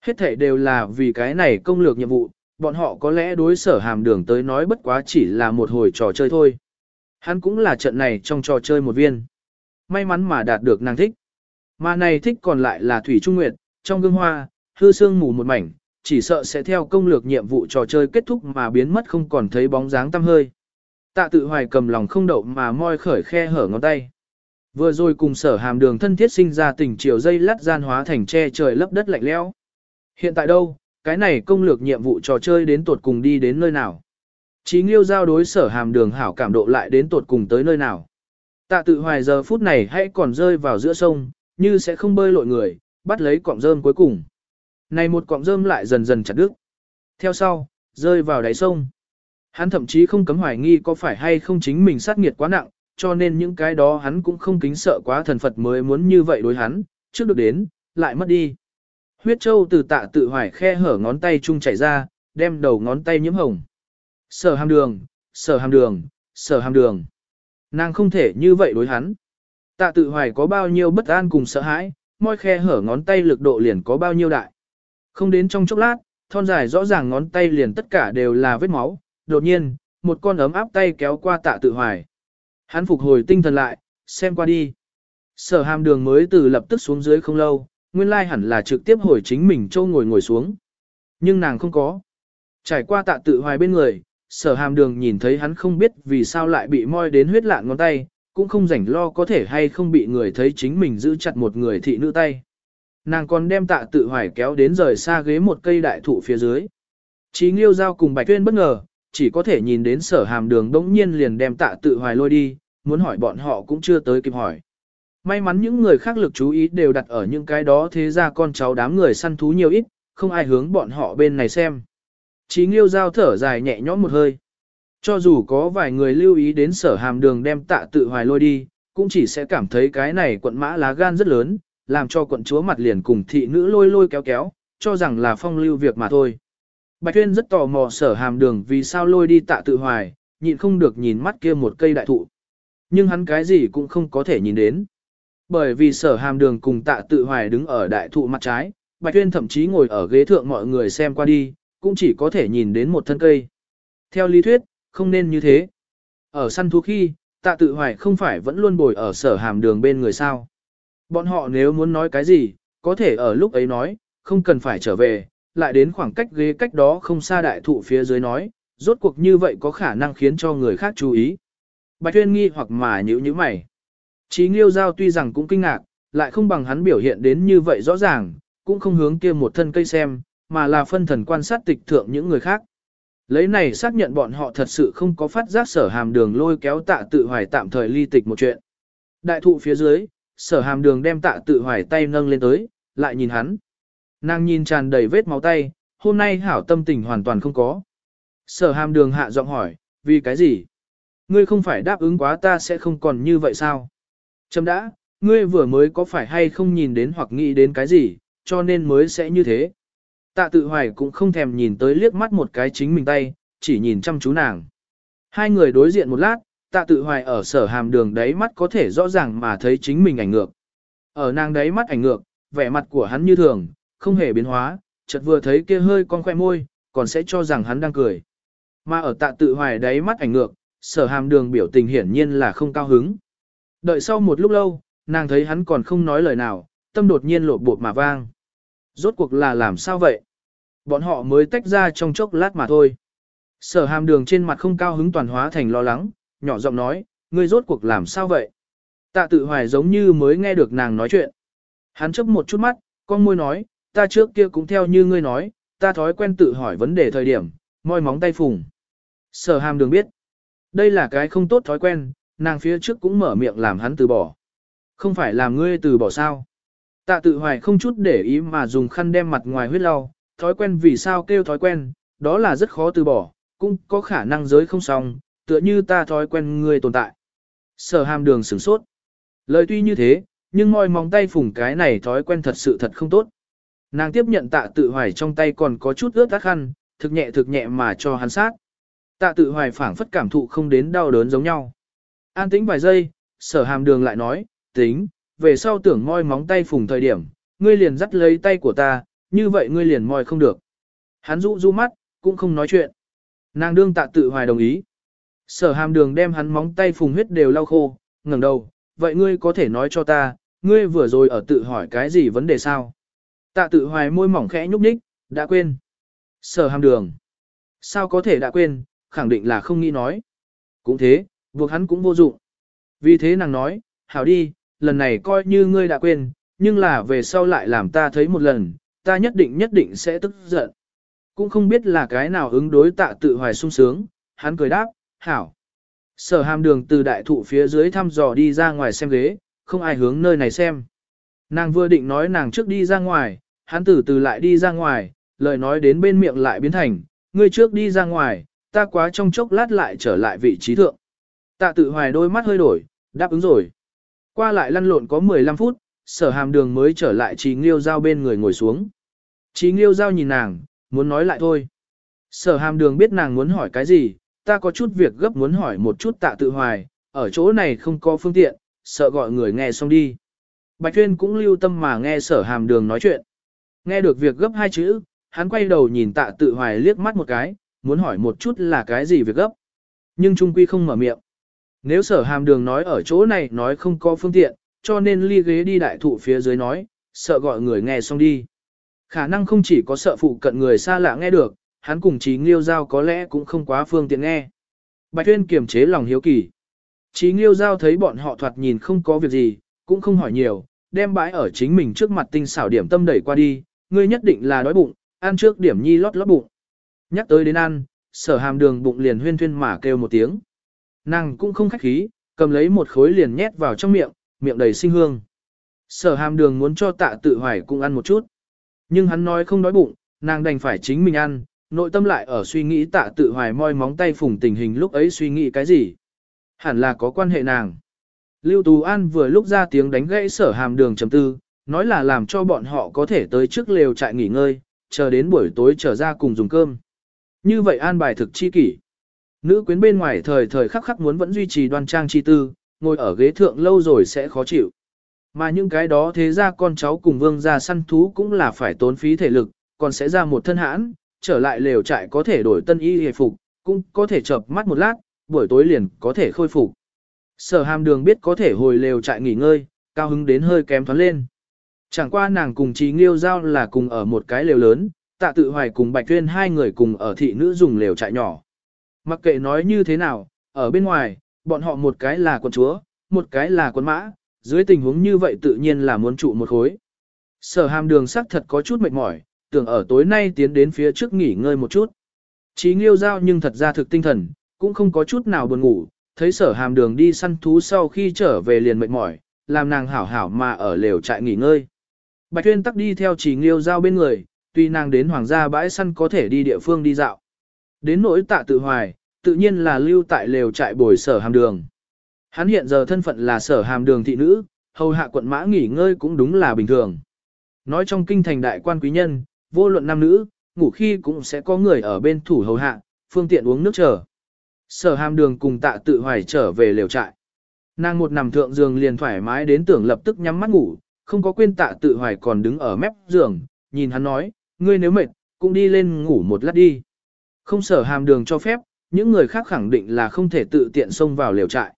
Speaker 1: Hết thể đều là vì cái này công lược nhiệm vụ, bọn họ có lẽ đối sở hàm đường tới nói bất quá chỉ là một hồi trò chơi thôi. Hắn cũng là trận này trong trò chơi một viên. May mắn mà đạt được nàng thích. Mà này thích còn lại là Thủy Trung Nguyệt, trong gương hoa, hư sương mù một mảnh, chỉ sợ sẽ theo công lược nhiệm vụ trò chơi kết thúc mà biến mất không còn thấy bóng dáng tăm hơi. Tạ tự hoài cầm lòng không đậu mà moi khởi khe hở ngón tay. Vừa rồi cùng sở hàm đường thân thiết sinh ra tình chiều dây lắt gian hóa thành che trời lấp đất lạnh lẽo. Hiện tại đâu, cái này công lược nhiệm vụ trò chơi đến tột cùng đi đến nơi nào? Chí nghiêu giao đối sở hàm đường hảo cảm độ lại đến tột cùng tới nơi nào? Tạ tự hoài giờ phút này hãy còn rơi vào giữa sông, như sẽ không bơi lội người, bắt lấy cọng rơm cuối cùng. Này một cọng rơm lại dần dần chặt đứt. Theo sau, rơi vào đáy sông. Hắn thậm chí không cấm hoài nghi có phải hay không chính mình sát nghiệt quá nặng, cho nên những cái đó hắn cũng không kính sợ quá thần Phật mới muốn như vậy đối hắn, trước được đến, lại mất đi. Huyết châu từ tạ tự hoài khe hở ngón tay chung chảy ra, đem đầu ngón tay nhiễm hồng. Sở hàm đường, sở hàm đường, sở hàm đường. Nàng không thể như vậy đối hắn. Tạ tự hoài có bao nhiêu bất an cùng sợ hãi, môi khe hở ngón tay lực độ liền có bao nhiêu đại. Không đến trong chốc lát, thon dài rõ ràng ngón tay liền tất cả đều là vết máu, đột nhiên, một con ấm áp tay kéo qua tạ tự hoài. Hắn phục hồi tinh thần lại, xem qua đi. Sở hàm đường mới từ lập tức xuống dưới không lâu, nguyên lai hẳn là trực tiếp hồi chính mình châu ngồi ngồi xuống. Nhưng nàng không có. Trải qua tạ tự hoài bên người, sở hàm đường nhìn thấy hắn không biết vì sao lại bị moi đến huyết lạn ngón tay, cũng không rảnh lo có thể hay không bị người thấy chính mình giữ chặt một người thị nữ tay. Nàng còn đem tạ tự hoài kéo đến rời xa ghế một cây đại thụ phía dưới. Chí nghiêu giao cùng bạch tuyên bất ngờ, chỉ có thể nhìn đến sở hàm đường đống nhiên liền đem tạ tự hoài lôi đi, muốn hỏi bọn họ cũng chưa tới kịp hỏi. May mắn những người khác lực chú ý đều đặt ở những cái đó thế ra con cháu đám người săn thú nhiều ít, không ai hướng bọn họ bên này xem. Chí nghiêu giao thở dài nhẹ nhõm một hơi. Cho dù có vài người lưu ý đến sở hàm đường đem tạ tự hoài lôi đi, cũng chỉ sẽ cảm thấy cái này quận mã lá gan rất lớn, làm cho quận chúa mặt liền cùng thị nữ lôi lôi kéo kéo, cho rằng là phong lưu việc mà thôi. Bạch Tuyên rất tò mò sở hàm đường vì sao lôi đi tạ tự hoài, nhịn không được nhìn mắt kia một cây đại thụ. Nhưng hắn cái gì cũng không có thể nhìn đến. Bởi vì sở hàm đường cùng tạ tự hoài đứng ở đại thụ mặt trái, Bạch Tuyên thậm chí ngồi ở ghế thượng mọi người xem qua đi, cũng chỉ có thể nhìn đến một thân cây. Theo lý thuyết, không nên như thế. Ở săn thú khi, tạ tự hoài không phải vẫn luôn bồi ở sở hàm đường bên người sao. Bọn họ nếu muốn nói cái gì, có thể ở lúc ấy nói, không cần phải trở về, lại đến khoảng cách ghế cách đó không xa đại thụ phía dưới nói, rốt cuộc như vậy có khả năng khiến cho người khác chú ý. Bạch Tuyên nghi hoặc mà nhíu nhíu mày. Chí Nghiêu Giao tuy rằng cũng kinh ngạc, lại không bằng hắn biểu hiện đến như vậy rõ ràng, cũng không hướng kia một thân cây xem, mà là phân thần quan sát tịch thượng những người khác. Lấy này xác nhận bọn họ thật sự không có phát giác sở hàm đường lôi kéo tạ tự hoài tạm thời ly tịch một chuyện. Đại thụ phía dưới, sở hàm đường đem tạ tự hoài tay nâng lên tới, lại nhìn hắn. Nàng nhìn tràn đầy vết máu tay, hôm nay hảo tâm tình hoàn toàn không có. Sở hàm đường hạ giọng hỏi, vì cái gì? Ngươi không phải đáp ứng quá ta sẽ không còn như vậy sao? Chấm đã, ngươi vừa mới có phải hay không nhìn đến hoặc nghĩ đến cái gì, cho nên mới sẽ như thế. Tạ tự hoài cũng không thèm nhìn tới liếc mắt một cái chính mình tay, chỉ nhìn chăm chú nàng. Hai người đối diện một lát, tạ tự hoài ở sở hàm đường đáy mắt có thể rõ ràng mà thấy chính mình ảnh ngược. Ở nàng đáy mắt ảnh ngược, vẻ mặt của hắn như thường, không hề biến hóa, chợt vừa thấy kia hơi con khoe môi, còn sẽ cho rằng hắn đang cười. Mà ở tạ tự hoài đáy mắt ảnh ngược, sở hàm đường biểu tình hiển nhiên là không cao hứng. Đợi sau một lúc lâu, nàng thấy hắn còn không nói lời nào, tâm đột nhiên lộ bột mà vang. Rốt cuộc là làm sao vậy? Bọn họ mới tách ra trong chốc lát mà thôi. Sở hàm đường trên mặt không cao hứng toàn hóa thành lo lắng, nhỏ giọng nói, ngươi rốt cuộc làm sao vậy? Tạ tự hoài giống như mới nghe được nàng nói chuyện. Hắn chấp một chút mắt, con môi nói, ta trước kia cũng theo như ngươi nói, ta thói quen tự hỏi vấn đề thời điểm, môi móng tay phùng. Sở hàm đường biết. Đây là cái không tốt thói quen, nàng phía trước cũng mở miệng làm hắn từ bỏ. Không phải làm ngươi từ bỏ sao. Tạ tự hoài không chút để ý mà dùng khăn đem mặt ngoài huyết lau, thói quen vì sao kêu thói quen, đó là rất khó từ bỏ, cũng có khả năng giới không xong, tựa như ta thói quen ngươi tồn tại. Sở hàm đường sửng sốt. Lời tuy như thế, nhưng môi móng tay phủng cái này thói quen thật sự thật không tốt. Nàng tiếp nhận tạ tự hoài trong tay còn có chút ướt át khăn, thực nhẹ thực nhẹ mà cho hắn sát. Tạ tự hoài phảng phất cảm thụ không đến đau đớn giống nhau. An tĩnh vài giây, sở hàm đường lại nói, tính, về sau tưởng moi móng tay phùng thời điểm, ngươi liền dắt lấy tay của ta, như vậy ngươi liền moi không được. Hắn rũ rũ mắt, cũng không nói chuyện. Nàng đương tạ tự hoài đồng ý. Sở hàm đường đem hắn móng tay phùng huyết đều lau khô, ngẩng đầu, vậy ngươi có thể nói cho ta, ngươi vừa rồi ở tự hỏi cái gì vấn đề sao? Tạ tự hoài môi mỏng khẽ nhúc nhích, đã quên. Sở hàm đường. Sao có thể đã quên, khẳng định là không nghĩ nói. Cũng thế, buộc hắn cũng vô dụng. Vì thế nàng nói, hảo đi, lần này coi như ngươi đã quên, nhưng là về sau lại làm ta thấy một lần, ta nhất định nhất định sẽ tức giận. Cũng không biết là cái nào ứng đối tạ tự hoài sung sướng, hắn cười đáp, hảo. Sở hàm đường từ đại thụ phía dưới thăm dò đi ra ngoài xem ghế, không ai hướng nơi này xem. Nàng vừa định nói nàng trước đi ra ngoài, hắn từ từ lại đi ra ngoài, lời nói đến bên miệng lại biến thành, ngươi trước đi ra ngoài, ta quá trong chốc lát lại trở lại vị trí thượng. Tạ tự hoài đôi mắt hơi đổi, đáp ứng rồi. Qua lại lăn lộn có 15 phút, sở hàm đường mới trở lại trí nghiêu giao bên người ngồi xuống. Trí nghiêu giao nhìn nàng, muốn nói lại thôi. Sở hàm đường biết nàng muốn hỏi cái gì, ta có chút việc gấp muốn hỏi một chút tạ tự hoài, ở chỗ này không có phương tiện, sợ gọi người nghe xong đi. Bạch Thuyên cũng lưu tâm mà nghe sở hàm đường nói chuyện. Nghe được việc gấp hai chữ, hắn quay đầu nhìn tạ tự hoài liếc mắt một cái, muốn hỏi một chút là cái gì việc gấp. Nhưng trung quy không mở miệng. Nếu sở hàm đường nói ở chỗ này nói không có phương tiện, cho nên ly ghế đi đại thụ phía dưới nói, sợ gọi người nghe xong đi. Khả năng không chỉ có sợ phụ cận người xa lạ nghe được, hắn cùng trí nghiêu giao có lẽ cũng không quá phương tiện nghe. Bạch Tuyên kiềm chế lòng hiếu kỳ. Trí nghiêu giao thấy bọn họ thoạt nhìn không có việc gì, cũng không hỏi nhiều, đem bãi ở chính mình trước mặt tinh xảo điểm tâm đẩy qua đi, ngươi nhất định là đói bụng, ăn trước điểm nhi lót lót bụng. Nhắc tới đến ăn, sở hàm đường bụng liền huyên thuyên mà kêu một tiếng. Nàng cũng không khách khí, cầm lấy một khối liền nhét vào trong miệng, miệng đầy sinh hương. Sở hàm đường muốn cho tạ tự hoài cũng ăn một chút. Nhưng hắn nói không đói bụng, nàng đành phải chính mình ăn, nội tâm lại ở suy nghĩ tạ tự hoài moi móng tay phùng tình hình lúc ấy suy nghĩ cái gì. Hẳn là có quan hệ nàng. Lưu Tú An vừa lúc ra tiếng đánh gãy sở hàm đường chấm tư, nói là làm cho bọn họ có thể tới trước lều trại nghỉ ngơi, chờ đến buổi tối trở ra cùng dùng cơm. Như vậy an bài thực chi kỷ. Nữ quyến bên ngoài thời thời khắc khắc muốn vẫn duy trì đoan trang chi tư, ngồi ở ghế thượng lâu rồi sẽ khó chịu. Mà những cái đó thế ra con cháu cùng vương ra săn thú cũng là phải tốn phí thể lực, còn sẽ ra một thân hãn, trở lại lều trại có thể đổi tân y hề phục, cũng có thể chợp mắt một lát, buổi tối liền có thể khôi phục. Sở hàm đường biết có thể hồi lều trại nghỉ ngơi, cao hứng đến hơi kém thoáng lên. Chẳng qua nàng cùng trí nghiêu giao là cùng ở một cái lều lớn, tạ tự hoài cùng bạch tuyên hai người cùng ở thị nữ dùng lều trại nhỏ. Mặc kệ nói như thế nào, ở bên ngoài, bọn họ một cái là quân chúa, một cái là quân mã, dưới tình huống như vậy tự nhiên là muốn trụ một khối. Sở hàm đường sắc thật có chút mệt mỏi, tưởng ở tối nay tiến đến phía trước nghỉ ngơi một chút. Chí nghiêu giao nhưng thật ra thực tinh thần, cũng không có chút nào buồn ngủ, thấy sở hàm đường đi săn thú sau khi trở về liền mệt mỏi, làm nàng hảo hảo mà ở lều trại nghỉ ngơi. Bạch Tuyên tắc đi theo chỉ nghiêu giao bên người, tuy nàng đến hoàng gia bãi săn có thể đi địa phương đi dạo. Đến nỗi tạ tự hoài, tự nhiên là lưu tại lều trại bồi sở hàm đường. Hắn hiện giờ thân phận là sở hàm đường thị nữ, hầu hạ quận mã nghỉ ngơi cũng đúng là bình thường. Nói trong kinh thành đại quan quý nhân, vô luận nam nữ, ngủ khi cũng sẽ có người ở bên thủ hầu hạ, phương tiện uống nước chờ. Sở hàm đường cùng tạ tự hoài trở về lều trại. Nàng một nằm thượng giường liền thoải mái đến tưởng lập tức nhắm mắt ngủ, không có quên tạ tự hoài còn đứng ở mép giường, nhìn hắn nói, ngươi nếu mệt, cũng đi lên ngủ một lát đi. Không sở hàm đường cho phép, những người khác khẳng định là không thể tự tiện xông vào lều trại.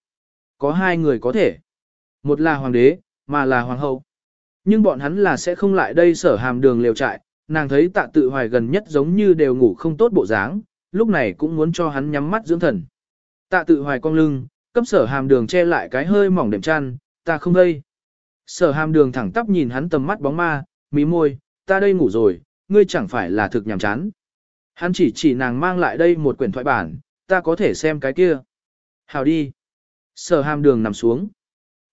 Speaker 1: Có hai người có thể. Một là hoàng đế, mà là hoàng hậu. Nhưng bọn hắn là sẽ không lại đây sở hàm đường lều trại, nàng thấy tạ tự hoài gần nhất giống như đều ngủ không tốt bộ dáng, lúc này cũng muốn cho hắn nhắm mắt dưỡng thần. Tạ tự hoài cong lưng, cấp sở hàm đường che lại cái hơi mỏng đệm chăn, ta không đây. Sở hàm đường thẳng tắp nhìn hắn tầm mắt bóng ma, mí môi, ta đây ngủ rồi, ngươi chẳng phải là thực nhàm chán. Hắn chỉ chỉ nàng mang lại đây một quyển thoại bản, ta có thể xem cái kia. Hào đi. Sở hàm đường nằm xuống.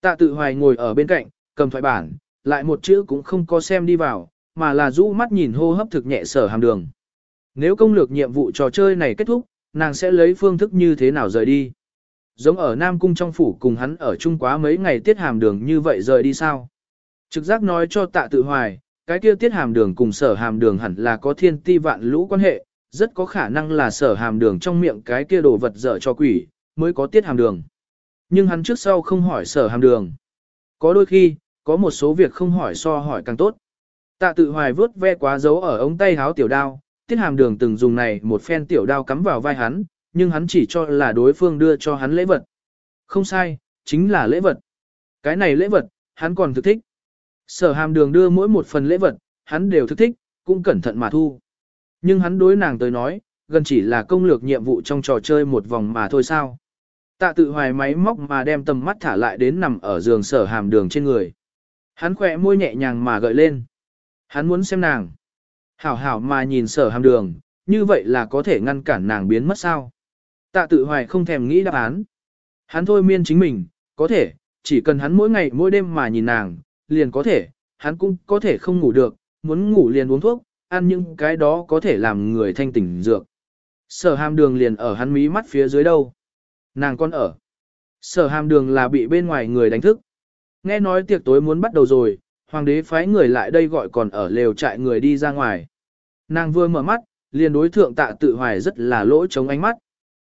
Speaker 1: Tạ tự hoài ngồi ở bên cạnh, cầm thoại bản, lại một chữ cũng không có xem đi vào, mà là rũ mắt nhìn hô hấp thực nhẹ sở hàm đường. Nếu công lược nhiệm vụ trò chơi này kết thúc, nàng sẽ lấy phương thức như thế nào rời đi. Giống ở Nam Cung trong phủ cùng hắn ở chung quá mấy ngày tiết hàm đường như vậy rời đi sao. Trực giác nói cho tạ tự hoài, cái kia tiết hàm đường cùng sở hàm đường hẳn là có thiên ti vạn lũ quan hệ, rất có khả năng là sở hàm đường trong miệng cái kia đồ vật dở cho quỷ, mới có tiết hàm đường. Nhưng hắn trước sau không hỏi sở hàm đường. Có đôi khi, có một số việc không hỏi so hỏi càng tốt. Tạ tự hoài vớt ve quá dấu ở ống tay háo tiểu đao, tiết hàm đường từng dùng này một phen tiểu đao cắm vào vai hắn, nhưng hắn chỉ cho là đối phương đưa cho hắn lễ vật. Không sai, chính là lễ vật. Cái này lễ vật, hắn còn thực thích. Sở hàm đường đưa mỗi một phần lễ vật, hắn đều thực thích, cũng cẩn thận mà thu. Nhưng hắn đối nàng tới nói, gần chỉ là công lược nhiệm vụ trong trò chơi một vòng mà thôi sao. Tạ tự hoài máy móc mà đem tầm mắt thả lại đến nằm ở giường sở hàm đường trên người. Hắn khỏe môi nhẹ nhàng mà gợi lên. Hắn muốn xem nàng. Hảo hảo mà nhìn sở hàm đường, như vậy là có thể ngăn cản nàng biến mất sao. Tạ tự hoài không thèm nghĩ đáp án. Hắn thôi miên chính mình, có thể, chỉ cần hắn mỗi ngày mỗi đêm mà nhìn nàng, liền có thể, hắn cũng có thể không ngủ được, muốn ngủ liền uống thuốc, ăn những cái đó có thể làm người thanh tỉnh dược. Sở hàm đường liền ở hắn mí mắt phía dưới đâu. Nàng con ở. Sở hàm đường là bị bên ngoài người đánh thức. Nghe nói tiệc tối muốn bắt đầu rồi, hoàng đế phái người lại đây gọi còn ở lều trại người đi ra ngoài. Nàng vừa mở mắt, liền đối thượng tạ tự hoài rất là lỗ chống ánh mắt.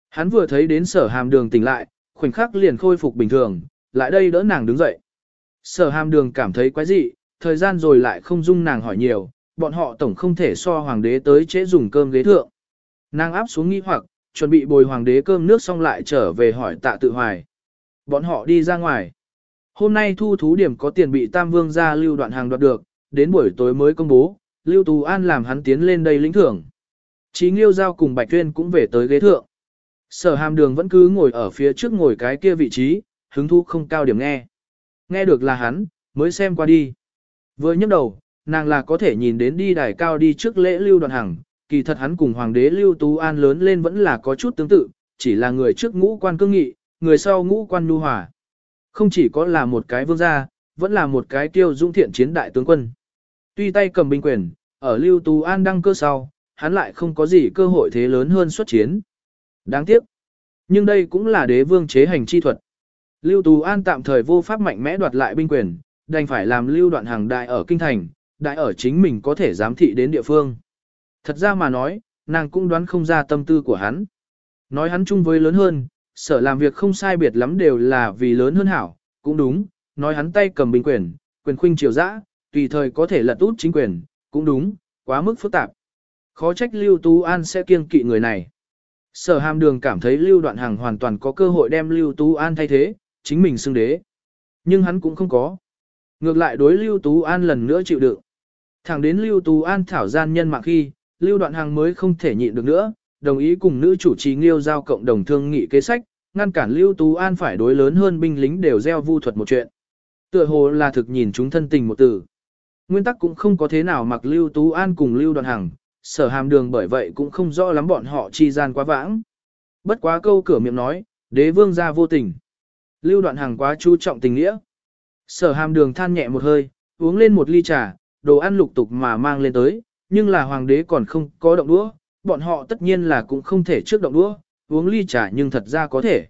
Speaker 1: Hắn vừa thấy đến sở hàm đường tỉnh lại, khoảnh khắc liền khôi phục bình thường, lại đây đỡ nàng đứng dậy. Sở hàm đường cảm thấy quái dị, thời gian rồi lại không dung nàng hỏi nhiều, bọn họ tổng không thể so hoàng đế tới chế dùng cơm ghế thượng. Nàng áp xuống nghi hoặc, chuẩn bị bồi hoàng đế cơm nước xong lại trở về hỏi tạ tự hoài. Bọn họ đi ra ngoài. Hôm nay thu thú điểm có tiền bị Tam Vương gia lưu đoạn hàng đoạt được, đến buổi tối mới công bố, Lưu Tú An làm hắn tiến lên đây lĩnh thưởng. Chí Nghiêu Giao cùng Bạch Tuyên cũng về tới ghế thượng. Sở hàm đường vẫn cứ ngồi ở phía trước ngồi cái kia vị trí, hứng thú không cao điểm nghe. Nghe được là hắn, mới xem qua đi. Vừa nhấc đầu, nàng là có thể nhìn đến đi đài cao đi trước lễ lưu đoạn hàng, kỳ thật hắn cùng hoàng đế lưu tú an lớn lên vẫn là có chút tương tự, chỉ là người trước ngũ quan cương nghị, người sau ngũ quan nhu hòa. Không chỉ có là một cái vương gia, vẫn là một cái tiêu dũng thiện chiến đại tướng quân. Tuy tay cầm binh quyền, ở lưu tú an đăng cơ sau, hắn lại không có gì cơ hội thế lớn hơn xuất chiến. Đáng tiếc. Nhưng đây cũng là đế vương chế hành chi thuật. Lưu Tú An tạm thời vô pháp mạnh mẽ đoạt lại binh quyền, đành phải làm lưu đoạn hàng đại ở kinh thành, đại ở chính mình có thể giám thị đến địa phương. Thật ra mà nói, nàng cũng đoán không ra tâm tư của hắn. Nói hắn chung với lớn hơn, sở làm việc không sai biệt lắm đều là vì lớn hơn hảo, cũng đúng, nói hắn tay cầm bình quyền, quyền khuynh triều dã, tùy thời có thể lật út chính quyền, cũng đúng, quá mức phức tạp. Khó trách Lưu Tú An sẽ kiêng kỵ người này. Sở hàm đường cảm thấy Lưu Đoạn Hằng hoàn toàn có cơ hội đem Lưu Tú An thay thế, chính mình xưng đế. Nhưng hắn cũng không có. Ngược lại đối Lưu Tú An lần nữa chịu đựng. Thẳng đến Lưu Tú An thảo gian nhân mạng khi, Lưu Đoạn Hàng mới không thể nhịn được nữa, đồng ý cùng nữ chủ trì Nghiêu giao cộng đồng thương nghị kế sách, ngăn cản Lưu Tú An phải đối lớn hơn binh lính đều gieo vu thuật một chuyện. Tựa hồ là thực nhìn chúng thân tình một từ. Nguyên tắc cũng không có thế nào mặc Lưu Tú An cùng Lưu Đoạn Hằng, sở hàm đường bởi vậy cũng không rõ lắm bọn họ chi gian quá vãng. Bất quá câu cửa miệng nói, đế vương gia vô tình. Lưu Đoạn Hằng quá chú trọng tình nghĩa. Sở hàm đường than nhẹ một hơi, uống lên một ly trà, đồ ăn lục tục mà mang lên tới, nhưng là hoàng đế còn không có động đũa, bọn họ tất nhiên là cũng không thể trước động đũa, uống ly trà nhưng thật ra có thể.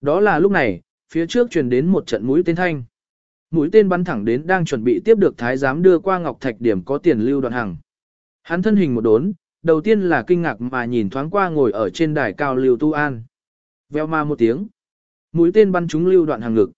Speaker 1: Đó là lúc này, phía trước truyền đến một trận mũi tên thanh. Mũi tên bắn thẳng đến đang chuẩn bị tiếp được thái giám đưa qua ngọc thạch điểm có tiền lưu đoạn hàng. Hắn thân hình một đốn, đầu tiên là kinh ngạc mà nhìn thoáng qua ngồi ở trên đài cao lưu tu an. Veo ma một tiếng. Mũi tên bắn trúng lưu đoạn hàng ngực.